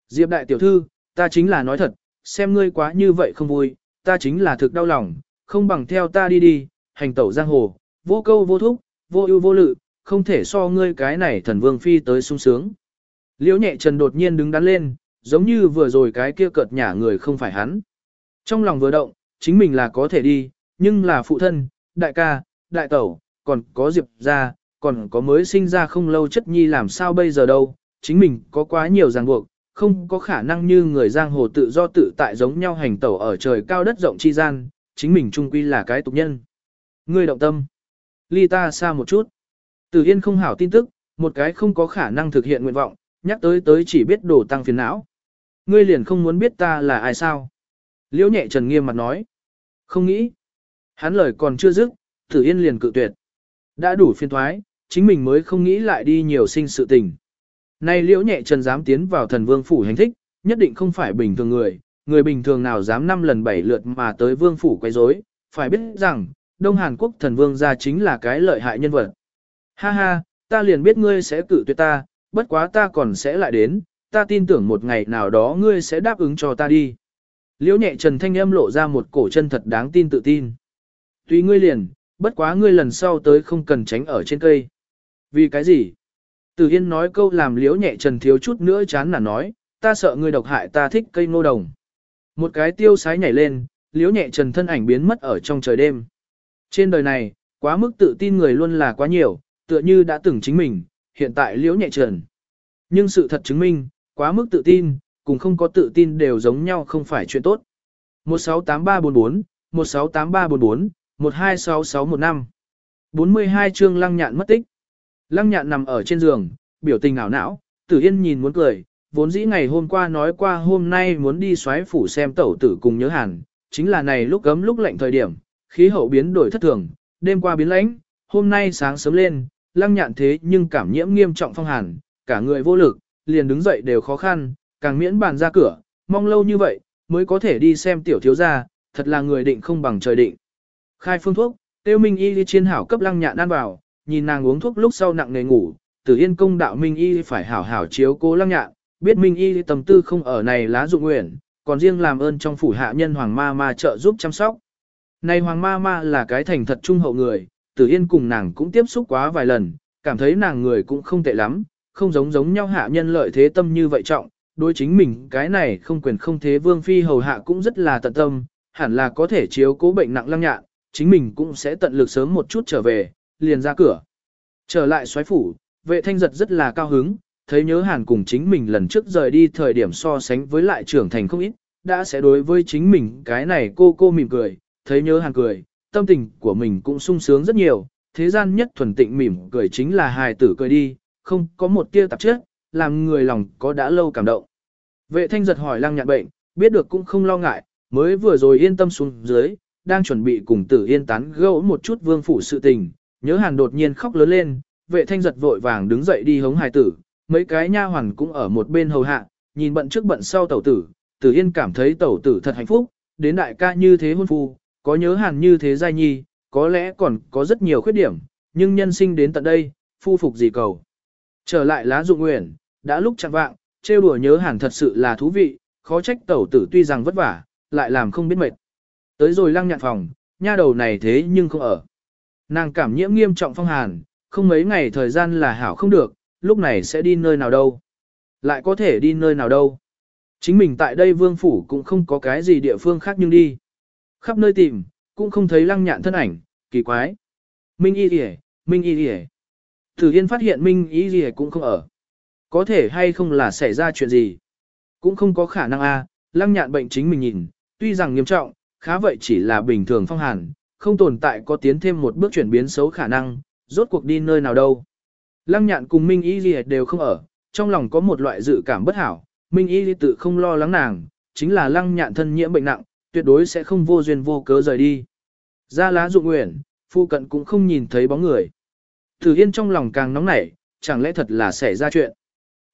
Speaker 1: Diệp đại tiểu thư, ta chính là nói thật, xem ngươi quá như vậy không vui, ta chính là thực đau lòng, không bằng theo ta đi đi, hành tẩu giang hồ, vô câu vô thúc, vô ưu vô lự, không thể so ngươi cái này thần vương phi tới sung sướng. Liễu nhẹ trần đột nhiên đứng đắn lên, giống như vừa rồi cái kia cợt nhả người không phải hắn. Trong lòng vừa động, chính mình là có thể đi, nhưng là phụ thân, đại ca, đại tẩu, còn có diệp ra, còn có mới sinh ra không lâu chất nhi làm sao bây giờ đâu, chính mình có quá nhiều ràng buộc, không có khả năng như người giang hồ tự do tự tại giống nhau hành tẩu ở trời cao đất rộng chi gian, chính mình trung quy là cái tục nhân. Ngươi động tâm, ly ta xa một chút. Tử Yên không hảo tin tức, một cái không có khả năng thực hiện nguyện vọng, nhắc tới tới chỉ biết đổ tăng phiền não. Ngươi liền không muốn biết ta là ai sao? Liễu nhẹ trần nghiêm mặt nói. Không nghĩ. Hắn lời còn chưa dứt, Tử Yên liền cự tuyệt. Đã đủ phiền thoái, chính mình mới không nghĩ lại đi nhiều sinh sự tình. Nay liễu nhẹ trần dám tiến vào thần vương phủ hành thích, nhất định không phải bình thường người, người bình thường nào dám năm lần bảy lượt mà tới vương phủ quấy rối, phải biết rằng, Đông Hàn Quốc thần vương gia chính là cái lợi hại nhân vật. Ha ha, ta liền biết ngươi sẽ cự tuyệt ta, bất quá ta còn sẽ lại đến, ta tin tưởng một ngày nào đó ngươi sẽ đáp ứng cho ta đi. Liễu nhẹ trần thanh âm lộ ra một cổ chân thật đáng tin tự tin. Tùy ngươi liền, bất quá ngươi lần sau tới không cần tránh ở trên cây. Vì cái gì? Tử Yên nói câu làm liễu nhẹ trần thiếu chút nữa chán nản nói, ta sợ ngươi độc hại ta thích cây ngô đồng. Một cái tiêu sái nhảy lên, liễu nhẹ trần thân ảnh biến mất ở trong trời đêm. Trên đời này, quá mức tự tin người luôn là quá nhiều, tựa như đã từng chính mình, hiện tại liễu nhẹ trần. Nhưng sự thật chứng minh, quá mức tự tin, cùng không có tự tin đều giống nhau không phải chuyện tốt. 168344, 168344, 126615. 42 chương lăng nhạn mất tích. Lăng nhạn nằm ở trên giường, biểu tình ảo não, tử yên nhìn muốn cười, vốn dĩ ngày hôm qua nói qua hôm nay muốn đi xoáy phủ xem tẩu tử cùng nhớ hàn, chính là này lúc gấm lúc lạnh thời điểm, khí hậu biến đổi thất thường, đêm qua biến lãnh, hôm nay sáng sớm lên, lăng nhạn thế nhưng cảm nhiễm nghiêm trọng phong hàn, cả người vô lực, liền đứng dậy đều khó khăn, càng miễn bàn ra cửa, mong lâu như vậy, mới có thể đi xem tiểu thiếu gia, thật là người định không bằng trời định. Khai phương thuốc, tiêu minh y đi chiên hảo cấp lăng nhạn ăn vào, nhìn nàng uống thuốc lúc sau nặng nề ngủ, tử yên công đạo minh y phải hảo hảo chiếu cố lăng nhạn, biết minh y tâm tư không ở này lá dụng nguyện, còn riêng làm ơn trong phủ hạ nhân hoàng ma ma trợ giúp chăm sóc. Này hoàng ma ma là cái thành thật trung hậu người, tử yên cùng nàng cũng tiếp xúc quá vài lần, cảm thấy nàng người cũng không tệ lắm, không giống giống nhau hạ nhân lợi thế tâm như vậy trọng, đối chính mình cái này không quyền không thế vương phi hầu hạ cũng rất là tận tâm, hẳn là có thể chiếu cố bệnh nặng lăng nhạn, chính mình cũng sẽ tận lực sớm một chút trở về, liền ra cửa. Trở lại xoáy phủ, vệ thanh giật rất là cao hứng, thấy nhớ hàn cùng chính mình lần trước rời đi thời điểm so sánh với lại trưởng thành không ít, đã sẽ đối với chính mình cái này cô cô mỉm cười, thấy nhớ hàn cười, tâm tình của mình cũng sung sướng rất nhiều, thế gian nhất thuần tịnh mỉm cười chính là hài tử cười đi, không có một tia tạp chất, làm người lòng có đã lâu cảm động. Vệ thanh giật hỏi lăng nhạn bệnh, biết được cũng không lo ngại, mới vừa rồi yên tâm xuống dưới, đang chuẩn bị cùng tử yên tán gẫu một chút vương phủ sự tình, nhớ hàn đột nhiên khóc lớn lên, vệ thanh giật vội vàng đứng dậy đi hống hài tử, mấy cái nha hoàn cũng ở một bên hầu hạ, nhìn bận trước bận sau tẩu tử, tử yên cảm thấy tẩu tử thật hạnh phúc, đến đại ca như thế hôn phu, có nhớ hàn như thế giai nhi, có lẽ còn có rất nhiều khuyết điểm, nhưng nhân sinh đến tận đây, phu phục gì cầu. Trở lại lá dụng nguyện, đã lúc chặn vạng, trêu đùa nhớ hàn thật sự là thú vị, khó trách tẩu tử tuy rằng vất vả, lại làm không biết mệt. Tới rồi lăng nhạn phòng, nha đầu này thế nhưng không ở. Nàng cảm nhiễm nghiêm trọng phong hàn, không mấy ngày thời gian là hảo không được, lúc này sẽ đi nơi nào đâu. Lại có thể đi nơi nào đâu. Chính mình tại đây vương phủ cũng không có cái gì địa phương khác nhưng đi. Khắp nơi tìm, cũng không thấy lăng nhạn thân ảnh, kỳ quái. Minh y rỉa, Minh y rỉa. Tử Yên phát hiện Minh y rỉa cũng không ở. Có thể hay không là xảy ra chuyện gì. Cũng không có khả năng a. lăng nhạn bệnh chính mình nhìn, tuy rằng nghiêm trọng, khá vậy chỉ là bình thường phong hàn, không tồn tại có tiến thêm một bước chuyển biến xấu khả năng, rốt cuộc đi nơi nào đâu. Lăng nhạn cùng Minh Y Ghi đều không ở, trong lòng có một loại dự cảm bất hảo, Minh Y Ghi tự không lo lắng nàng, chính là lăng nhạn thân nhiễm bệnh nặng, tuyệt đối sẽ không vô duyên vô cớ rời đi. Ra lá dụng nguyện, phu cận cũng không nhìn thấy bóng người. Thử Yên trong lòng càng nóng nảy, chẳng lẽ thật là xảy ra chuyện.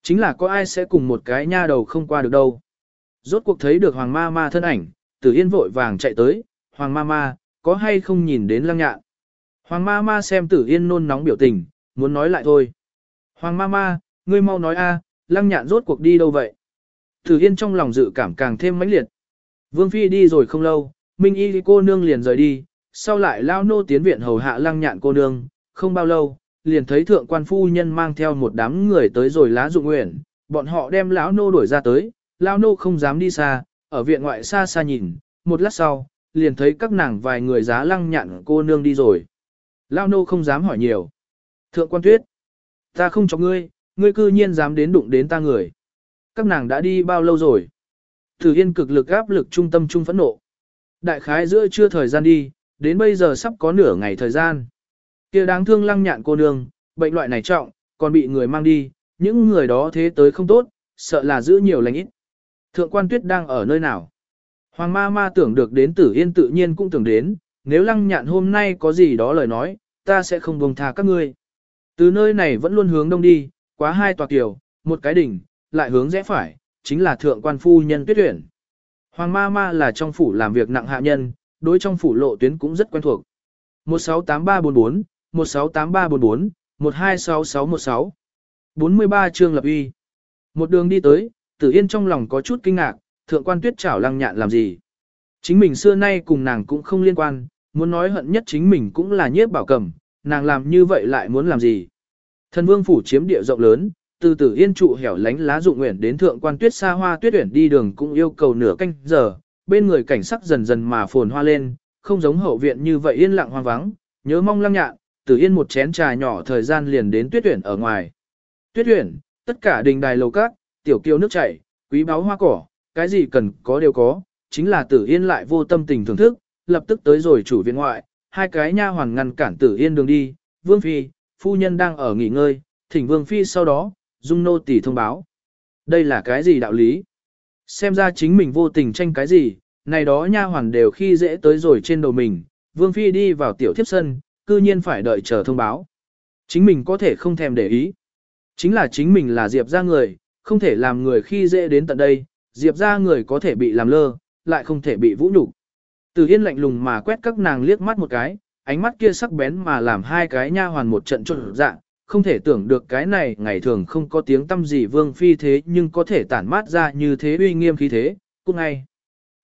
Speaker 1: Chính là có ai sẽ cùng một cái nha đầu không qua được đâu. Rốt cuộc thấy được Hoàng Ma Ma thân ảnh, Tử Yên vội vàng chạy tới, Hoàng Ma Ma, có hay không nhìn đến lăng nhạn. Hoàng Ma Ma xem Tử Yên nôn nóng biểu tình, muốn nói lại thôi. Hoàng Ma Ma, ngươi mau nói a, lăng nhạn rốt cuộc đi đâu vậy? Tử Yên trong lòng dự cảm càng thêm mãnh liệt. Vương Phi đi rồi không lâu, Minh Y cô nương liền rời đi, sau lại lao nô tiến viện hầu hạ lăng nhạn cô nương, không bao lâu, liền thấy thượng quan phu nhân mang theo một đám người tới rồi lá dụng nguyện, bọn họ đem lão nô đuổi ra tới, lão nô không dám đi xa, ở viện ngoại xa xa nhìn, một lát sau, liền thấy các nàng vài người giá lăng nhạn cô nương đi rồi. lao nô không dám hỏi nhiều. Thượng quan tuyết, ta không cho ngươi, ngươi cư nhiên dám đến đụng đến ta người. Các nàng đã đi bao lâu rồi? Thử Yên cực lực áp lực trung tâm trung phẫn nộ. Đại khái giữa chưa thời gian đi, đến bây giờ sắp có nửa ngày thời gian. kia đáng thương lăng nhạn cô nương, bệnh loại này trọng, còn bị người mang đi, những người đó thế tới không tốt, sợ là giữ nhiều lành ít. Thượng quan tuyết đang ở nơi nào? Hoàng ma ma tưởng được đến tử yên tự nhiên cũng tưởng đến, nếu lăng nhạn hôm nay có gì đó lời nói, ta sẽ không buông tha các ngươi. Từ nơi này vẫn luôn hướng đông đi, quá hai tòa kiều, một cái đỉnh, lại hướng rẽ phải, chính là thượng quan phu nhân tuyết tuyển. Hoàng ma ma là trong phủ làm việc nặng hạ nhân, đối trong phủ lộ tuyến cũng rất quen thuộc. 168344, 168344, 126616. 43 chương lập uy. Một đường đi tới, Tử Yên trong lòng có chút kinh ngạc, thượng quan tuyết chảo lăng nhạn làm gì. Chính mình xưa nay cùng nàng cũng không liên quan, muốn nói hận nhất chính mình cũng là nhiếp bảo cầm, nàng làm như vậy lại muốn làm gì. Thần vương phủ chiếm địa rộng lớn, từ Tử Yên trụ hẻo lánh lá dụng nguyện đến thượng quan tuyết xa hoa tuyết uyển đi đường cũng yêu cầu nửa canh giờ, bên người cảnh sắc dần dần mà phồn hoa lên, không giống hậu viện như vậy yên lặng hoang vắng, nhớ mong lăng nhạn, Tử Yên một chén trà nhỏ thời gian liền đến tuyết uyển ở ngoài. Tuyết uyển, tất cả đình đài lầu các, tiểu kiêu nước chảy, quý báu hoa cỏ, cái gì cần có đều có, chính là Tử Yên lại vô tâm tình thưởng thức, lập tức tới rồi chủ viện ngoại, hai cái nha hoàn ngăn cản Tử Yên đường đi, Vương phi, phu nhân đang ở nghỉ ngơi, thỉnh Vương phi sau đó, dung nô tỷ thông báo. Đây là cái gì đạo lý? Xem ra chính mình vô tình tranh cái gì, này đó nha hoàn đều khi dễ tới rồi trên đầu mình, Vương phi đi vào tiểu thiếp sân, cư nhiên phải đợi chờ thông báo. Chính mình có thể không thèm để ý. Chính là chính mình là Diệp ra người, không thể làm người khi dễ đến tận đây, Diệp ra người có thể bị làm lơ, lại không thể bị vũ nhục. Từ Yên lạnh lùng mà quét các nàng liếc mắt một cái, ánh mắt kia sắc bén mà làm hai cái nha hoàn một trận trộn dạng, không thể tưởng được cái này ngày thường không có tiếng tâm gì Vương Phi thế nhưng có thể tản mát ra như thế uy nghiêm khí thế, cũng ngay.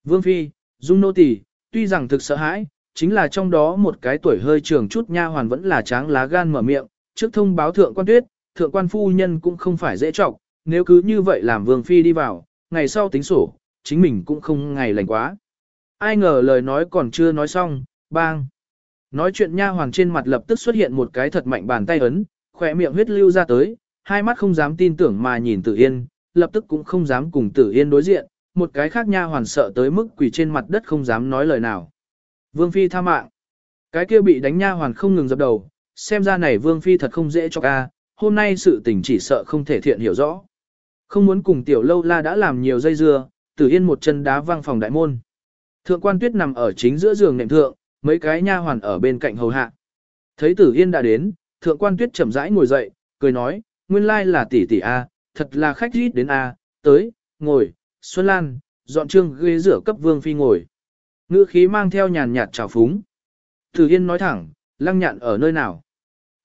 Speaker 1: Vương Phi, Dung Nô Tỳ, tuy rằng thực sợ hãi, chính là trong đó một cái tuổi hơi trường chút nha hoàn vẫn là tráng lá gan mở miệng, trước thông báo thượng quan tuyết, thượng quan phu nhân cũng không phải dễ trọng, nếu cứ như vậy làm Vương Phi đi vào, ngày sau tính sổ, chính mình cũng không ngày lành quá. Ai ngờ lời nói còn chưa nói xong, bang. Nói chuyện nha hoàng trên mặt lập tức xuất hiện một cái thật mạnh bàn tay ấn, khỏe miệng huyết lưu ra tới, hai mắt không dám tin tưởng mà nhìn Tử Yên, lập tức cũng không dám cùng Tử Yên đối diện, một cái khác nha hoàn sợ tới mức quỳ trên mặt đất không dám nói lời nào. Vương Phi tha mạng. Cái kia bị đánh nha hoàn không ngừng dập đầu, xem ra này Vương Phi thật không dễ cho ca, hôm nay sự tình chỉ sợ không thể thiện hiểu rõ. Không muốn cùng tiểu lâu la đã làm nhiều dây dưa, Tử Yên một chân đá văng phòng đại môn. Thượng quan tuyết nằm ở chính giữa giường nệm thượng, mấy cái nha hoàn ở bên cạnh hầu hạ. Thấy Tử Yên đã đến, thượng quan tuyết chậm rãi ngồi dậy, cười nói, nguyên lai là tỷ tỷ A, thật là khách rít đến A, tới, ngồi, Xuân Lan, dọn trương ghế rửa cấp vương phi ngồi. Ngữ khí mang theo nhàn nhạt trào phúng. Tử Yên nói thẳng, lăng nhạn ở nơi nào?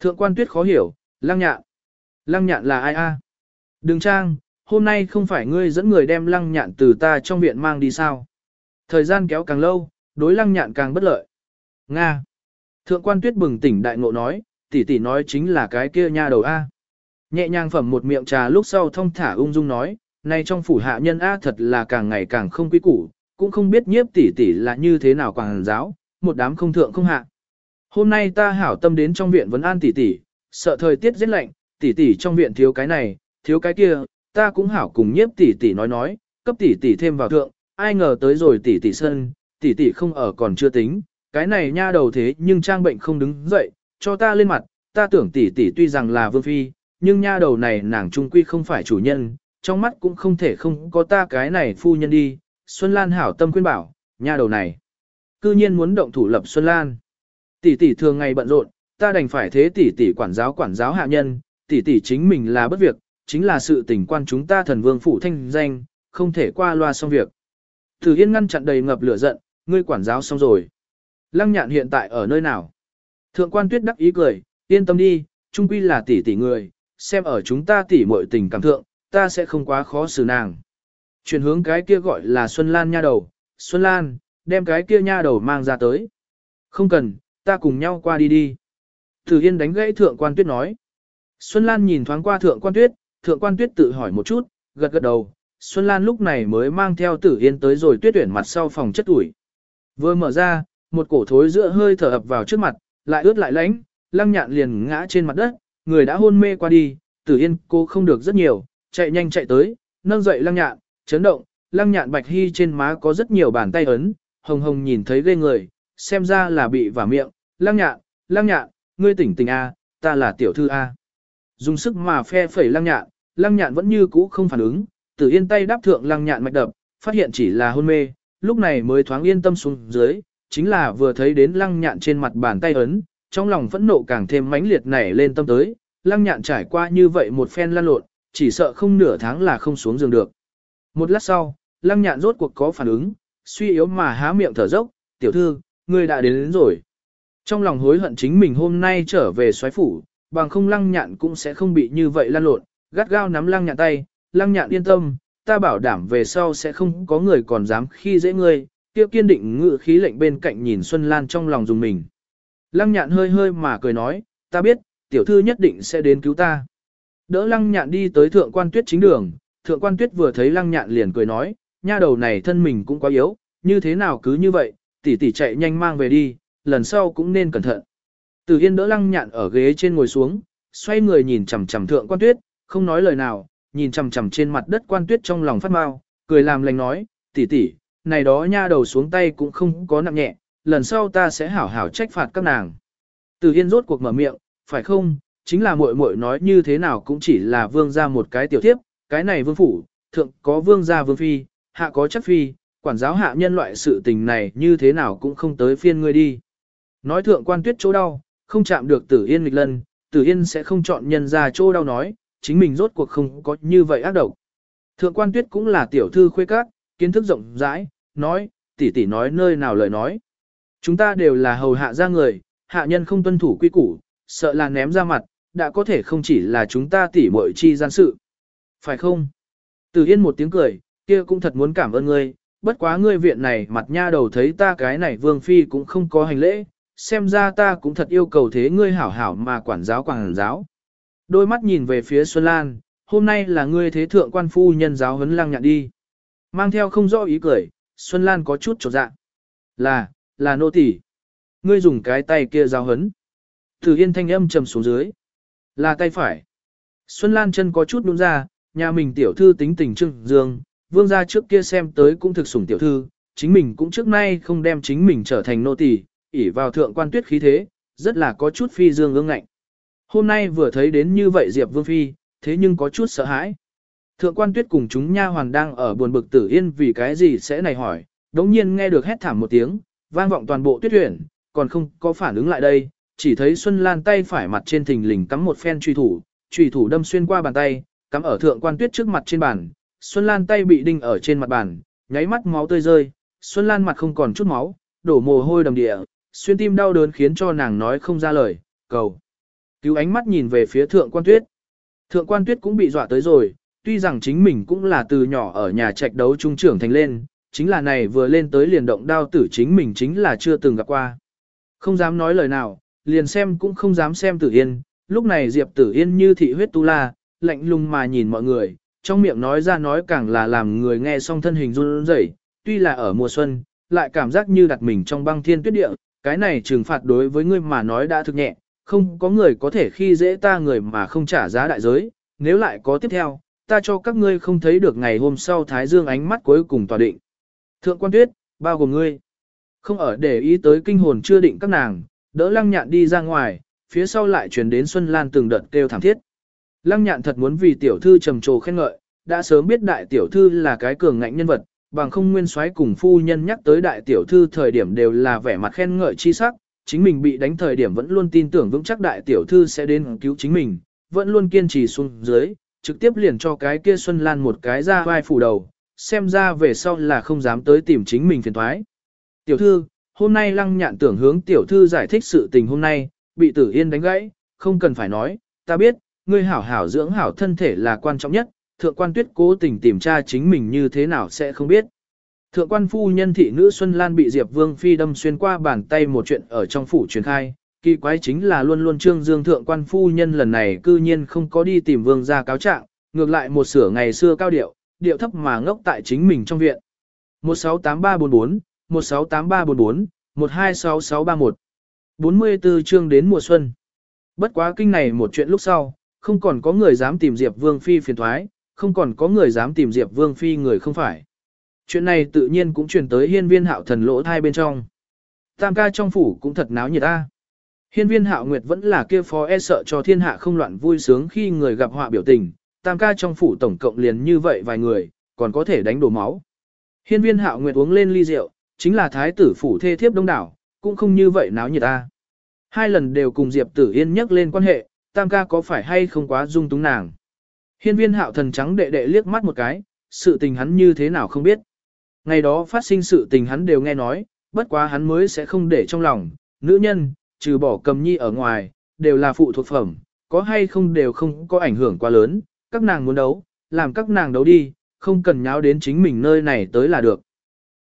Speaker 1: Thượng quan tuyết khó hiểu, lăng nhạn. Lăng nhạn là ai a? Đừng trang, hôm nay không phải ngươi dẫn người đem lăng nhạn từ ta trong viện mang đi sao? Thời gian kéo càng lâu, đối lăng nhạn càng bất lợi. Nga. Thượng quan tuyết bừng tỉnh đại ngộ nói, tỷ tỷ nói chính là cái kia nha đầu A. Nhẹ nhàng phẩm một miệng trà lúc sau thông thả ung dung nói, nay trong phủ hạ nhân A thật là càng ngày càng không quý củ, cũng không biết nhiếp tỷ tỷ là như thế nào quảng giáo, một đám không thượng không hạ. Hôm nay ta hảo tâm đến trong viện vấn an tỷ tỷ, sợ thời tiết rất lạnh, tỷ tỷ trong viện thiếu cái này, thiếu cái kia, ta cũng hảo cùng nhiếp tỷ tỷ nói nói, cấp tỷ tỷ thêm vào thượng, ai ngờ tới rồi tỷ tỷ sân, tỷ tỷ không ở còn chưa tính, cái này nha đầu thế nhưng trang bệnh không đứng dậy, cho ta lên mặt, ta tưởng tỷ tỷ tuy rằng là vương phi, nhưng nha đầu này nàng trung quy không phải chủ nhân, trong mắt cũng không thể không có ta cái này phu nhân đi. Xuân Lan hảo tâm khuyên bảo, nha đầu này, cư nhiên muốn động thủ lập Xuân Lan. Tỷ tỷ thường ngày bận rộn, ta đành phải thế tỷ tỷ quản giáo quản giáo hạ nhân, tỷ tỷ chính mình là bất việc, chính là sự tình quan chúng ta thần vương phủ thanh danh, không thể qua loa xong việc. Thử Yên ngăn chặn đầy ngập lửa giận, ngươi quản giáo xong rồi. Lăng nhạn hiện tại ở nơi nào? Thượng quan tuyết đắc ý cười, yên tâm đi, trung quy là tỷ tỷ người, xem ở chúng ta tỷ muội tình cảm thượng, ta sẽ không quá khó xử nàng. Chuyển hướng cái kia gọi là Xuân Lan nha đầu, Xuân Lan, đem cái kia nha đầu mang ra tới. Không cần, ta cùng nhau qua đi đi. Tử Yên đánh gãy thượng quan tuyết nói. Xuân Lan nhìn thoáng qua thượng quan tuyết, thượng quan tuyết tự hỏi một chút, gật gật đầu. Xuân Lan lúc này mới mang theo Tử Yên tới rồi tuyết tuyển mặt sau phòng chất ủi. Vừa mở ra, một cổ thối giữa hơi thở ập vào trước mặt, lại ướt lại lánh, lăng nhạn liền ngã trên mặt đất, người đã hôn mê qua đi, Tử Yên cô không được rất nhiều, chạy nhanh chạy tới, nâng dậy lăng nhạn, chấn động, lăng nhạn bạch hy trên má có rất nhiều bàn tay ấn, hồng hồng nhìn thấy ghê người, xem ra là bị vả miệng, lăng nhạn, lăng nhạn, ngươi tỉnh tỉnh A, ta là tiểu thư A. Dùng sức mà phe phẩy lăng nhạn, lăng nhạn vẫn như cũ không phản ứng, tử yên tay đáp thượng lăng nhạn mạch đập, phát hiện chỉ là hôn mê, lúc này mới thoáng yên tâm xuống dưới, chính là vừa thấy đến lăng nhạn trên mặt bàn tay ấn, trong lòng phẫn nộ càng thêm mãnh liệt nảy lên tâm tới, lăng nhạn trải qua như vậy một phen lan lộn, chỉ sợ không nửa tháng là không xuống giường được. Một lát sau, lăng nhạn rốt cuộc có phản ứng, suy yếu mà há miệng thở dốc, tiểu thư, ngươi đã đến, đến rồi. Trong lòng hối hận chính mình hôm nay trở về xoáy phủ, bằng không lăng nhạn cũng sẽ không bị như vậy lan lộn, gắt gao nắm lăng nhạn tay, lăng nhạn yên tâm, ta bảo đảm về sau sẽ không có người còn dám khi dễ ngươi, tiêu kiên định ngự khí lệnh bên cạnh nhìn Xuân Lan trong lòng dùng mình. Lăng nhạn hơi hơi mà cười nói, ta biết, tiểu thư nhất định sẽ đến cứu ta. Đỡ lăng nhạn đi tới thượng quan tuyết chính đường, thượng quan tuyết vừa thấy lăng nhạn liền cười nói, nha đầu này thân mình cũng quá yếu, như thế nào cứ như vậy, tỷ tỷ chạy nhanh mang về đi, lần sau cũng nên cẩn thận. Từ Yên đỡ lăng nhạn ở ghế trên ngồi xuống, xoay người nhìn chằm chằm thượng quan tuyết, không nói lời nào, nhìn chằm chằm trên mặt đất quan tuyết trong lòng phát mau, cười làm lành nói, tỷ tỷ, này đó nha đầu xuống tay cũng không có nặng nhẹ, lần sau ta sẽ hảo hảo trách phạt các nàng. Từ Yên rốt cuộc mở miệng, phải không, chính là muội muội nói như thế nào cũng chỉ là vương gia một cái tiểu thiếp, cái này vương phủ, thượng có vương gia vương phi, hạ có chất phi, quản giáo hạ nhân loại sự tình này như thế nào cũng không tới phiên ngươi đi. Nói thượng quan tuyết chỗ đau, không chạm được tử yên nghịch lân, tử yên sẽ không chọn nhân ra chỗ đau nói, chính mình rốt cuộc không có như vậy ác độc. Thượng quan tuyết cũng là tiểu thư khuê các, kiến thức rộng rãi, nói, tỷ tỷ nói nơi nào lời nói. Chúng ta đều là hầu hạ ra người, hạ nhân không tuân thủ quy củ, sợ là ném ra mặt, đã có thể không chỉ là chúng ta tỉ muội chi gian sự. Phải không? Tử yên một tiếng cười, kia cũng thật muốn cảm ơn ngươi, bất quá ngươi viện này mặt nha đầu thấy ta cái này vương phi cũng không có hành lễ, xem ra ta cũng thật yêu cầu thế ngươi hảo hảo mà quản giáo quản giáo. Đôi mắt nhìn về phía Xuân Lan, hôm nay là ngươi thế thượng quan phu nhân giáo huấn lang nhạn đi. Mang theo không rõ ý cười, Xuân Lan có chút trột dạ. Là, là nô tỳ. Ngươi dùng cái tay kia giáo huấn. Thử yên thanh âm trầm xuống dưới. Là tay phải. Xuân Lan chân có chút đúng ra, nhà mình tiểu thư tính tình trưng dương, vương gia trước kia xem tới cũng thực sủng tiểu thư, chính mình cũng trước nay không đem chính mình trở thành nô tỳ, ỉ vào thượng quan tuyết khí thế, rất là có chút phi dương ương ngạnh. Hôm nay vừa thấy đến như vậy Diệp Vương Phi, thế nhưng có chút sợ hãi. Thượng quan tuyết cùng chúng nha hoàn đang ở buồn bực tử yên vì cái gì sẽ này hỏi, đống nhiên nghe được hét thảm một tiếng, vang vọng toàn bộ tuyết huyển, còn không có phản ứng lại đây, chỉ thấy Xuân Lan tay phải mặt trên thình lình cắm một phen truy thủ, truy thủ đâm xuyên qua bàn tay, cắm ở thượng quan tuyết trước mặt trên bàn, Xuân Lan tay bị đinh ở trên mặt bàn, nháy mắt máu tươi rơi, Xuân Lan mặt không còn chút máu, đổ mồ hôi đầm địa, xuyên tim đau đớn khiến cho nàng nói không ra lời, cầu. Cứu ánh mắt nhìn về phía thượng quan tuyết. Thượng quan tuyết cũng bị dọa tới rồi, tuy rằng chính mình cũng là từ nhỏ ở nhà trạch đấu trung trưởng thành lên, chính là này vừa lên tới liền động đao tử chính mình chính là chưa từng gặp qua. Không dám nói lời nào, liền xem cũng không dám xem tử yên, lúc này Diệp tử yên như thị huyết tu la, lạnh lùng mà nhìn mọi người, trong miệng nói ra nói càng là làm người nghe xong thân hình run rẩy, tuy là ở mùa xuân, lại cảm giác như đặt mình trong băng thiên tuyết địa, cái này trừng phạt đối với ngươi mà nói đã thực nhẹ, không có người có thể khi dễ ta người mà không trả giá đại giới, nếu lại có tiếp theo, ta cho các ngươi không thấy được ngày hôm sau Thái Dương ánh mắt cuối cùng tòa định. Thượng quan tuyết, bao gồm ngươi, không ở để ý tới kinh hồn chưa định các nàng, đỡ lăng nhạn đi ra ngoài, phía sau lại truyền đến Xuân Lan từng đợt kêu thảm thiết. Lăng nhạn thật muốn vì tiểu thư trầm trồ khen ngợi, đã sớm biết đại tiểu thư là cái cường ngạnh nhân vật, bằng không nguyên soái cùng phu nhân nhắc tới đại tiểu thư thời điểm đều là vẻ mặt khen ngợi chi sắc, chính mình bị đánh thời điểm vẫn luôn tin tưởng vững chắc đại tiểu thư sẽ đến cứu chính mình, vẫn luôn kiên trì xuống dưới, trực tiếp liền cho cái kia Xuân Lan một cái ra vai phủ đầu, xem ra về sau là không dám tới tìm chính mình phiền thoái. Tiểu thư, hôm nay lăng nhạn tưởng hướng tiểu thư giải thích sự tình hôm nay, bị tử yên đánh gãy, không cần phải nói, ta biết, ngươi hảo hảo dưỡng hảo thân thể là quan trọng nhất, thượng quan tuyết cố tình tìm tra chính mình như thế nào sẽ không biết. Thượng quan phu nhân thị nữ Xuân Lan bị Diệp Vương Phi đâm xuyên qua bàn tay một chuyện ở trong phủ truyền khai, Kỳ quái chính là luôn luôn trương dương thượng quan phu nhân lần này cư nhiên không có đi tìm vương gia cáo trạng, ngược lại một sửa ngày xưa cao điệu, điệu thấp mà ngốc tại chính mình trong viện. 168344, 168344, 126631. 44 chương đến mùa xuân. Bất quá kinh này một chuyện lúc sau, không còn có người dám tìm Diệp Vương Phi phiền thoái, không còn có người dám tìm Diệp Vương Phi người không phải. Chuyện này tự nhiên cũng truyền tới hiên viên hạo thần lỗ thai bên trong. Tam ca trong phủ cũng thật náo nhiệt ta. Hiên viên hạo nguyệt vẫn là kia phó e sợ cho thiên hạ không loạn vui sướng khi người gặp họa biểu tình, tam ca trong phủ tổng cộng liền như vậy vài người, còn có thể đánh đổ máu. Hiên viên hạo nguyệt uống lên ly rượu, chính là thái tử phủ thê thiếp đông đảo, cũng không như vậy náo nhiệt ta. Hai lần đều cùng Diệp Tử Yên nhắc lên quan hệ, tam ca có phải hay không quá dung túng nàng. Hiên viên hạo thần trắng đệ đệ liếc mắt một cái, sự tình hắn như thế nào không biết. Ngày đó phát sinh sự tình hắn đều nghe nói, bất quá hắn mới sẽ không để trong lòng, nữ nhân, trừ bỏ cầm nhi ở ngoài, đều là phụ thuộc phẩm, có hay không đều không có ảnh hưởng quá lớn, các nàng muốn đấu, làm các nàng đấu đi, không cần nháo đến chính mình nơi này tới là được.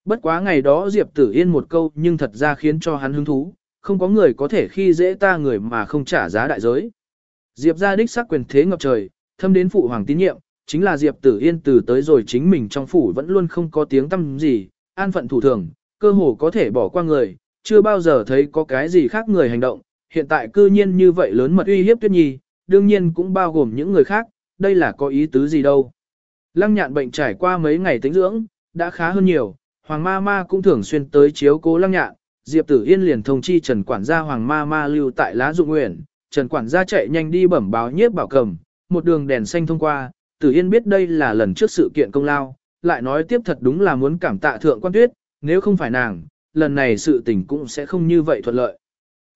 Speaker 1: Bất quá ngày đó Diệp Tử Yên một câu nhưng thật ra khiến cho hắn hứng thú, không có người có thể khi dễ ta người mà không trả giá đại giới. Diệp ra đích xác quyền thế ngập trời, thâm đến phụ hoàng tín nhiệm, chính là Diệp Tử Yên từ tới rồi chính mình trong phủ vẫn luôn không có tiếng tăm gì, an phận thủ thường, cơ hồ có thể bỏ qua người, chưa bao giờ thấy có cái gì khác người hành động, hiện tại cư nhiên như vậy lớn mật uy hiếp Tuyết Nhi, đương nhiên cũng bao gồm những người khác, đây là có ý tứ gì đâu. Lăng nhạn bệnh trải qua mấy ngày tĩnh dưỡng, đã khá hơn nhiều, Hoàng ma ma cũng thường xuyên tới chiếu cố lăng nhạn, Diệp Tử Yên liền thông chi Trần Quản gia Hoàng ma ma lưu tại lá dụng nguyện, Trần Quản gia chạy nhanh đi bẩm báo nhiếp bảo cầm, một đường đèn xanh thông qua, Tử Yên biết đây là lần trước sự kiện công lao, lại nói tiếp thật đúng là muốn cảm tạ thượng quan tuyết, nếu không phải nàng, lần này sự tình cũng sẽ không như vậy thuận lợi.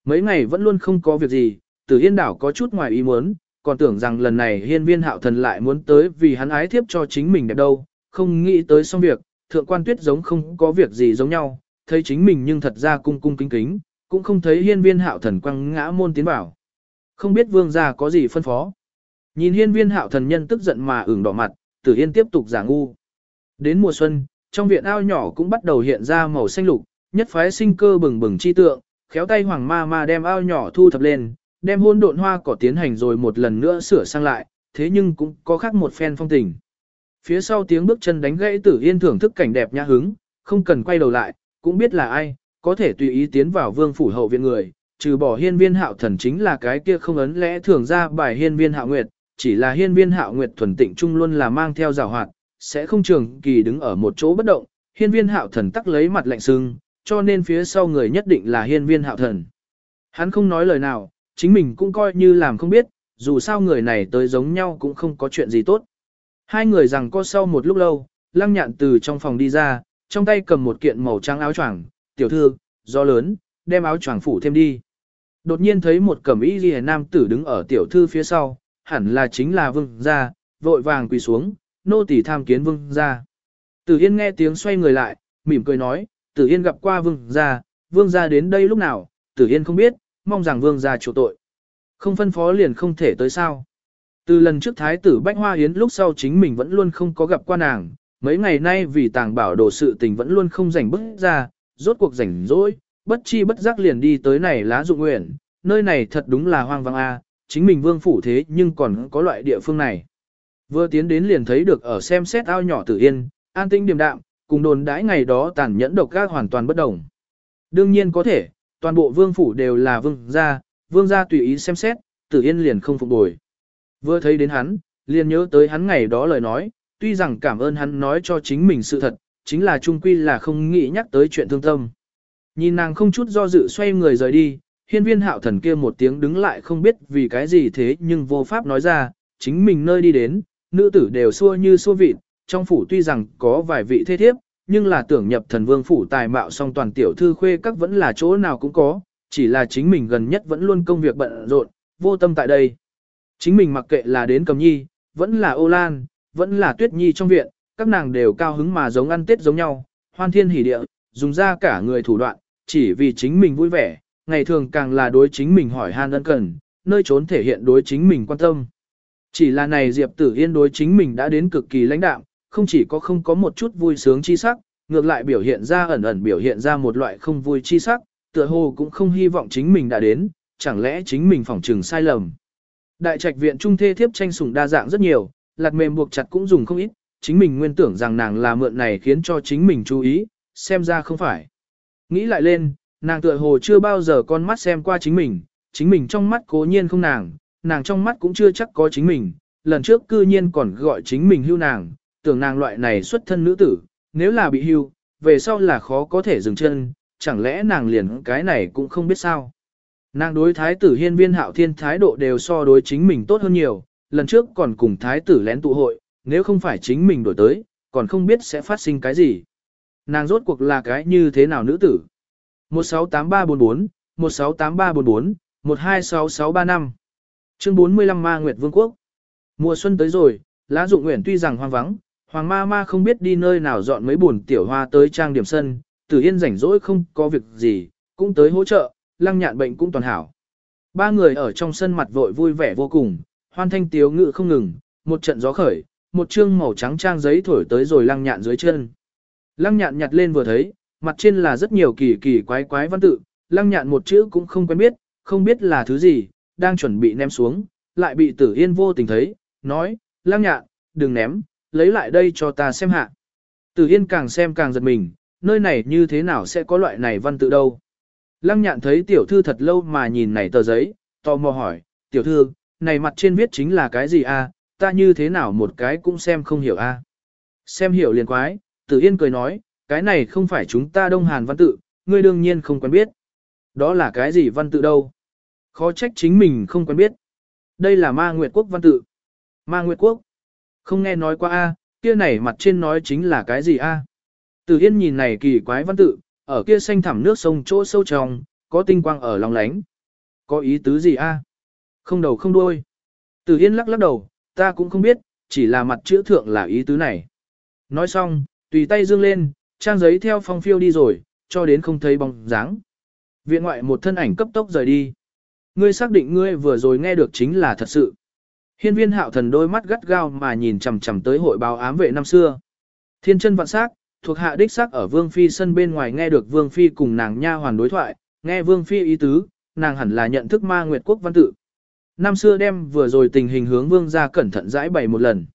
Speaker 1: Mấy ngày vẫn luôn không có việc gì, Tử Yên đảo có chút ngoài ý muốn, còn tưởng rằng lần này hiên viên hạo thần lại muốn tới vì hắn ái thiếp cho chính mình đẹp đâu, không nghĩ tới xong việc, thượng quan tuyết giống không có việc gì giống nhau, thấy chính mình nhưng thật ra cung cung kính kính, cũng không thấy hiên viên hạo thần quăng ngã môn tiến bảo. Không biết vương gia có gì phân phó. Nhìn hiên viên hạo thần nhân tức giận mà ửng đỏ mặt, tử yên tiếp tục giả ngu. Đến mùa xuân, trong viện ao nhỏ cũng bắt đầu hiện ra màu xanh lục, nhất phái sinh cơ bừng bừng chi tượng, khéo tay hoàng ma ma đem ao nhỏ thu thập lên, đem hôn độn hoa cỏ tiến hành rồi một lần nữa sửa sang lại, thế nhưng cũng có khác một phen phong tình. Phía sau tiếng bước chân đánh gãy tử yên thưởng thức cảnh đẹp nhã hứng, không cần quay đầu lại, cũng biết là ai, có thể tùy ý tiến vào vương phủ hậu viện người, trừ bỏ hiên viên hạo thần chính là cái kia không ấn lẽ thường ra bài hiên viên hạo nguyệt, chỉ là hiên viên hạo nguyệt thuần tịnh trung luôn là mang theo rào hoạt, sẽ không trường kỳ đứng ở một chỗ bất động, hiên viên hạo thần tắc lấy mặt lạnh sưng, cho nên phía sau người nhất định là hiên viên hạo thần. Hắn không nói lời nào, chính mình cũng coi như làm không biết, dù sao người này tới giống nhau cũng không có chuyện gì tốt. Hai người rằng có sau một lúc lâu, lăng nhạn từ trong phòng đi ra, trong tay cầm một kiện màu trắng áo choàng, tiểu thư, do lớn, đem áo choàng phủ thêm đi. Đột nhiên thấy một cẩm y ghi nam tử đứng ở tiểu thư phía sau, hẳn là chính là vương gia, vội vàng quỳ xuống, nô tỳ tham kiến vương gia. Tử Yên nghe tiếng xoay người lại, mỉm cười nói, Tử Yên gặp qua vương gia, vương gia đến đây lúc nào, Tử Yên không biết, mong rằng vương gia chủ tội. Không phân phó liền không thể tới sao. Từ lần trước thái tử Bách Hoa Yến lúc sau chính mình vẫn luôn không có gặp qua nàng, mấy ngày nay vì tàng bảo đồ sự tình vẫn luôn không rảnh bước ra, rốt cuộc rảnh rỗi, bất chi bất giác liền đi tới này lá dụng nguyện, nơi này thật đúng là hoang vắng a, chính mình vương phủ thế nhưng còn có loại địa phương này. Vừa tiến đến liền thấy được ở xem xét ao nhỏ tử yên, an tinh điềm đạm, cùng đồn đãi ngày đó tàn nhẫn độc ác hoàn toàn bất đồng. Đương nhiên có thể, toàn bộ vương phủ đều là vương gia, vương gia tùy ý xem xét, tử yên liền không phục bồi. Vừa thấy đến hắn, liền nhớ tới hắn ngày đó lời nói, tuy rằng cảm ơn hắn nói cho chính mình sự thật, chính là trung quy là không nghĩ nhắc tới chuyện thương tâm. Nhìn nàng không chút do dự xoay người rời đi, hiên viên hạo thần kia một tiếng đứng lại không biết vì cái gì thế nhưng vô pháp nói ra, chính mình nơi đi đến, nữ tử đều xua như xua vịt, trong phủ tuy rằng có vài vị thế thiếp, nhưng là tưởng nhập thần vương phủ tài mạo song toàn tiểu thư khuê các vẫn là chỗ nào cũng có, chỉ là chính mình gần nhất vẫn luôn công việc bận rộn, vô tâm tại đây. Chính mình mặc kệ là đến cầm nhi, vẫn là ô lan, vẫn là tuyết nhi trong viện, các nàng đều cao hứng mà giống ăn tết giống nhau, hoan thiên hỉ địa, dùng ra cả người thủ đoạn, chỉ vì chính mình vui vẻ, ngày thường càng là đối chính mình hỏi han ân cần, nơi trốn thể hiện đối chính mình quan tâm. Chỉ là này Diệp Tử Yên đối chính mình đã đến cực kỳ lãnh đạm, không chỉ có không có một chút vui sướng chi sắc, ngược lại biểu hiện ra ẩn ẩn biểu hiện ra một loại không vui chi sắc, tựa hồ cũng không hy vọng chính mình đã đến, chẳng lẽ chính mình phỏng trừng sai lầm. Đại trạch viện trung thê thiếp tranh sủng đa dạng rất nhiều, lạt mềm buộc chặt cũng dùng không ít, chính mình nguyên tưởng rằng nàng là mượn này khiến cho chính mình chú ý, xem ra không phải. Nghĩ lại lên, nàng tựa hồ chưa bao giờ con mắt xem qua chính mình, chính mình trong mắt cố nhiên không nàng, nàng trong mắt cũng chưa chắc có chính mình, lần trước cư nhiên còn gọi chính mình hưu nàng, tưởng nàng loại này xuất thân nữ tử, nếu là bị hưu, về sau là khó có thể dừng chân, chẳng lẽ nàng liền cái này cũng không biết sao. Nàng đối thái tử hiên viên hạo thiên thái độ đều so đối chính mình tốt hơn nhiều, lần trước còn cùng thái tử lén tụ hội, nếu không phải chính mình đổi tới, còn không biết sẽ phát sinh cái gì. Nàng rốt cuộc là cái như thế nào nữ tử. 168344, 168344, 126635. Chương 45 Ma Nguyệt Vương Quốc. Mùa xuân tới rồi, lá dụng nguyện tuy rằng hoang vắng, hoàng ma ma không biết đi nơi nào dọn mấy buồn tiểu hoa tới trang điểm sân, tử yên rảnh rỗi không có việc gì, cũng tới hỗ trợ, lăng nhạn bệnh cũng toàn hảo. Ba người ở trong sân mặt vội vui vẻ vô cùng, hoan thanh tiếu ngự không ngừng, một trận gió khởi, một chương màu trắng trang giấy thổi tới rồi lăng nhạn dưới chân. Lăng nhạn nhặt lên vừa thấy, mặt trên là rất nhiều kỳ kỳ quái quái văn tự, lăng nhạn một chữ cũng không quen biết, không biết là thứ gì, đang chuẩn bị ném xuống, lại bị tử yên vô tình thấy, nói, lăng nhạn, đừng ném, lấy lại đây cho ta xem hạ. Tử yên càng xem càng giật mình, nơi này như thế nào sẽ có loại này văn tự đâu. Lăng nhạn thấy tiểu thư thật lâu mà nhìn này tờ giấy, tò mò hỏi, tiểu thư, này mặt trên viết chính là cái gì a? ta như thế nào một cái cũng xem không hiểu a. Xem hiểu liền quái, tử yên cười nói, cái này không phải chúng ta đông hàn văn tự, ngươi đương nhiên không quen biết. Đó là cái gì văn tự đâu? Khó trách chính mình không quen biết. Đây là ma nguyệt quốc văn tự. Ma nguyệt quốc. Không nghe nói qua a, kia này mặt trên nói chính là cái gì a? Từ Yên nhìn này kỳ quái văn tự, ở kia xanh thẳm nước sông chỗ sâu trong, có tinh quang ở lòng lánh. Có ý tứ gì a? Không đầu không đuôi. Từ Yên lắc lắc đầu, ta cũng không biết, chỉ là mặt chữ thượng là ý tứ này. Nói xong, tùy tay dương lên, trang giấy theo phong phiêu đi rồi, cho đến không thấy bóng dáng. Viện ngoại một thân ảnh cấp tốc rời đi. Ngươi xác định ngươi vừa rồi nghe được chính là thật sự. Hiên viên hạo thần đôi mắt gắt gao mà nhìn chằm chằm tới hội báo ám vệ năm xưa. Thiên chân vạn sắc, thuộc hạ đích sắc ở Vương Phi sân bên ngoài nghe được Vương Phi cùng nàng nha hoàn đối thoại, nghe Vương Phi ý tứ, nàng hẳn là nhận thức ma nguyệt quốc văn tự. Năm xưa đem vừa rồi tình hình hướng Vương ra cẩn thận giải bày một lần.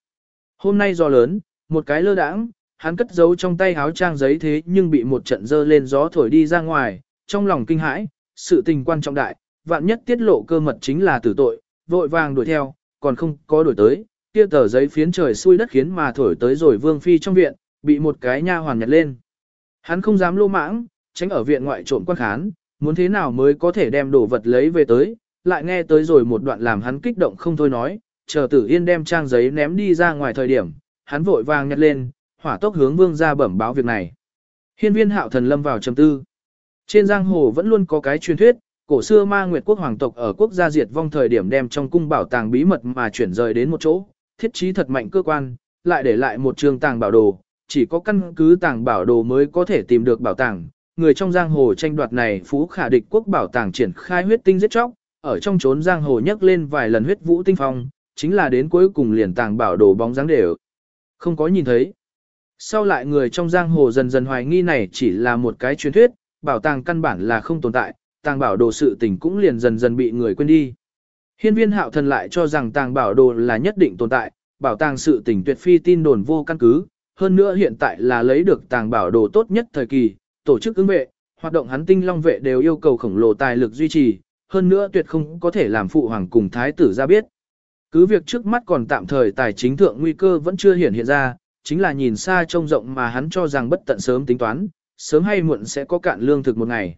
Speaker 1: Hôm nay do lớn, một cái lơ đãng, hắn cất giấu trong tay áo trang giấy thế nhưng bị một trận dơ lên gió thổi đi ra ngoài, trong lòng kinh hãi, sự tình quan trọng đại, vạn nhất tiết lộ cơ mật chính là tử tội, vội vàng đuổi theo, còn không có đuổi tới, kia tờ giấy phiến trời xui đất khiến mà thổi tới rồi Vương Phi trong viện, bị một cái nha hoàn nhặt lên. Hắn không dám lô mãng, tránh ở viện ngoại trộm quan khán, muốn thế nào mới có thể đem đồ vật lấy về tới, lại nghe tới rồi một đoạn làm hắn kích động không thôi nói, chờ tử yên đem trang giấy ném đi ra ngoài thời điểm, hắn vội vàng nhặt lên, hỏa tốc hướng vương ra bẩm báo việc này. Hiên viên hạo thần lâm vào trầm tư. Trên giang hồ vẫn luôn có cái truyền thuyết, cổ xưa ma nguyệt quốc hoàng tộc ở quốc gia diệt vong thời điểm đem trong cung bảo tàng bí mật mà chuyển rời đến một chỗ, thiết trí thật mạnh cơ quan, lại để lại một trường tàng bảo đồ, chỉ có căn cứ tàng bảo đồ mới có thể tìm được bảo tàng. Người trong giang hồ tranh đoạt này phú khả địch quốc bảo tàng triển khai huyết tinh giết chóc, ở trong trốn giang hồ nhấc lên vài lần huyết vũ tinh phong, chính là đến cuối cùng liền tàng bảo đồ bóng dáng đều. Không có nhìn thấy. Sau lại người trong giang hồ dần dần hoài nghi này chỉ là một cái truyền thuyết, bảo tàng căn bản là không tồn tại, tàng bảo đồ sự tình cũng liền dần dần bị người quên đi. Hiên viên hạo thần lại cho rằng tàng bảo đồ là nhất định tồn tại, bảo tàng sự tình tuyệt phi tin đồn vô căn cứ, hơn nữa hiện tại là lấy được tàng bảo đồ tốt nhất thời kỳ, tổ chức ứng vệ, hoạt động hắn tinh long vệ đều yêu cầu khổng lồ tài lực duy trì, hơn nữa tuyệt không có thể làm phụ hoàng cùng thái tử ra biết. Cứ việc trước mắt còn tạm thời tài chính thượng nguy cơ vẫn chưa hiện hiện ra, chính là nhìn xa trông rộng mà hắn cho rằng bất tận sớm tính toán, sớm hay muộn sẽ có cạn lương thực một ngày.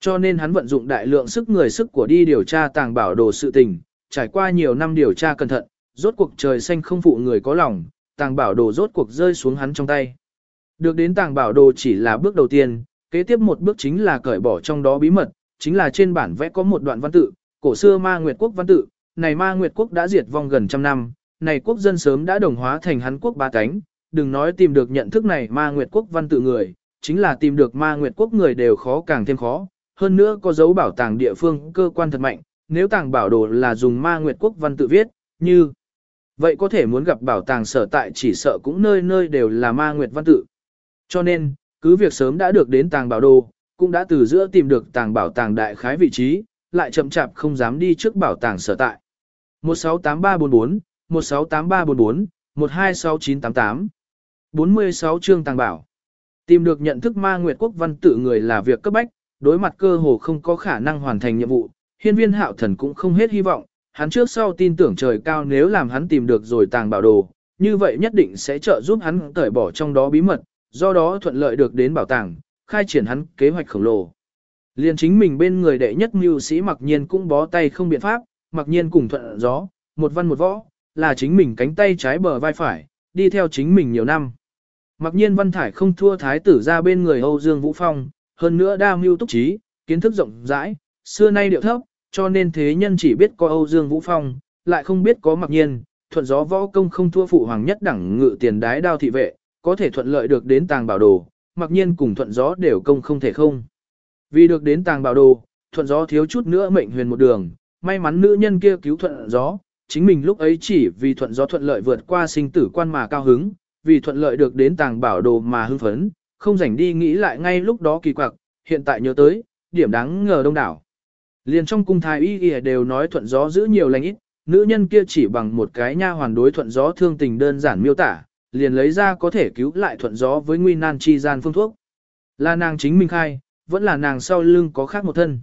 Speaker 1: Cho nên hắn vận dụng đại lượng sức người sức của đi điều tra tàng bảo đồ sự tình, trải qua nhiều năm điều tra cẩn thận, rốt cuộc trời xanh không phụ người có lòng, tàng bảo đồ rốt cuộc rơi xuống hắn trong tay. Được đến tàng bảo đồ chỉ là bước đầu tiên, kế tiếp một bước chính là cởi bỏ trong đó bí mật, chính là trên bản vẽ có một đoạn văn tự, cổ xưa ma nguyệt quốc văn tự, này ma nguyệt quốc đã diệt vong gần trăm năm, này quốc dân sớm đã đồng hóa thành hắn quốc ba cánh, đừng nói tìm được nhận thức này ma nguyệt quốc văn tự người, chính là tìm được ma nguyệt quốc người đều khó càng thêm khó, hơn nữa có dấu bảo tàng địa phương cơ quan thật mạnh, nếu tàng bảo đồ là dùng ma nguyệt quốc văn tự viết, như vậy có thể muốn gặp bảo tàng sở tại chỉ sợ cũng nơi nơi đều là ma nguyệt văn tự. Cho nên, cứ việc sớm đã được đến tàng bảo đồ, cũng đã từ giữa tìm được tàng bảo tàng đại khái vị trí, lại chậm chạp không dám đi trước bảo tàng sở tại. 168344, 168344, 126988. 46 chương tàng bảo. Tìm được nhận thức ma nguyệt quốc văn tự người là việc cấp bách, đối mặt cơ hồ không có khả năng hoàn thành nhiệm vụ, hiên viên hạo thần cũng không hết hy vọng, hắn trước sau tin tưởng trời cao nếu làm hắn tìm được rồi tàng bảo đồ, như vậy nhất định sẽ trợ giúp hắn cởi bỏ trong đó bí mật, do đó thuận lợi được đến bảo tàng, khai triển hắn kế hoạch khổng lồ. Liên chính mình bên người đệ nhất mưu sĩ mặc nhiên cũng bó tay không biện pháp, mặc nhiên cùng thuận gió, một văn một võ, là chính mình cánh tay trái bờ vai phải, đi theo chính mình nhiều năm. Mặc nhiên văn thải không thua thái tử ra bên người Âu Dương Vũ Phong, hơn nữa đa mưu túc trí, kiến thức rộng rãi, xưa nay điệu thấp, cho nên thế nhân chỉ biết có Âu Dương Vũ Phong, lại không biết có mặc nhiên, thuận gió võ công không thua phụ hoàng nhất đẳng ngự tiền đái đao thị vệ, có thể thuận lợi được đến tàng bảo đồ, mặc nhiên cùng thuận gió đều công không thể không. Vì được đến tàng bảo đồ, thuận gió thiếu chút nữa mệnh huyền một đường, may mắn nữ nhân kia cứu thuận gió, chính mình lúc ấy chỉ vì thuận gió thuận lợi vượt qua sinh tử quan mà cao hứng, vì thuận lợi được đến tàng bảo đồ mà hưng phấn, không rảnh đi nghĩ lại ngay lúc đó kỳ quặc, hiện tại nhớ tới, điểm đáng ngờ đông đảo. Liền trong cung thái y y đều nói thuận gió giữ nhiều lành ít, nữ nhân kia chỉ bằng một cái nha hoàn đối thuận gió thương tình đơn giản miêu tả, liền lấy ra có thể cứu lại thuận gió với nguy nan chi gian phương thuốc. Là nàng chính mình khai, vẫn là nàng sau lưng có khác một thân.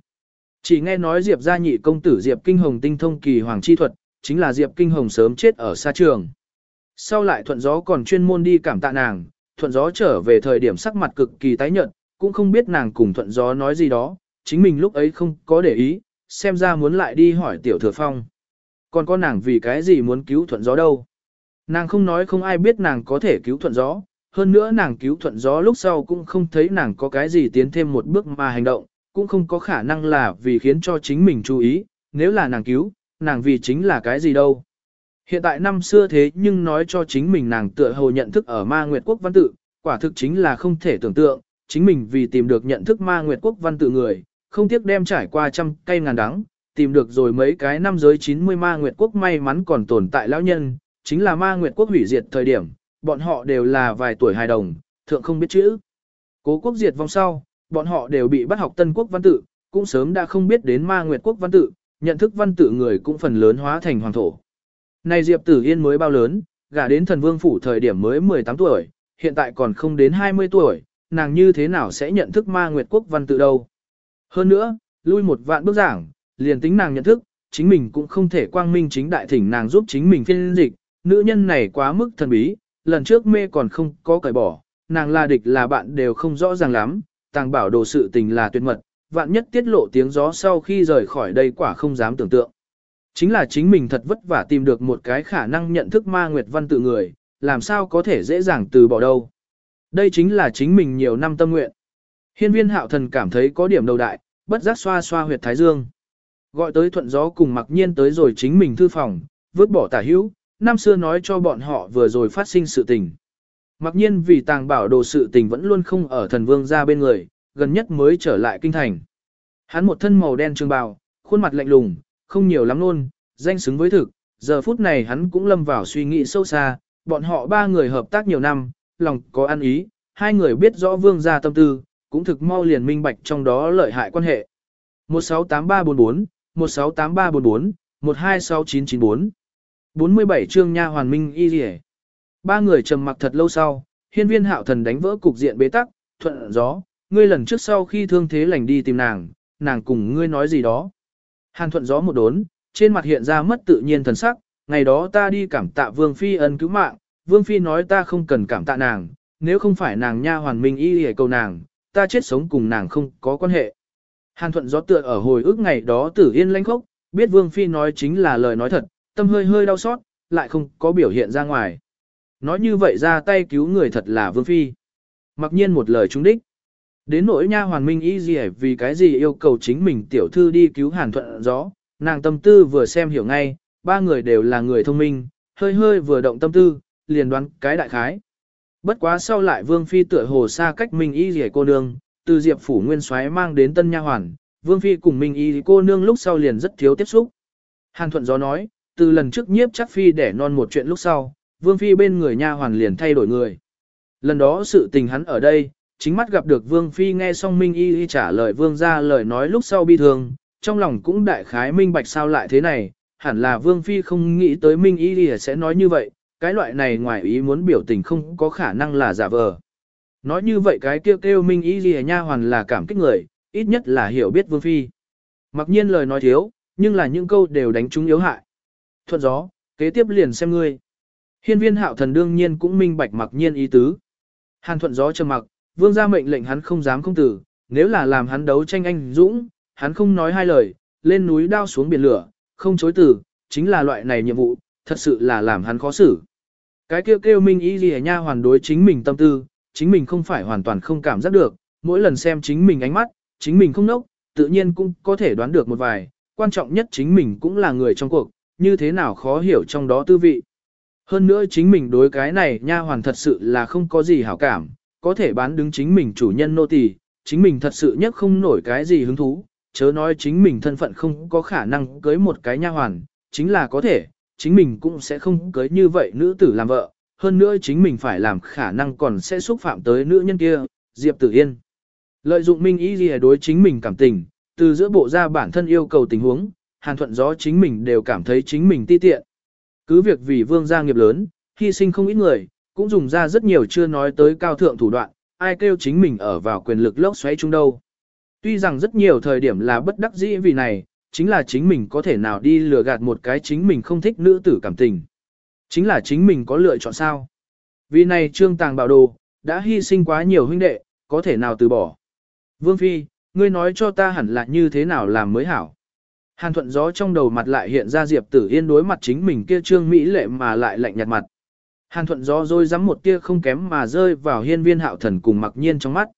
Speaker 1: Chỉ nghe nói Diệp gia nhị công tử Diệp Kinh Hồng tinh thông kỳ hoàng chi thuật, chính là Diệp Kinh Hồng sớm chết ở xa trường. Sau lại thuận gió còn chuyên môn đi cảm tạ nàng, thuận gió trở về thời điểm sắc mặt cực kỳ tái nhợt, cũng không biết nàng cùng thuận gió nói gì đó, chính mình lúc ấy không có để ý, xem ra muốn lại đi hỏi tiểu thừa phong. Còn có nàng vì cái gì muốn cứu thuận gió đâu. Nàng không nói không ai biết nàng có thể cứu thuận gió, hơn nữa nàng cứu thuận gió lúc sau cũng không thấy nàng có cái gì tiến thêm một bước mà hành động, cũng không có khả năng là vì khiến cho chính mình chú ý, nếu là nàng cứu, nàng vì chính là cái gì đâu. Hiện tại năm xưa thế nhưng nói cho chính mình nàng tựa hồ nhận thức ở ma nguyệt quốc văn tự, quả thực chính là không thể tưởng tượng, chính mình vì tìm được nhận thức ma nguyệt quốc văn tự người, không tiếc đem trải qua trăm cây ngàn đắng, tìm được rồi mấy cái năm giới 90 ma nguyệt quốc may mắn còn tồn tại lão nhân, chính là ma nguyệt quốc hủy diệt thời điểm, bọn họ đều là vài tuổi hài đồng, thượng không biết chữ. Cố quốc diệt vong sau, bọn họ đều bị bắt học tân quốc văn tự, cũng sớm đã không biết đến ma nguyệt quốc văn tự, nhận thức văn tự người cũng phần lớn hóa thành hoàng thổ. Này Diệp Tử Yên mới bao lớn, gả đến thần vương phủ thời điểm mới 18 tuổi, hiện tại còn không đến 20 tuổi, nàng như thế nào sẽ nhận thức ma nguyệt quốc văn tự đâu. Hơn nữa, lui một vạn bước giảng, liền tính nàng nhận thức, chính mình cũng không thể quang minh chính đại thỉnh nàng giúp chính mình phiên dịch, nữ nhân này quá mức thần bí, lần trước mê còn không có cởi bỏ, nàng là địch là bạn đều không rõ ràng lắm, tàng bảo đồ sự tình là tuyệt mật, vạn nhất tiết lộ tiếng gió sau khi rời khỏi đây quả không dám tưởng tượng. Chính là chính mình thật vất vả tìm được một cái khả năng nhận thức ma nguyệt văn tự người, làm sao có thể dễ dàng từ bỏ đâu. Đây chính là chính mình nhiều năm tâm nguyện. Hiên viên hạo thần cảm thấy có điểm đầu đại, bất giác xoa xoa huyệt thái dương. Gọi tới thuận gió cùng mặc nhiên tới rồi chính mình thư phòng, vứt bỏ tả hữu, năm xưa nói cho bọn họ vừa rồi phát sinh sự tình. Mặc nhiên vì tàng bảo đồ sự tình vẫn luôn không ở thần vương ra bên người, gần nhất mới trở lại kinh thành. Hắn một thân màu đen trường bào, khuôn mặt lạnh lùng, không nhiều lắm luôn, danh xứng với thực, giờ phút này hắn cũng lâm vào suy nghĩ sâu xa, bọn họ ba người hợp tác nhiều năm, lòng có ăn ý, hai người biết rõ vương gia tâm tư, cũng thực mau liền minh bạch trong đó lợi hại quan hệ. 168344, 168344, 126994 47 chương nha hoàn minh y rỉ. Ba người trầm mặc thật lâu sau, hiên viên hạo thần đánh vỡ cục diện bế tắc, thuận gió, ngươi lần trước sau khi thương thế lành đi tìm nàng, nàng cùng ngươi nói gì đó. Hàn thuận gió một đốn, trên mặt hiện ra mất tự nhiên thần sắc, ngày đó ta đi cảm tạ Vương Phi ân cứu mạng, Vương Phi nói ta không cần cảm tạ nàng, nếu không phải nàng nha hoàn minh y hề cầu nàng, ta chết sống cùng nàng không có quan hệ. Hàn thuận gió tựa ở hồi ức ngày đó tử yên lãnh khốc, biết Vương Phi nói chính là lời nói thật, tâm hơi hơi đau xót, lại không có biểu hiện ra ngoài. Nói như vậy ra tay cứu người thật là Vương Phi. Mặc nhiên một lời trúng đích. Đến nỗi nha hoàn minh y gì vì cái gì yêu cầu chính mình tiểu thư đi cứu hàn thuận gió, nàng tâm tư vừa xem hiểu ngay, ba người đều là người thông minh, hơi hơi vừa động tâm tư, liền đoán cái đại khái. Bất quá sau lại vương phi tựa hồ xa cách minh y gì cô nương, từ diệp phủ nguyên soái mang đến tân nha hoàn, vương phi cùng minh y cô nương lúc sau liền rất thiếu tiếp xúc. Hàn thuận gió nói, từ lần trước nhiếp chắc phi để non một chuyện lúc sau, vương phi bên người nha hoàn liền thay đổi người. Lần đó sự tình hắn ở đây, chính mắt gặp được Vương Phi nghe xong Minh Y trả lời Vương ra lời nói lúc sau bi thường, trong lòng cũng đại khái minh bạch sao lại thế này, hẳn là Vương Phi không nghĩ tới Minh Y Y sẽ nói như vậy, cái loại này ngoài ý muốn biểu tình không có khả năng là giả vờ. Nói như vậy cái kêu kêu Minh Y Y nha hoàn là cảm kích người, ít nhất là hiểu biết Vương Phi. Mặc nhiên lời nói thiếu, nhưng là những câu đều đánh trúng yếu hại. Thuận gió, kế tiếp liền xem ngươi. Hiên viên hạo thần đương nhiên cũng minh bạch mặc nhiên ý tứ. Hàn thuận gió trầm mặc, vương gia mệnh lệnh hắn không dám không tử, nếu là làm hắn đấu tranh anh dũng, hắn không nói hai lời, lên núi đao xuống biển lửa, không chối từ, chính là loại này nhiệm vụ, thật sự là làm hắn khó xử. Cái kêu kêu minh ý gì nha hoàn đối chính mình tâm tư, chính mình không phải hoàn toàn không cảm giác được, mỗi lần xem chính mình ánh mắt, chính mình không nốc, tự nhiên cũng có thể đoán được một vài, quan trọng nhất chính mình cũng là người trong cuộc, như thế nào khó hiểu trong đó tư vị. Hơn nữa chính mình đối cái này nha hoàn thật sự là không có gì hảo cảm, có thể bán đứng chính mình chủ nhân nô tỳ, chính mình thật sự nhất không nổi cái gì hứng thú, chớ nói chính mình thân phận không có khả năng cưới một cái nha hoàn, chính là có thể, chính mình cũng sẽ không cưới như vậy nữ tử làm vợ, hơn nữa chính mình phải làm khả năng còn sẽ xúc phạm tới nữ nhân kia, Diệp Tử Yên. Lợi dụng Minh Ý gì đối chính mình cảm tình, từ giữa bộ ra bản thân yêu cầu tình huống, Hàn Thuận Gió chính mình đều cảm thấy chính mình ti tiện. Cứ việc vì vương gia nghiệp lớn, hy sinh không ít người, cũng dùng ra rất nhiều chưa nói tới cao thượng thủ đoạn, ai kêu chính mình ở vào quyền lực lốc xoáy chung đâu. Tuy rằng rất nhiều thời điểm là bất đắc dĩ vì này, chính là chính mình có thể nào đi lừa gạt một cái chính mình không thích nữ tử cảm tình. Chính là chính mình có lựa chọn sao. Vì này trương tàng bảo đồ, đã hy sinh quá nhiều huynh đệ, có thể nào từ bỏ. Vương Phi, ngươi nói cho ta hẳn là như thế nào làm mới hảo. Hàn thuận gió trong đầu mặt lại hiện ra Diệp Tử Yên đối mặt chính mình kia trương Mỹ lệ mà lại lạnh nhạt mặt. Hàn thuận gió rồi dám một tia không kém mà rơi vào hiên viên hạo thần cùng mặc nhiên trong mắt.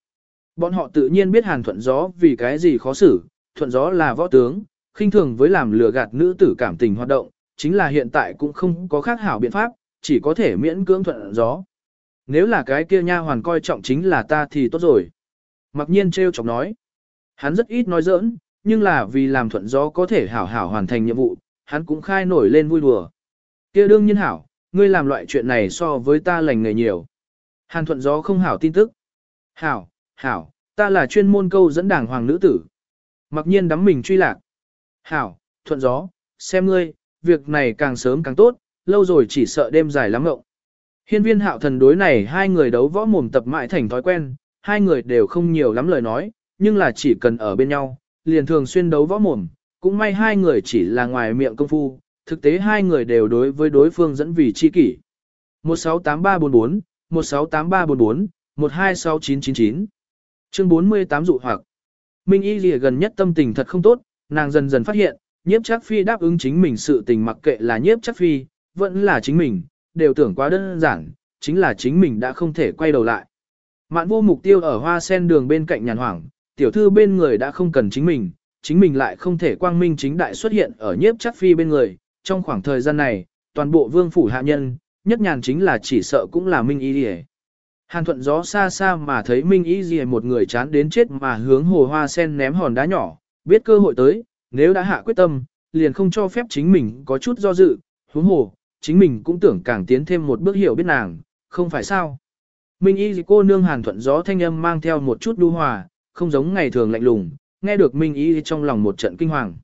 Speaker 1: Bọn họ tự nhiên biết hàn thuận gió vì cái gì khó xử, thuận gió là võ tướng, khinh thường với làm lừa gạt nữ tử cảm tình hoạt động, chính là hiện tại cũng không có khác hảo biện pháp, chỉ có thể miễn cưỡng thuận gió. Nếu là cái kia nha hoàn coi trọng chính là ta thì tốt rồi. Mặc nhiên trêu chọc nói. Hắn rất ít nói giỡn, nhưng là vì làm thuận gió có thể hảo hảo hoàn thành nhiệm vụ, hắn cũng khai nổi lên vui đùa. kia đương nhiên hảo, ngươi làm loại chuyện này so với ta lành nghề nhiều. Hàn thuận gió không hảo tin tức. Hảo, hảo, ta là chuyên môn câu dẫn đảng hoàng nữ tử. Mặc nhiên đắm mình truy lạc. Hảo, thuận gió, xem ngươi, việc này càng sớm càng tốt, lâu rồi chỉ sợ đêm dài lắm ngộng. Hiên viên hạo thần đối này hai người đấu võ mồm tập mãi thành thói quen, hai người đều không nhiều lắm lời nói, nhưng là chỉ cần ở bên nhau, liền thường xuyên đấu võ mồm, cũng may hai người chỉ là ngoài miệng công phu, thực tế hai người đều đối với đối phương dẫn vì chi kỷ. 168344, 168344, 126999 Chương 48 dụ hoặc Minh Y Lìa gần nhất tâm tình thật không tốt, nàng dần dần phát hiện, nhiếp chắc phi đáp ứng chính mình sự tình mặc kệ là nhiếp chắc phi, vẫn là chính mình, đều tưởng quá đơn giản, chính là chính mình đã không thể quay đầu lại. Mạn vô mục tiêu ở hoa sen đường bên cạnh nhàn hoảng, tiểu thư bên người đã không cần chính mình, chính mình lại không thể quang minh chính đại xuất hiện ở nhiếp chắc phi bên người. Trong khoảng thời gian này, toàn bộ vương phủ hạ nhân, nhất nhàn chính là chỉ sợ cũng là Minh Y Dì Hàn thuận gió xa xa mà thấy Minh Y Dì một người chán đến chết mà hướng hồ hoa sen ném hòn đá nhỏ, biết cơ hội tới, nếu đã hạ quyết tâm, liền không cho phép chính mình có chút do dự, huống hồ, chính mình cũng tưởng càng tiến thêm một bước hiểu biết nàng, không phải sao. Minh Y cô nương Hàn thuận gió thanh âm mang theo một chút đu hòa, không giống ngày thường lạnh lùng, nghe được Minh Y trong lòng một trận kinh hoàng.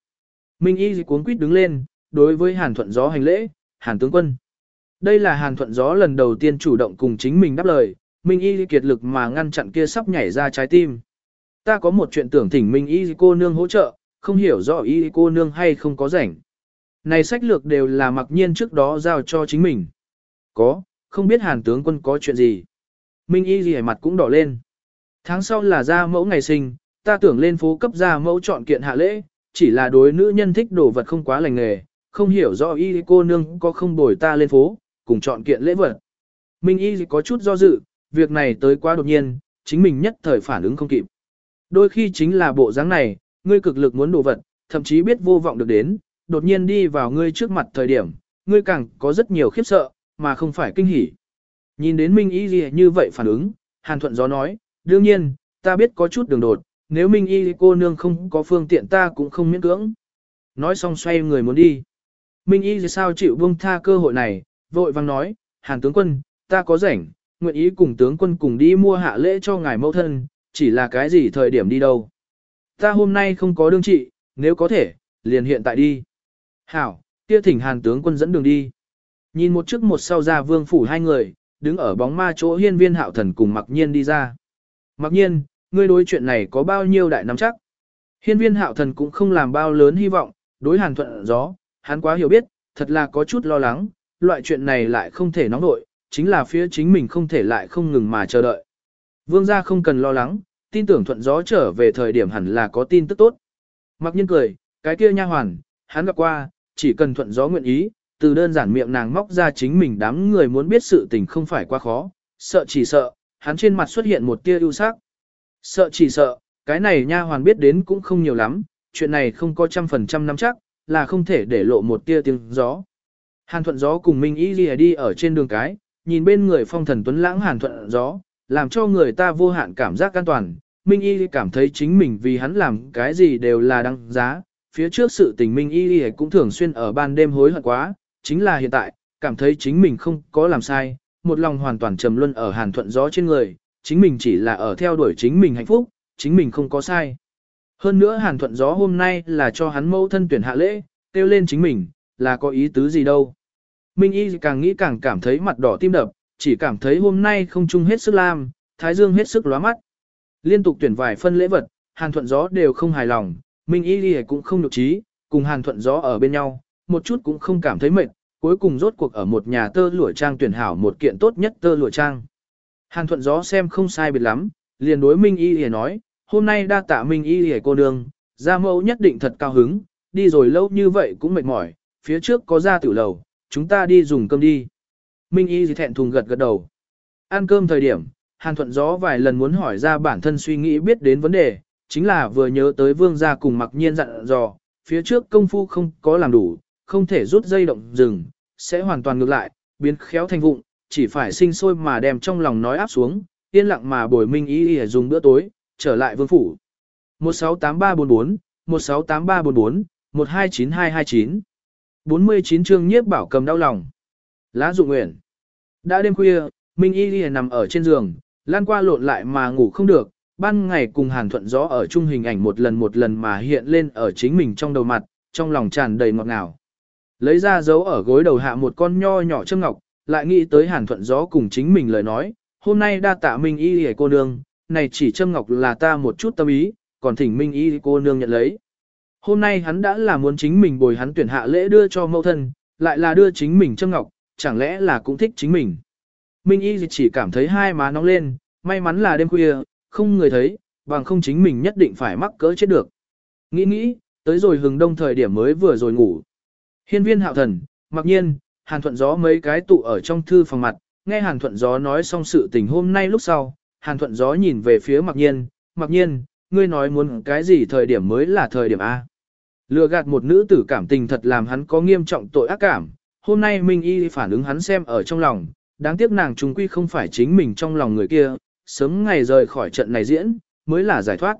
Speaker 1: Minh Y cuống quýt đứng lên, đối với Hàn Thuận Gió hành lễ, Hàn tướng quân. Đây là Hàn Thuận Gió lần đầu tiên chủ động cùng chính mình đáp lời, Minh Y kiệt lực mà ngăn chặn kia sắp nhảy ra trái tim. Ta có một chuyện tưởng thỉnh Minh Y cô nương hỗ trợ, không hiểu rõ Y cô nương hay không có rảnh. Này sách lược đều là mặc nhiên trước đó giao cho chính mình. Có, không biết Hàn tướng quân có chuyện gì. Minh Y gì mặt cũng đỏ lên. Tháng sau là ra mẫu ngày sinh, ta tưởng lên phố cấp ra mẫu chọn kiện hạ lễ, chỉ là đối nữ nhân thích đồ vật không quá lành nghề, không hiểu rõ y cô nương có không bồi ta lên phố, cùng chọn kiện lễ vật. Minh y có chút do dự, việc này tới quá đột nhiên, chính mình nhất thời phản ứng không kịp. Đôi khi chính là bộ dáng này, ngươi cực lực muốn đồ vật, thậm chí biết vô vọng được đến, đột nhiên đi vào ngươi trước mặt thời điểm, ngươi càng có rất nhiều khiếp sợ, mà không phải kinh hỉ. Nhìn đến Minh Y gì như vậy phản ứng, Hàn Thuận Gió nói, đương nhiên, ta biết có chút đường đột, nếu Minh Y cô nương không có phương tiện ta cũng không miễn cưỡng. Nói xong xoay người muốn đi. Minh Y sao chịu buông tha cơ hội này, vội vang nói, Hàn tướng quân, ta có rảnh, nguyện ý cùng tướng quân cùng đi mua hạ lễ cho ngài mẫu thân, chỉ là cái gì thời điểm đi đâu. Ta hôm nay không có đương trị, nếu có thể, liền hiện tại đi. Hảo, kia thỉnh hàn tướng quân dẫn đường đi. Nhìn một trước một sau ra vương phủ hai người, đứng ở bóng ma chỗ hiên viên hạo thần cùng mặc nhiên đi ra. Mặc nhiên, ngươi đối chuyện này có bao nhiêu đại nắm chắc? Hiên viên hạo thần cũng không làm bao lớn hy vọng, đối hàn thuận gió, hắn quá hiểu biết, thật là có chút lo lắng, loại chuyện này lại không thể nóng nội, chính là phía chính mình không thể lại không ngừng mà chờ đợi. Vương gia không cần lo lắng, tin tưởng thuận gió trở về thời điểm hẳn là có tin tức tốt. Mặc nhiên cười, cái kia nha hoàn, hắn gặp qua, chỉ cần thuận gió nguyện ý, từ đơn giản miệng nàng móc ra chính mình đám người muốn biết sự tình không phải quá khó, sợ chỉ sợ, hắn trên mặt xuất hiện một tia ưu sắc. Sợ chỉ sợ, cái này nha hoàn biết đến cũng không nhiều lắm, chuyện này không có trăm phần trăm nắm chắc, là không thể để lộ một tia tiếng gió. Hàn thuận gió cùng Minh Y Ghi đi ở trên đường cái, nhìn bên người phong thần tuấn lãng hàn thuận gió, làm cho người ta vô hạn cảm giác an toàn. Minh Y cảm thấy chính mình vì hắn làm cái gì đều là đăng giá. Phía trước sự tình Minh Y cũng thường xuyên ở ban đêm hối hận quá, chính là hiện tại, cảm thấy chính mình không có làm sai, một lòng hoàn toàn trầm luân ở hàn thuận gió trên người, chính mình chỉ là ở theo đuổi chính mình hạnh phúc, chính mình không có sai. Hơn nữa hàn thuận gió hôm nay là cho hắn mẫu thân tuyển hạ lễ, kêu lên chính mình, là có ý tứ gì đâu. Minh Y càng nghĩ càng cảm thấy mặt đỏ tim đập, chỉ cảm thấy hôm nay không chung hết sức lam, thái dương hết sức lóa mắt. Liên tục tuyển vài phân lễ vật, hàn thuận gió đều không hài lòng, Minh Y cũng không nhục trí, cùng hàn thuận gió ở bên nhau, một chút cũng không cảm thấy mệt, cuối cùng rốt cuộc ở một nhà tơ lụa trang tuyển hảo một kiện tốt nhất tơ lụa trang. Hàn thuận gió xem không sai biệt lắm, liền đối Minh Y Y nói, hôm nay đa tạ Minh Y hề cô nương, gia mẫu nhất định thật cao hứng, đi rồi lâu như vậy cũng mệt mỏi, phía trước có gia tiểu lầu, chúng ta đi dùng cơm đi. Minh Y thì thẹn thùng gật gật đầu. Ăn cơm thời điểm, Hàn thuận gió vài lần muốn hỏi ra bản thân suy nghĩ biết đến vấn đề, chính là vừa nhớ tới vương gia cùng mặc nhiên dặn dò, phía trước công phu không có làm đủ, không thể rút dây động rừng, sẽ hoàn toàn ngược lại, biến khéo thành vụng, chỉ phải sinh sôi mà đem trong lòng nói áp xuống, yên lặng mà bồi minh ý ý dùng bữa tối, trở lại vương phủ. 168344, 168344, 129229. 49 chương nhiếp bảo cầm đau lòng. Lá dụng nguyện. Đã đêm khuya, Minh Y Ghi nằm ở trên giường, lan qua lộn lại mà ngủ không được, ban ngày cùng hàn thuận gió ở chung hình ảnh một lần một lần mà hiện lên ở chính mình trong đầu mặt, trong lòng tràn đầy ngọt ngào. Lấy ra dấu ở gối đầu hạ một con nho nhỏ châm ngọc, lại nghĩ tới hàn thuận gió cùng chính mình lời nói, hôm nay đa tạ Minh Y hề cô nương, này chỉ châm ngọc là ta một chút tâm ý, còn thỉnh Minh Y cô nương nhận lấy. Hôm nay hắn đã là muốn chính mình bồi hắn tuyển hạ lễ đưa cho mẫu thân, lại là đưa chính mình châm ngọc, chẳng lẽ là cũng thích chính mình. Minh Y chỉ cảm thấy hai má nóng lên, may mắn là đêm khuya, không người thấy, bằng không chính mình nhất định phải mắc cỡ chết được. Nghĩ nghĩ, tới rồi hừng đông thời điểm mới vừa rồi ngủ. Hiên viên hạo thần, mặc nhiên, hàn thuận gió mấy cái tụ ở trong thư phòng mặt, nghe hàn thuận gió nói xong sự tình hôm nay lúc sau, hàn thuận gió nhìn về phía mặc nhiên, mặc nhiên, ngươi nói muốn cái gì thời điểm mới là thời điểm A. Lừa gạt một nữ tử cảm tình thật làm hắn có nghiêm trọng tội ác cảm, hôm nay Minh Y phản ứng hắn xem ở trong lòng, đáng tiếc nàng trùng quy không phải chính mình trong lòng người kia, sớm ngày rời khỏi trận này diễn, mới là giải thoát.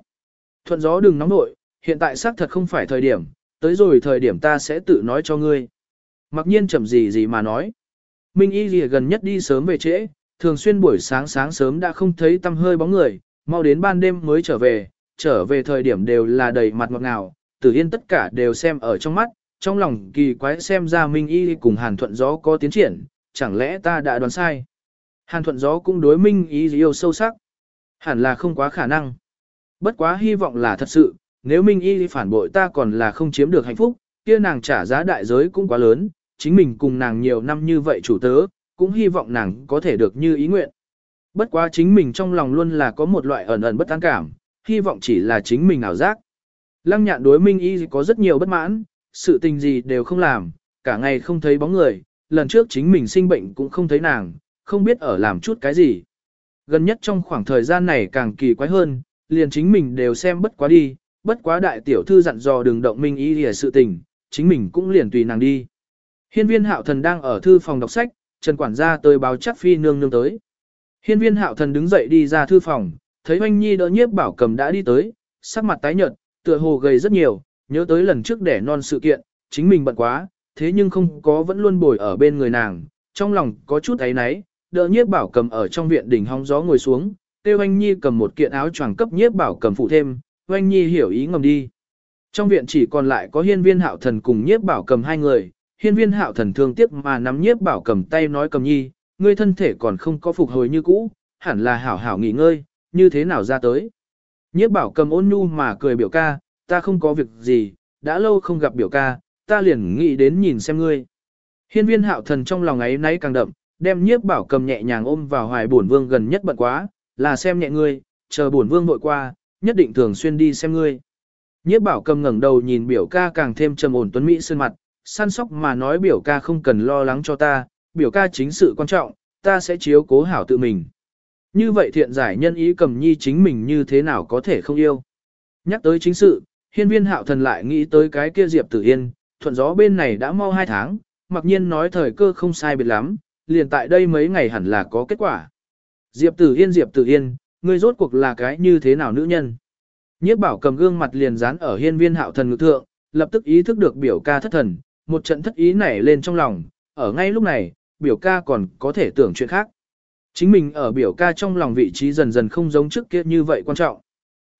Speaker 1: Thuận gió đừng nóng nội, hiện tại xác thật không phải thời điểm, tới rồi thời điểm ta sẽ tự nói cho ngươi. Mặc nhiên chậm gì gì mà nói. Minh y gì gần nhất đi sớm về trễ, thường xuyên buổi sáng sáng sớm đã không thấy tâm hơi bóng người, mau đến ban đêm mới trở về, trở về thời điểm đều là đầy mặt ngọt ngào, tử yên tất cả đều xem ở trong mắt, trong lòng kỳ quái xem ra Minh y cùng hàn thuận gió có tiến triển, chẳng lẽ ta đã đoán sai. Hàn thuận gió cũng đối Minh y yêu sâu sắc, hẳn là không quá khả năng. Bất quá hy vọng là thật sự, nếu Minh Y phản bội ta còn là không chiếm được hạnh phúc, kia nàng trả giá đại giới cũng quá lớn, chính mình cùng nàng nhiều năm như vậy chủ tớ, cũng hy vọng nàng có thể được như ý nguyện. Bất quá chính mình trong lòng luôn là có một loại ẩn ẩn bất an cảm, hy vọng chỉ là chính mình ảo giác. Lăng nhạn đối Minh Y có rất nhiều bất mãn, sự tình gì đều không làm, cả ngày không thấy bóng người, lần trước chính mình sinh bệnh cũng không thấy nàng, không biết ở làm chút cái gì. Gần nhất trong khoảng thời gian này càng kỳ quái hơn, liền chính mình đều xem bất quá đi, bất quá đại tiểu thư dặn dò đừng động minh ý về sự tình, chính mình cũng liền tùy nàng đi. Hiên viên hạo thần đang ở thư phòng đọc sách, Trần quản gia tới báo chắc phi nương nương tới. Hiên viên hạo thần đứng dậy đi ra thư phòng, thấy oanh nhi đỡ nhiếp bảo cầm đã đi tới, sắc mặt tái nhợt, tựa hồ gầy rất nhiều, nhớ tới lần trước đẻ non sự kiện, chính mình bận quá, thế nhưng không có vẫn luôn bồi ở bên người nàng, trong lòng có chút ấy náy, đỡ nhiếp bảo cầm ở trong viện đỉnh hóng gió ngồi xuống, tiêu Hoanh nhi cầm một kiện áo choàng cấp nhiếp bảo cầm phụ thêm, Oanh Nhi hiểu ý ngầm đi. Trong viện chỉ còn lại có hiên viên hạo thần cùng nhiếp bảo cầm hai người, hiên viên hạo thần thương tiếc mà nắm nhiếp bảo cầm tay nói cầm nhi, ngươi thân thể còn không có phục hồi như cũ, hẳn là hảo hảo nghỉ ngơi, như thế nào ra tới. Nhiếp bảo cầm ôn nhu mà cười biểu ca, ta không có việc gì, đã lâu không gặp biểu ca, ta liền nghĩ đến nhìn xem ngươi. Hiên viên hạo thần trong lòng ấy nay càng đậm, đem nhiếp bảo cầm nhẹ nhàng ôm vào hoài bổn vương gần nhất bận quá, là xem nhẹ ngươi, chờ bổn vương vội qua, nhất định thường xuyên đi xem ngươi. Nhiếp bảo cầm ngẩng đầu nhìn biểu ca càng thêm trầm ổn tuấn mỹ sơn mặt, săn sóc mà nói biểu ca không cần lo lắng cho ta, biểu ca chính sự quan trọng, ta sẽ chiếu cố hảo tự mình. Như vậy thiện giải nhân ý cầm nhi chính mình như thế nào có thể không yêu. Nhắc tới chính sự, hiên viên hạo thần lại nghĩ tới cái kia Diệp Tử Yên, thuận gió bên này đã mau hai tháng, mặc nhiên nói thời cơ không sai biệt lắm, liền tại đây mấy ngày hẳn là có kết quả. Diệp Tử Yên Diệp Tử Yên, ngươi rốt cuộc là cái như thế nào nữ nhân? Nhiếp bảo cầm gương mặt liền dán ở hiên viên hạo thần ngực thượng, lập tức ý thức được biểu ca thất thần, một trận thất ý nảy lên trong lòng, ở ngay lúc này, biểu ca còn có thể tưởng chuyện khác. Chính mình ở biểu ca trong lòng vị trí dần dần không giống trước kia như vậy quan trọng.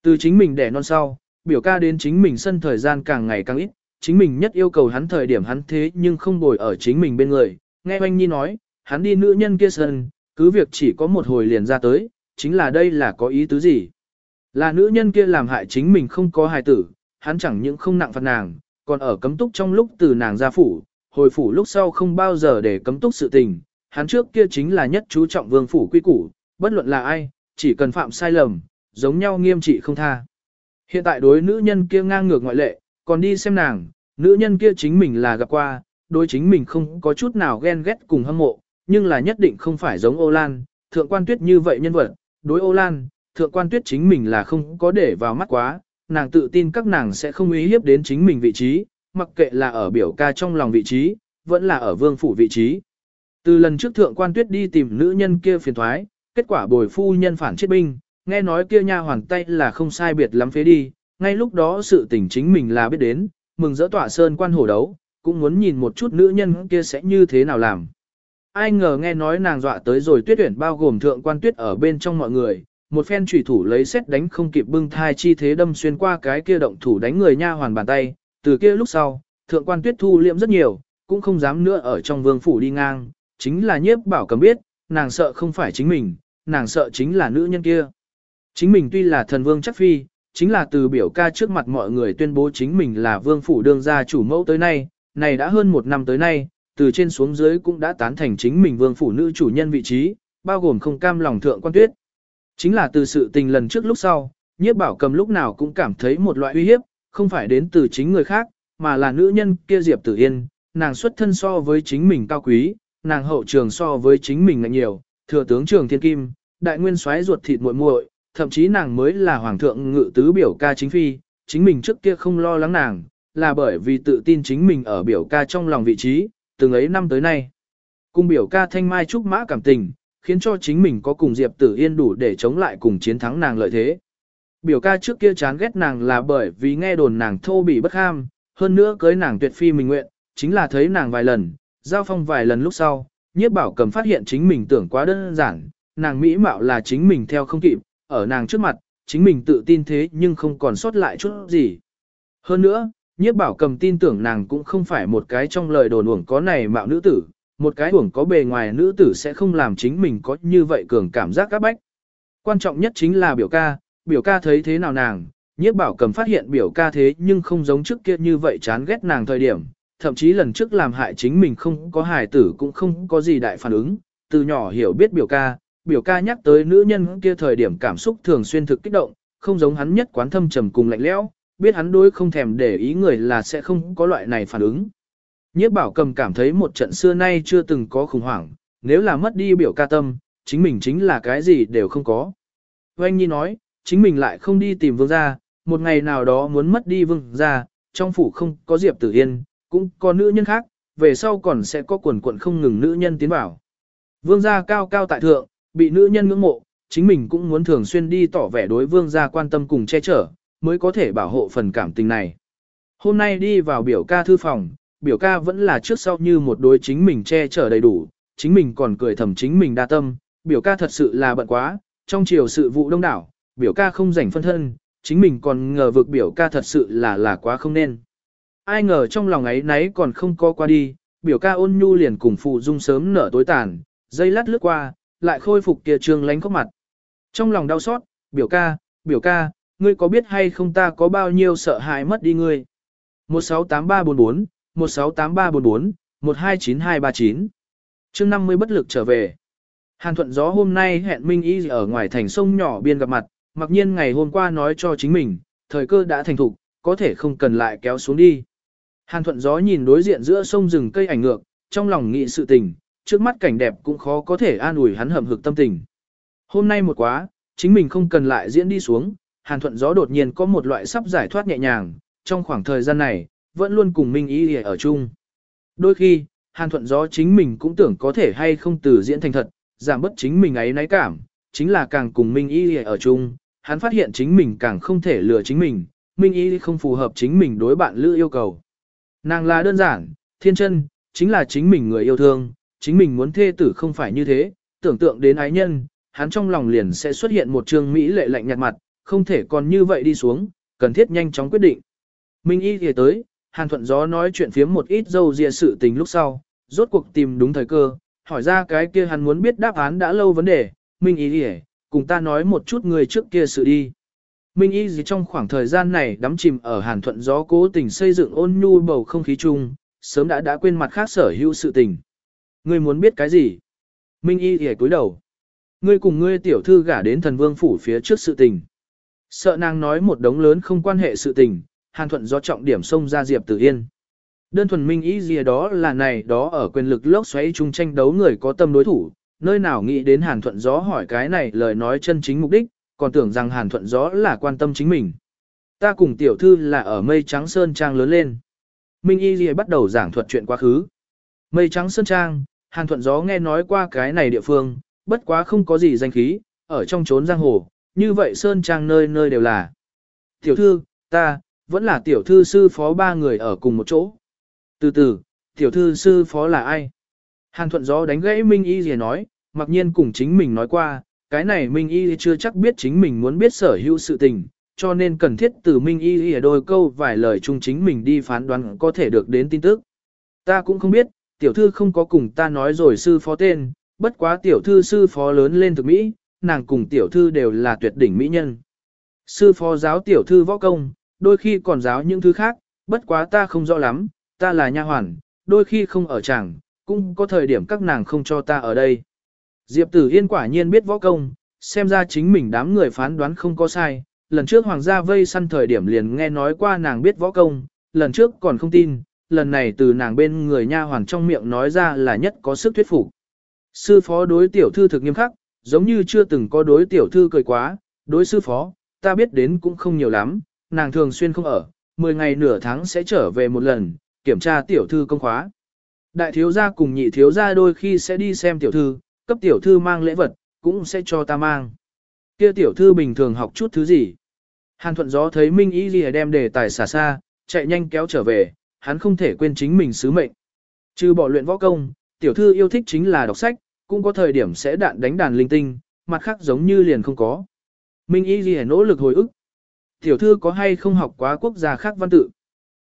Speaker 1: Từ chính mình đẻ non sau, biểu ca đến chính mình sân thời gian càng ngày càng ít, chính mình nhất yêu cầu hắn thời điểm hắn thế nhưng không bồi ở chính mình bên người. Nghe Oanh Nhi nói, hắn đi nữ nhân kia sân, cứ việc chỉ có một hồi liền ra tới, chính là đây là có ý tứ gì. Là nữ nhân kia làm hại chính mình không có hài tử, hắn chẳng những không nặng phạt nàng, còn ở cấm túc trong lúc từ nàng ra phủ, hồi phủ lúc sau không bao giờ để cấm túc sự tình, hắn trước kia chính là nhất chú trọng vương phủ quy củ, bất luận là ai, chỉ cần phạm sai lầm, giống nhau nghiêm trị không tha. Hiện tại đối nữ nhân kia ngang ngược ngoại lệ, còn đi xem nàng, nữ nhân kia chính mình là gặp qua, đối chính mình không có chút nào ghen ghét cùng hâm mộ, nhưng là nhất định không phải giống Ô Lan, thượng quan tuyết như vậy nhân vật, đối Ô Lan, thượng quan tuyết chính mình là không có để vào mắt quá, nàng tự tin các nàng sẽ không uy hiếp đến chính mình vị trí, mặc kệ là ở biểu ca trong lòng vị trí, vẫn là ở vương phủ vị trí. Từ lần trước thượng quan tuyết đi tìm nữ nhân kia phiền thoái, kết quả bồi phu nhân phản chết binh, nghe nói kia nha hoàn tay là không sai biệt lắm phế đi, ngay lúc đó sự tình chính mình là biết đến, mừng dỡ tỏa sơn quan hổ đấu, cũng muốn nhìn một chút nữ nhân kia sẽ như thế nào làm. Ai ngờ nghe nói nàng dọa tới rồi tuyết tuyển bao gồm thượng quan tuyết ở bên trong mọi người, một phen chủy thủ lấy xét đánh không kịp bưng thai chi thế đâm xuyên qua cái kia động thủ đánh người nha hoàn bàn tay, từ kia lúc sau, thượng quan tuyết thu liệm rất nhiều, cũng không dám nữa ở trong vương phủ đi ngang, chính là nhiếp bảo cầm biết, nàng sợ không phải chính mình, nàng sợ chính là nữ nhân kia. Chính mình tuy là thần vương chắc phi, chính là từ biểu ca trước mặt mọi người tuyên bố chính mình là vương phủ đương gia chủ mẫu tới nay, này đã hơn một năm tới nay, từ trên xuống dưới cũng đã tán thành chính mình vương phủ nữ chủ nhân vị trí, bao gồm không cam lòng thượng quan tuyết. Chính là từ sự tình lần trước lúc sau, nhiếp bảo cầm lúc nào cũng cảm thấy một loại uy hiếp, không phải đến từ chính người khác, mà là nữ nhân kia Diệp Tử Yên, nàng xuất thân so với chính mình cao quý, nàng hậu trường so với chính mình ngạnh nhiều, thừa tướng trường thiên kim, đại nguyên soái ruột thịt muội muội, thậm chí nàng mới là hoàng thượng ngự tứ biểu ca chính phi, chính mình trước kia không lo lắng nàng, là bởi vì tự tin chính mình ở biểu ca trong lòng vị trí, từng ấy năm tới nay. Cùng biểu ca thanh mai trúc mã cảm tình, khiến cho chính mình có cùng Diệp Tử Yên đủ để chống lại cùng chiến thắng nàng lợi thế. Biểu ca trước kia chán ghét nàng là bởi vì nghe đồn nàng thô bỉ bất ham, hơn nữa cưới nàng tuyệt phi mình nguyện, chính là thấy nàng vài lần, giao phong vài lần lúc sau, nhiếp bảo cầm phát hiện chính mình tưởng quá đơn giản, nàng mỹ mạo là chính mình theo không kịp, ở nàng trước mặt, chính mình tự tin thế nhưng không còn sót lại chút gì. Hơn nữa, nhiếp bảo cầm tin tưởng nàng cũng không phải một cái trong lời đồn uổng có này mạo nữ tử, một cái uổng có bề ngoài nữ tử sẽ không làm chính mình có như vậy cường cảm giác các bách. Quan trọng nhất chính là biểu ca, biểu ca thấy thế nào nàng, nhiếp bảo cầm phát hiện biểu ca thế nhưng không giống trước kia như vậy chán ghét nàng thời điểm, thậm chí lần trước làm hại chính mình không có hài tử cũng không có gì đại phản ứng, từ nhỏ hiểu biết biểu ca, biểu ca nhắc tới nữ nhân kia thời điểm cảm xúc thường xuyên thực kích động, không giống hắn nhất quán thâm trầm cùng lạnh lẽo, biết hắn đối không thèm để ý người là sẽ không có loại này phản ứng. Nhiếp bảo cầm cảm thấy một trận xưa nay chưa từng có khủng hoảng, nếu là mất đi biểu ca tâm, chính mình chính là cái gì đều không có. Oanh Nhi nói, chính mình lại không đi tìm vương gia, một ngày nào đó muốn mất đi vương gia, trong phủ không có Diệp Tử Yên, cũng có nữ nhân khác, về sau còn sẽ có quần quận không ngừng nữ nhân tiến vào. Vương gia cao cao tại thượng, bị nữ nhân ngưỡng mộ, chính mình cũng muốn thường xuyên đi tỏ vẻ đối vương gia quan tâm cùng che chở, mới có thể bảo hộ phần cảm tình này. Hôm nay đi vào biểu ca thư phòng, biểu ca vẫn là trước sau như một đối chính mình che chở đầy đủ, chính mình còn cười thầm chính mình đa tâm, biểu ca thật sự là bận quá, trong chiều sự vụ đông đảo, biểu ca không rảnh phân thân, chính mình còn ngờ vực biểu ca thật sự là là quá không nên. Ai ngờ trong lòng ấy nấy còn không có qua đi, biểu ca ôn nhu liền cùng phụ dung sớm nở tối tàn, dây lát lướt qua, lại khôi phục kia trường lánh khóc mặt. Trong lòng đau xót, biểu ca, biểu ca, ngươi có biết hay không ta có bao nhiêu sợ hãi mất đi ngươi. 168344, 168344, 129239. chương 50 bất lực trở về. Hàn thuận gió hôm nay hẹn Minh Y ở ngoài thành sông nhỏ biên gặp mặt, mặc nhiên ngày hôm qua nói cho chính mình, thời cơ đã thành thục, có thể không cần lại kéo xuống đi. Hàn thuận gió nhìn đối diện giữa sông rừng cây ảnh ngược, trong lòng nghĩ sự tình, trước mắt cảnh đẹp cũng khó có thể an ủi hắn hầm hực tâm tình. Hôm nay một quá, chính mình không cần lại diễn đi xuống, hàn thuận gió đột nhiên có một loại sắp giải thoát nhẹ nhàng, trong khoảng thời gian này, vẫn luôn cùng Minh Y ở chung. Đôi khi, hàn thuận gió chính mình cũng tưởng có thể hay không từ diễn thành thật, giảm bớt chính mình ấy náy cảm, chính là càng cùng Minh Y ở chung, hắn phát hiện chính mình càng không thể lừa chính mình, Minh Y không phù hợp chính mình đối bạn lữ yêu cầu. Nàng là đơn giản, thiên chân, chính là chính mình người yêu thương, chính mình muốn thê tử không phải như thế, tưởng tượng đến ái nhân, hắn trong lòng liền sẽ xuất hiện một trường Mỹ lệ lạnh nhạt mặt, không thể còn như vậy đi xuống, cần thiết nhanh chóng quyết định. Minh Y thì tới, Hàn Thuận Gió nói chuyện phiếm một ít dâu dịa sự tình lúc sau, rốt cuộc tìm đúng thời cơ, hỏi ra cái kia hắn muốn biết đáp án đã lâu vấn đề, Minh Y thì cùng ta nói một chút người trước kia sự đi. Minh Y gì trong khoảng thời gian này đắm chìm ở Hàn Thuận Gió cố tình xây dựng ôn nhu bầu không khí chung, sớm đã đã quên mặt khác sở hữu sự tình. Ngươi muốn biết cái gì? Minh Y thì cúi đầu. Ngươi cùng ngươi tiểu thư gả đến thần vương phủ phía trước sự tình. Sợ nàng nói một đống lớn không quan hệ sự tình, Hàn Thuận do trọng điểm xông ra Diệp Tử Yên. Đơn thuần minh ý gì đó là này đó ở quyền lực lốc xoáy chung tranh đấu người có tâm đối thủ, nơi nào nghĩ đến Hàn Thuận Gió hỏi cái này lời nói chân chính mục đích, còn tưởng rằng Hàn Thuận Gió là quan tâm chính mình. Ta cùng tiểu thư là ở mây trắng sơn trang lớn lên. Minh Y Ghi bắt đầu giảng thuật chuyện quá khứ. Mây trắng sơn trang, Hàn Thuận Gió nghe nói qua cái này địa phương, bất quá không có gì danh khí, ở trong trốn giang hồ, như vậy sơn trang nơi nơi đều là. Tiểu thư, ta, vẫn là tiểu thư sư phó ba người ở cùng một chỗ. Từ từ, tiểu thư sư phó là ai? Hàn thuận gió đánh gãy Minh Y gì nói, mặc nhiên cùng chính mình nói qua, cái này Minh Y chưa chắc biết chính mình muốn biết sở hữu sự tình, cho nên cần thiết từ Minh Y ở đôi câu vài lời chung chính mình đi phán đoán có thể được đến tin tức. Ta cũng không biết, tiểu thư không có cùng ta nói rồi sư phó tên, bất quá tiểu thư sư phó lớn lên thực Mỹ, nàng cùng tiểu thư đều là tuyệt đỉnh Mỹ nhân. Sư phó giáo tiểu thư võ công, đôi khi còn giáo những thứ khác, bất quá ta không rõ lắm, ta là nha hoàn, đôi khi không ở chẳng, cũng có thời điểm các nàng không cho ta ở đây. Diệp Tử Yên quả nhiên biết võ công, xem ra chính mình đám người phán đoán không có sai, lần trước hoàng gia vây săn thời điểm liền nghe nói qua nàng biết võ công, lần trước còn không tin, lần này từ nàng bên người nha hoàn trong miệng nói ra là nhất có sức thuyết phục. Sư phó đối tiểu thư thực nghiêm khắc, giống như chưa từng có đối tiểu thư cười quá, đối sư phó, ta biết đến cũng không nhiều lắm, nàng thường xuyên không ở, 10 ngày nửa tháng sẽ trở về một lần, kiểm tra tiểu thư công khóa. Đại thiếu gia cùng nhị thiếu gia đôi khi sẽ đi xem tiểu thư, cấp tiểu thư mang lễ vật, cũng sẽ cho ta mang. Kia tiểu thư bình thường học chút thứ gì? Hàn thuận gió thấy Minh Y Ghi đem đề tài xả xa, chạy nhanh kéo trở về, hắn không thể quên chính mình sứ mệnh. Trừ bỏ luyện võ công, tiểu thư yêu thích chính là đọc sách, cũng có thời điểm sẽ đạn đánh đàn linh tinh, mặt khác giống như liền không có. Minh Y Ghi nỗ lực hồi ức, Tiểu thư có hay không học quá quốc gia khác văn tự?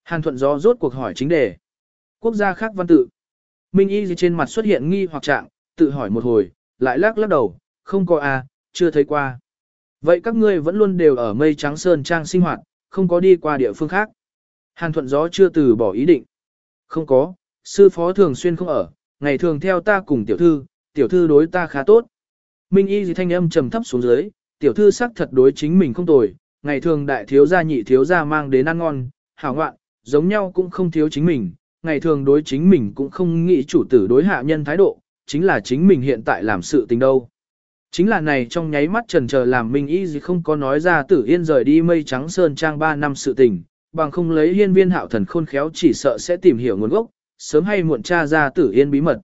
Speaker 1: Hàn thuận gió rốt cuộc hỏi chính đề. Quốc gia khác văn tự. Minh y trên mặt xuất hiện nghi hoặc trạng, tự hỏi một hồi, lại lắc lắc đầu, không có à, chưa thấy qua. Vậy các ngươi vẫn luôn đều ở mây trắng sơn trang sinh hoạt, không có đi qua địa phương khác. Hàn thuận gió chưa từ bỏ ý định. Không có, sư phó thường xuyên không ở, ngày thường theo ta cùng tiểu thư, tiểu thư đối ta khá tốt. Minh y gì thanh âm trầm thấp xuống dưới, tiểu thư sắc thật đối chính mình không tồi, ngày thường đại thiếu gia nhị thiếu gia mang đến ăn ngon, hảo ngoạn, giống nhau cũng không thiếu chính mình, ngày thường đối chính mình cũng không nghĩ chủ tử đối hạ nhân thái độ, chính là chính mình hiện tại làm sự tình đâu. Chính là này trong nháy mắt trần chờ làm Minh Y gì không có nói ra tử yên rời đi mây trắng sơn trang 3 năm sự tình, bằng không lấy hiên viên hạo thần khôn khéo chỉ sợ sẽ tìm hiểu nguồn gốc, sớm hay muộn tra ra tử yên bí mật.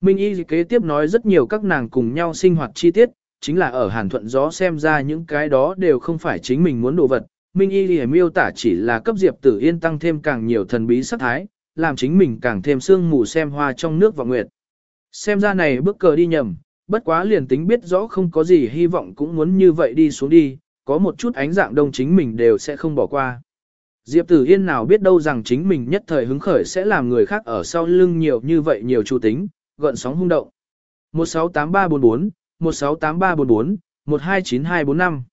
Speaker 1: Minh Y kế tiếp nói rất nhiều các nàng cùng nhau sinh hoạt chi tiết, chính là ở Hàn Thuận Gió xem ra những cái đó đều không phải chính mình muốn đồ vật. Minh Y Lì miêu tả chỉ là cấp Diệp Tử Yên tăng thêm càng nhiều thần bí sắc thái, làm chính mình càng thêm sương mù xem hoa trong nước và nguyệt. Xem ra này bước cờ đi nhầm, bất quá liền tính biết rõ không có gì hy vọng cũng muốn như vậy đi xuống đi, có một chút ánh dạng đông chính mình đều sẽ không bỏ qua. Diệp Tử Yên nào biết đâu rằng chính mình nhất thời hứng khởi sẽ làm người khác ở sau lưng nhiều như vậy nhiều chủ tính, gợn sóng hung động. 168344, 168344, 129245.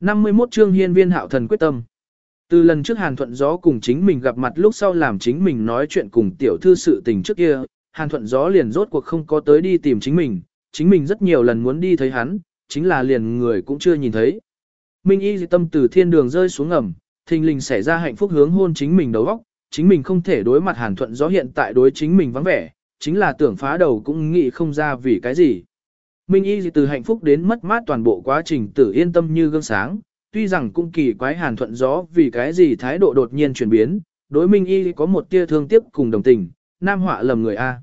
Speaker 1: 51 chương hiên viên hạo thần quyết tâm. Từ lần trước Hàn Thuận Gió cùng chính mình gặp mặt lúc sau làm chính mình nói chuyện cùng tiểu thư sự tình trước kia, Hàn Thuận Gió liền rốt cuộc không có tới đi tìm chính mình, chính mình rất nhiều lần muốn đi thấy hắn, chính là liền người cũng chưa nhìn thấy. Minh y Dị tâm từ thiên đường rơi xuống ngầm, thình lình xảy ra hạnh phúc hướng hôn chính mình đầu óc, chính mình không thể đối mặt Hàn Thuận Gió hiện tại đối chính mình vắng vẻ, chính là tưởng phá đầu cũng nghĩ không ra vì cái gì. Minh y từ hạnh phúc đến mất mát toàn bộ quá trình tử yên tâm như gương sáng, tuy rằng cũng kỳ quái Hàn Thuận Gió vì cái gì thái độ đột nhiên chuyển biến, đối Minh y có một tia thương tiếc cùng đồng tình, nam họa lầm người A.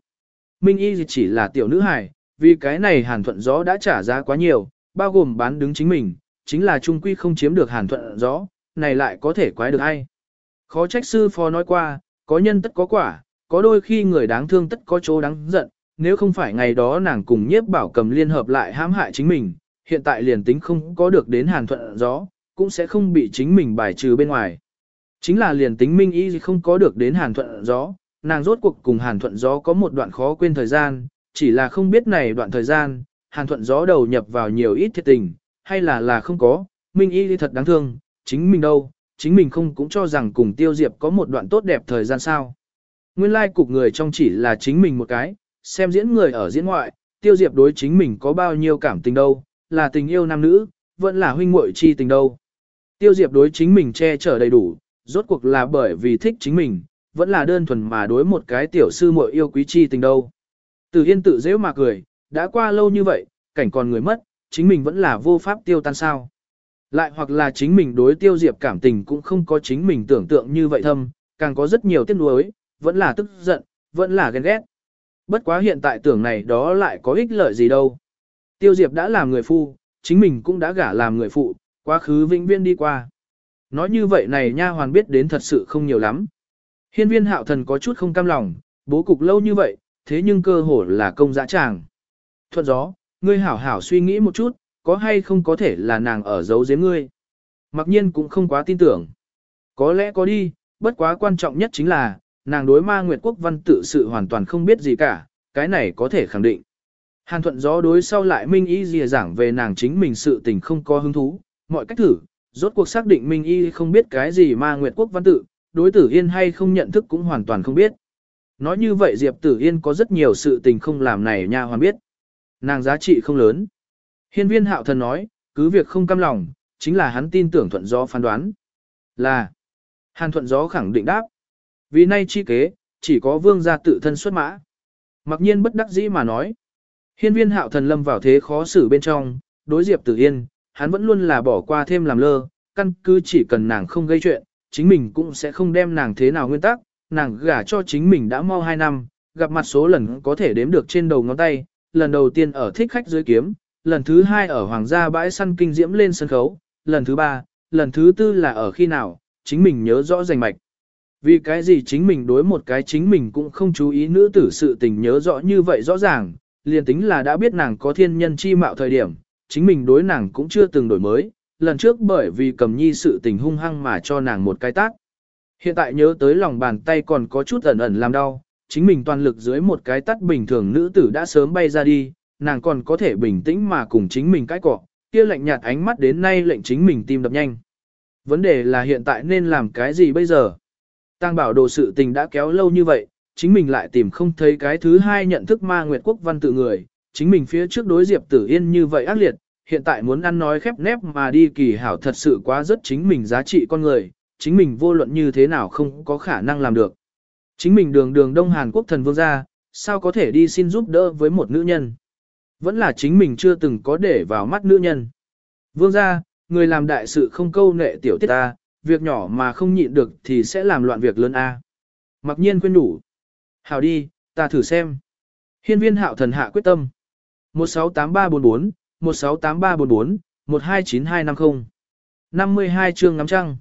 Speaker 1: Minh y chỉ là tiểu nữ hài, vì cái này Hàn Thuận Gió đã trả giá quá nhiều, bao gồm bán đứng chính mình, chính là trung quy không chiếm được Hàn Thuận Gió, này lại có thể quái được ai. Khó trách sư phó nói qua, có nhân tất có quả, có đôi khi người đáng thương tất có chỗ đáng giận, nếu không phải ngày đó nàng cùng nhiếp bảo cầm liên hợp lại hãm hại chính mình, hiện tại liền tính không có được đến Hàn Thuận Gió, cũng sẽ không bị chính mình bài trừ bên ngoài. Chính là liền tính minh y không có được đến Hàn Thuận Gió, nàng rốt cuộc cùng Hàn Thuận Gió có một đoạn khó quên thời gian, chỉ là không biết này đoạn thời gian, Hàn Thuận Gió đầu nhập vào nhiều ít thiệt tình, hay là là không có, Minh Y thật đáng thương, chính mình đâu, chính mình không cũng cho rằng cùng Tiêu Diệp có một đoạn tốt đẹp thời gian sao. Nguyên lai cục người trong chỉ là chính mình một cái, xem diễn người ở diễn ngoại, Tiêu Diệp đối chính mình có bao nhiêu cảm tình đâu, là tình yêu nam nữ, vẫn là huynh muội chi tình đâu. Tiêu Diệp đối chính mình che chở đầy đủ, rốt cuộc là bởi vì thích chính mình, vẫn là đơn thuần mà đối một cái tiểu sư muội yêu quý chi tình đâu. Từ Yên tự dễ mà cười, đã qua lâu như vậy, cảnh còn người mất, chính mình vẫn là vô pháp tiêu tan sao. Lại hoặc là chính mình đối tiêu diệp cảm tình cũng không có chính mình tưởng tượng như vậy thâm, càng có rất nhiều tiếc nuối, vẫn là tức giận, vẫn là ghen ghét. Bất quá hiện tại tưởng này đó lại có ích lợi gì đâu. Tiêu diệp đã làm người phu, chính mình cũng đã gả làm người phụ, quá khứ vĩnh viên đi qua. Nói như vậy này nha hoàn biết đến thật sự không nhiều lắm. Hiên viên hạo thần có chút không cam lòng, bố cục lâu như vậy, thế nhưng cơ hồ là công dã tràng. Thuận gió, ngươi hảo hảo suy nghĩ một chút, có hay không có thể là nàng ở giấu giếm ngươi. Mặc nhiên cũng không quá tin tưởng. Có lẽ có đi, bất quá quan trọng nhất chính là, nàng đối ma Nguyệt Quốc văn tự sự hoàn toàn không biết gì cả, cái này có thể khẳng định. Hàn thuận gió đối sau lại Minh Y dìa giảng về nàng chính mình sự tình không có hứng thú, mọi cách thử, rốt cuộc xác định Minh Y không biết cái gì ma Nguyệt Quốc văn tự, đối tử yên hay không nhận thức cũng hoàn toàn không biết. Nói như vậy Diệp Tử Yên có rất nhiều sự tình không làm này nha hoàn biết. Nàng giá trị không lớn. Hiên viên hạo thần nói, cứ việc không cam lòng, chính là hắn tin tưởng thuận gió phán đoán. Là, hàn thuận gió khẳng định đáp. Vì nay chi kế, chỉ có vương gia tự thân xuất mã. Mặc nhiên bất đắc dĩ mà nói. Hiên viên hạo thần lâm vào thế khó xử bên trong, đối diệp tử yên, hắn vẫn luôn là bỏ qua thêm làm lơ, căn cứ chỉ cần nàng không gây chuyện, chính mình cũng sẽ không đem nàng thế nào nguyên tắc, nàng gả cho chính mình đã mau 2 năm, gặp mặt số lần có thể đếm được trên đầu ngón tay, lần đầu tiên ở thích khách dưới kiếm, lần thứ hai ở hoàng gia bãi săn kinh diễm lên sân khấu, lần thứ ba, lần thứ tư là ở khi nào, chính mình nhớ rõ rành mạch. Vì cái gì chính mình đối một cái chính mình cũng không chú ý nữ tử sự tình nhớ rõ như vậy rõ ràng, liền tính là đã biết nàng có thiên nhân chi mạo thời điểm, chính mình đối nàng cũng chưa từng đổi mới, lần trước bởi vì cầm nhi sự tình hung hăng mà cho nàng một cái tác. Hiện tại nhớ tới lòng bàn tay còn có chút ẩn ẩn làm đau, chính mình toàn lực dưới một cái tắt bình thường nữ tử đã sớm bay ra đi, nàng còn có thể bình tĩnh mà cùng chính mình cái cọ, kia lạnh nhạt ánh mắt đến nay lệnh chính mình tim đập nhanh. Vấn đề là hiện tại nên làm cái gì bây giờ? Tang bảo đồ sự tình đã kéo lâu như vậy, chính mình lại tìm không thấy cái thứ hai nhận thức ma nguyệt quốc văn tự người, chính mình phía trước đối diệp tử yên như vậy ác liệt, hiện tại muốn ăn nói khép nép mà đi kỳ hảo thật sự quá rất chính mình giá trị con người, chính mình vô luận như thế nào không có khả năng làm được. Chính mình đường đường Đông Hàn Quốc thần vương gia, sao có thể đi xin giúp đỡ với một nữ nhân. Vẫn là chính mình chưa từng có để vào mắt nữ nhân. Vương gia, người làm đại sự không câu nệ tiểu tiết ta, việc nhỏ mà không nhịn được thì sẽ làm loạn việc lớn A. Mặc nhiên quên đủ. Hảo đi, ta thử xem. Hiên viên hạo thần hạ quyết tâm. 168344, 168344, 129250. 52 chương ngắm trăng.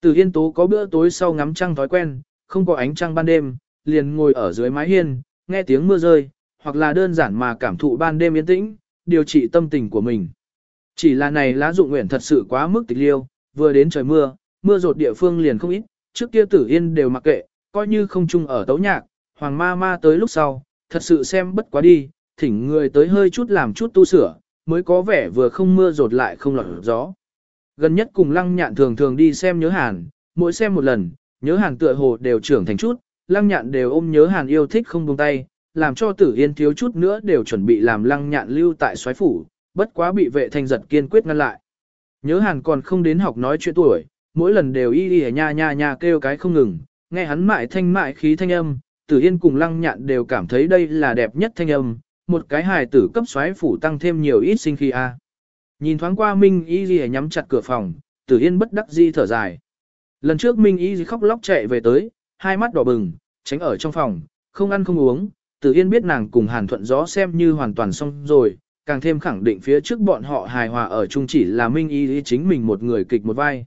Speaker 1: Từ Yên Tố có bữa tối sau ngắm trăng thói quen, không có ánh trăng ban đêm, liền ngồi ở dưới mái hiên, nghe tiếng mưa rơi, hoặc là đơn giản mà cảm thụ ban đêm yên tĩnh, điều trị tâm tình của mình. Chỉ là này lá dụng nguyện thật sự quá mức tịch liêu, vừa đến trời mưa, mưa rột địa phương liền không ít, trước kia tử yên đều mặc kệ, coi như không chung ở tấu nhạc, hoàng ma ma tới lúc sau, thật sự xem bất quá đi, thỉnh người tới hơi chút làm chút tu sửa, mới có vẻ vừa không mưa rột lại không lọt gió. Gần nhất cùng lăng nhạn thường thường đi xem nhớ hàn, mỗi xem một lần, nhớ hàn tựa hồ đều trưởng thành chút, lăng nhạn đều ôm nhớ hàn yêu thích không buông tay, làm cho tử yên thiếu chút nữa đều chuẩn bị làm lăng nhạn lưu tại xoáy phủ, bất quá bị vệ thanh giật kiên quyết ngăn lại. Nhớ hàn còn không đến học nói chuyện tuổi, mỗi lần đều y y nha nha nha kêu cái không ngừng, nghe hắn mại thanh mại khí thanh âm, tử yên cùng lăng nhạn đều cảm thấy đây là đẹp nhất thanh âm, một cái hài tử cấp xoáy phủ tăng thêm nhiều ít sinh khí a. Nhìn thoáng qua Minh Y Y nhắm chặt cửa phòng, Tử Yên bất đắc di thở dài. Lần trước Minh Y Y khóc lóc chạy về tới, hai mắt đỏ bừng, tránh ở trong phòng, không ăn không uống. Tử Yên biết nàng cùng Hàn Thuận Gió xem như hoàn toàn xong rồi, càng thêm khẳng định phía trước bọn họ hài hòa ở chung chỉ là Minh Y chính mình một người kịch một vai.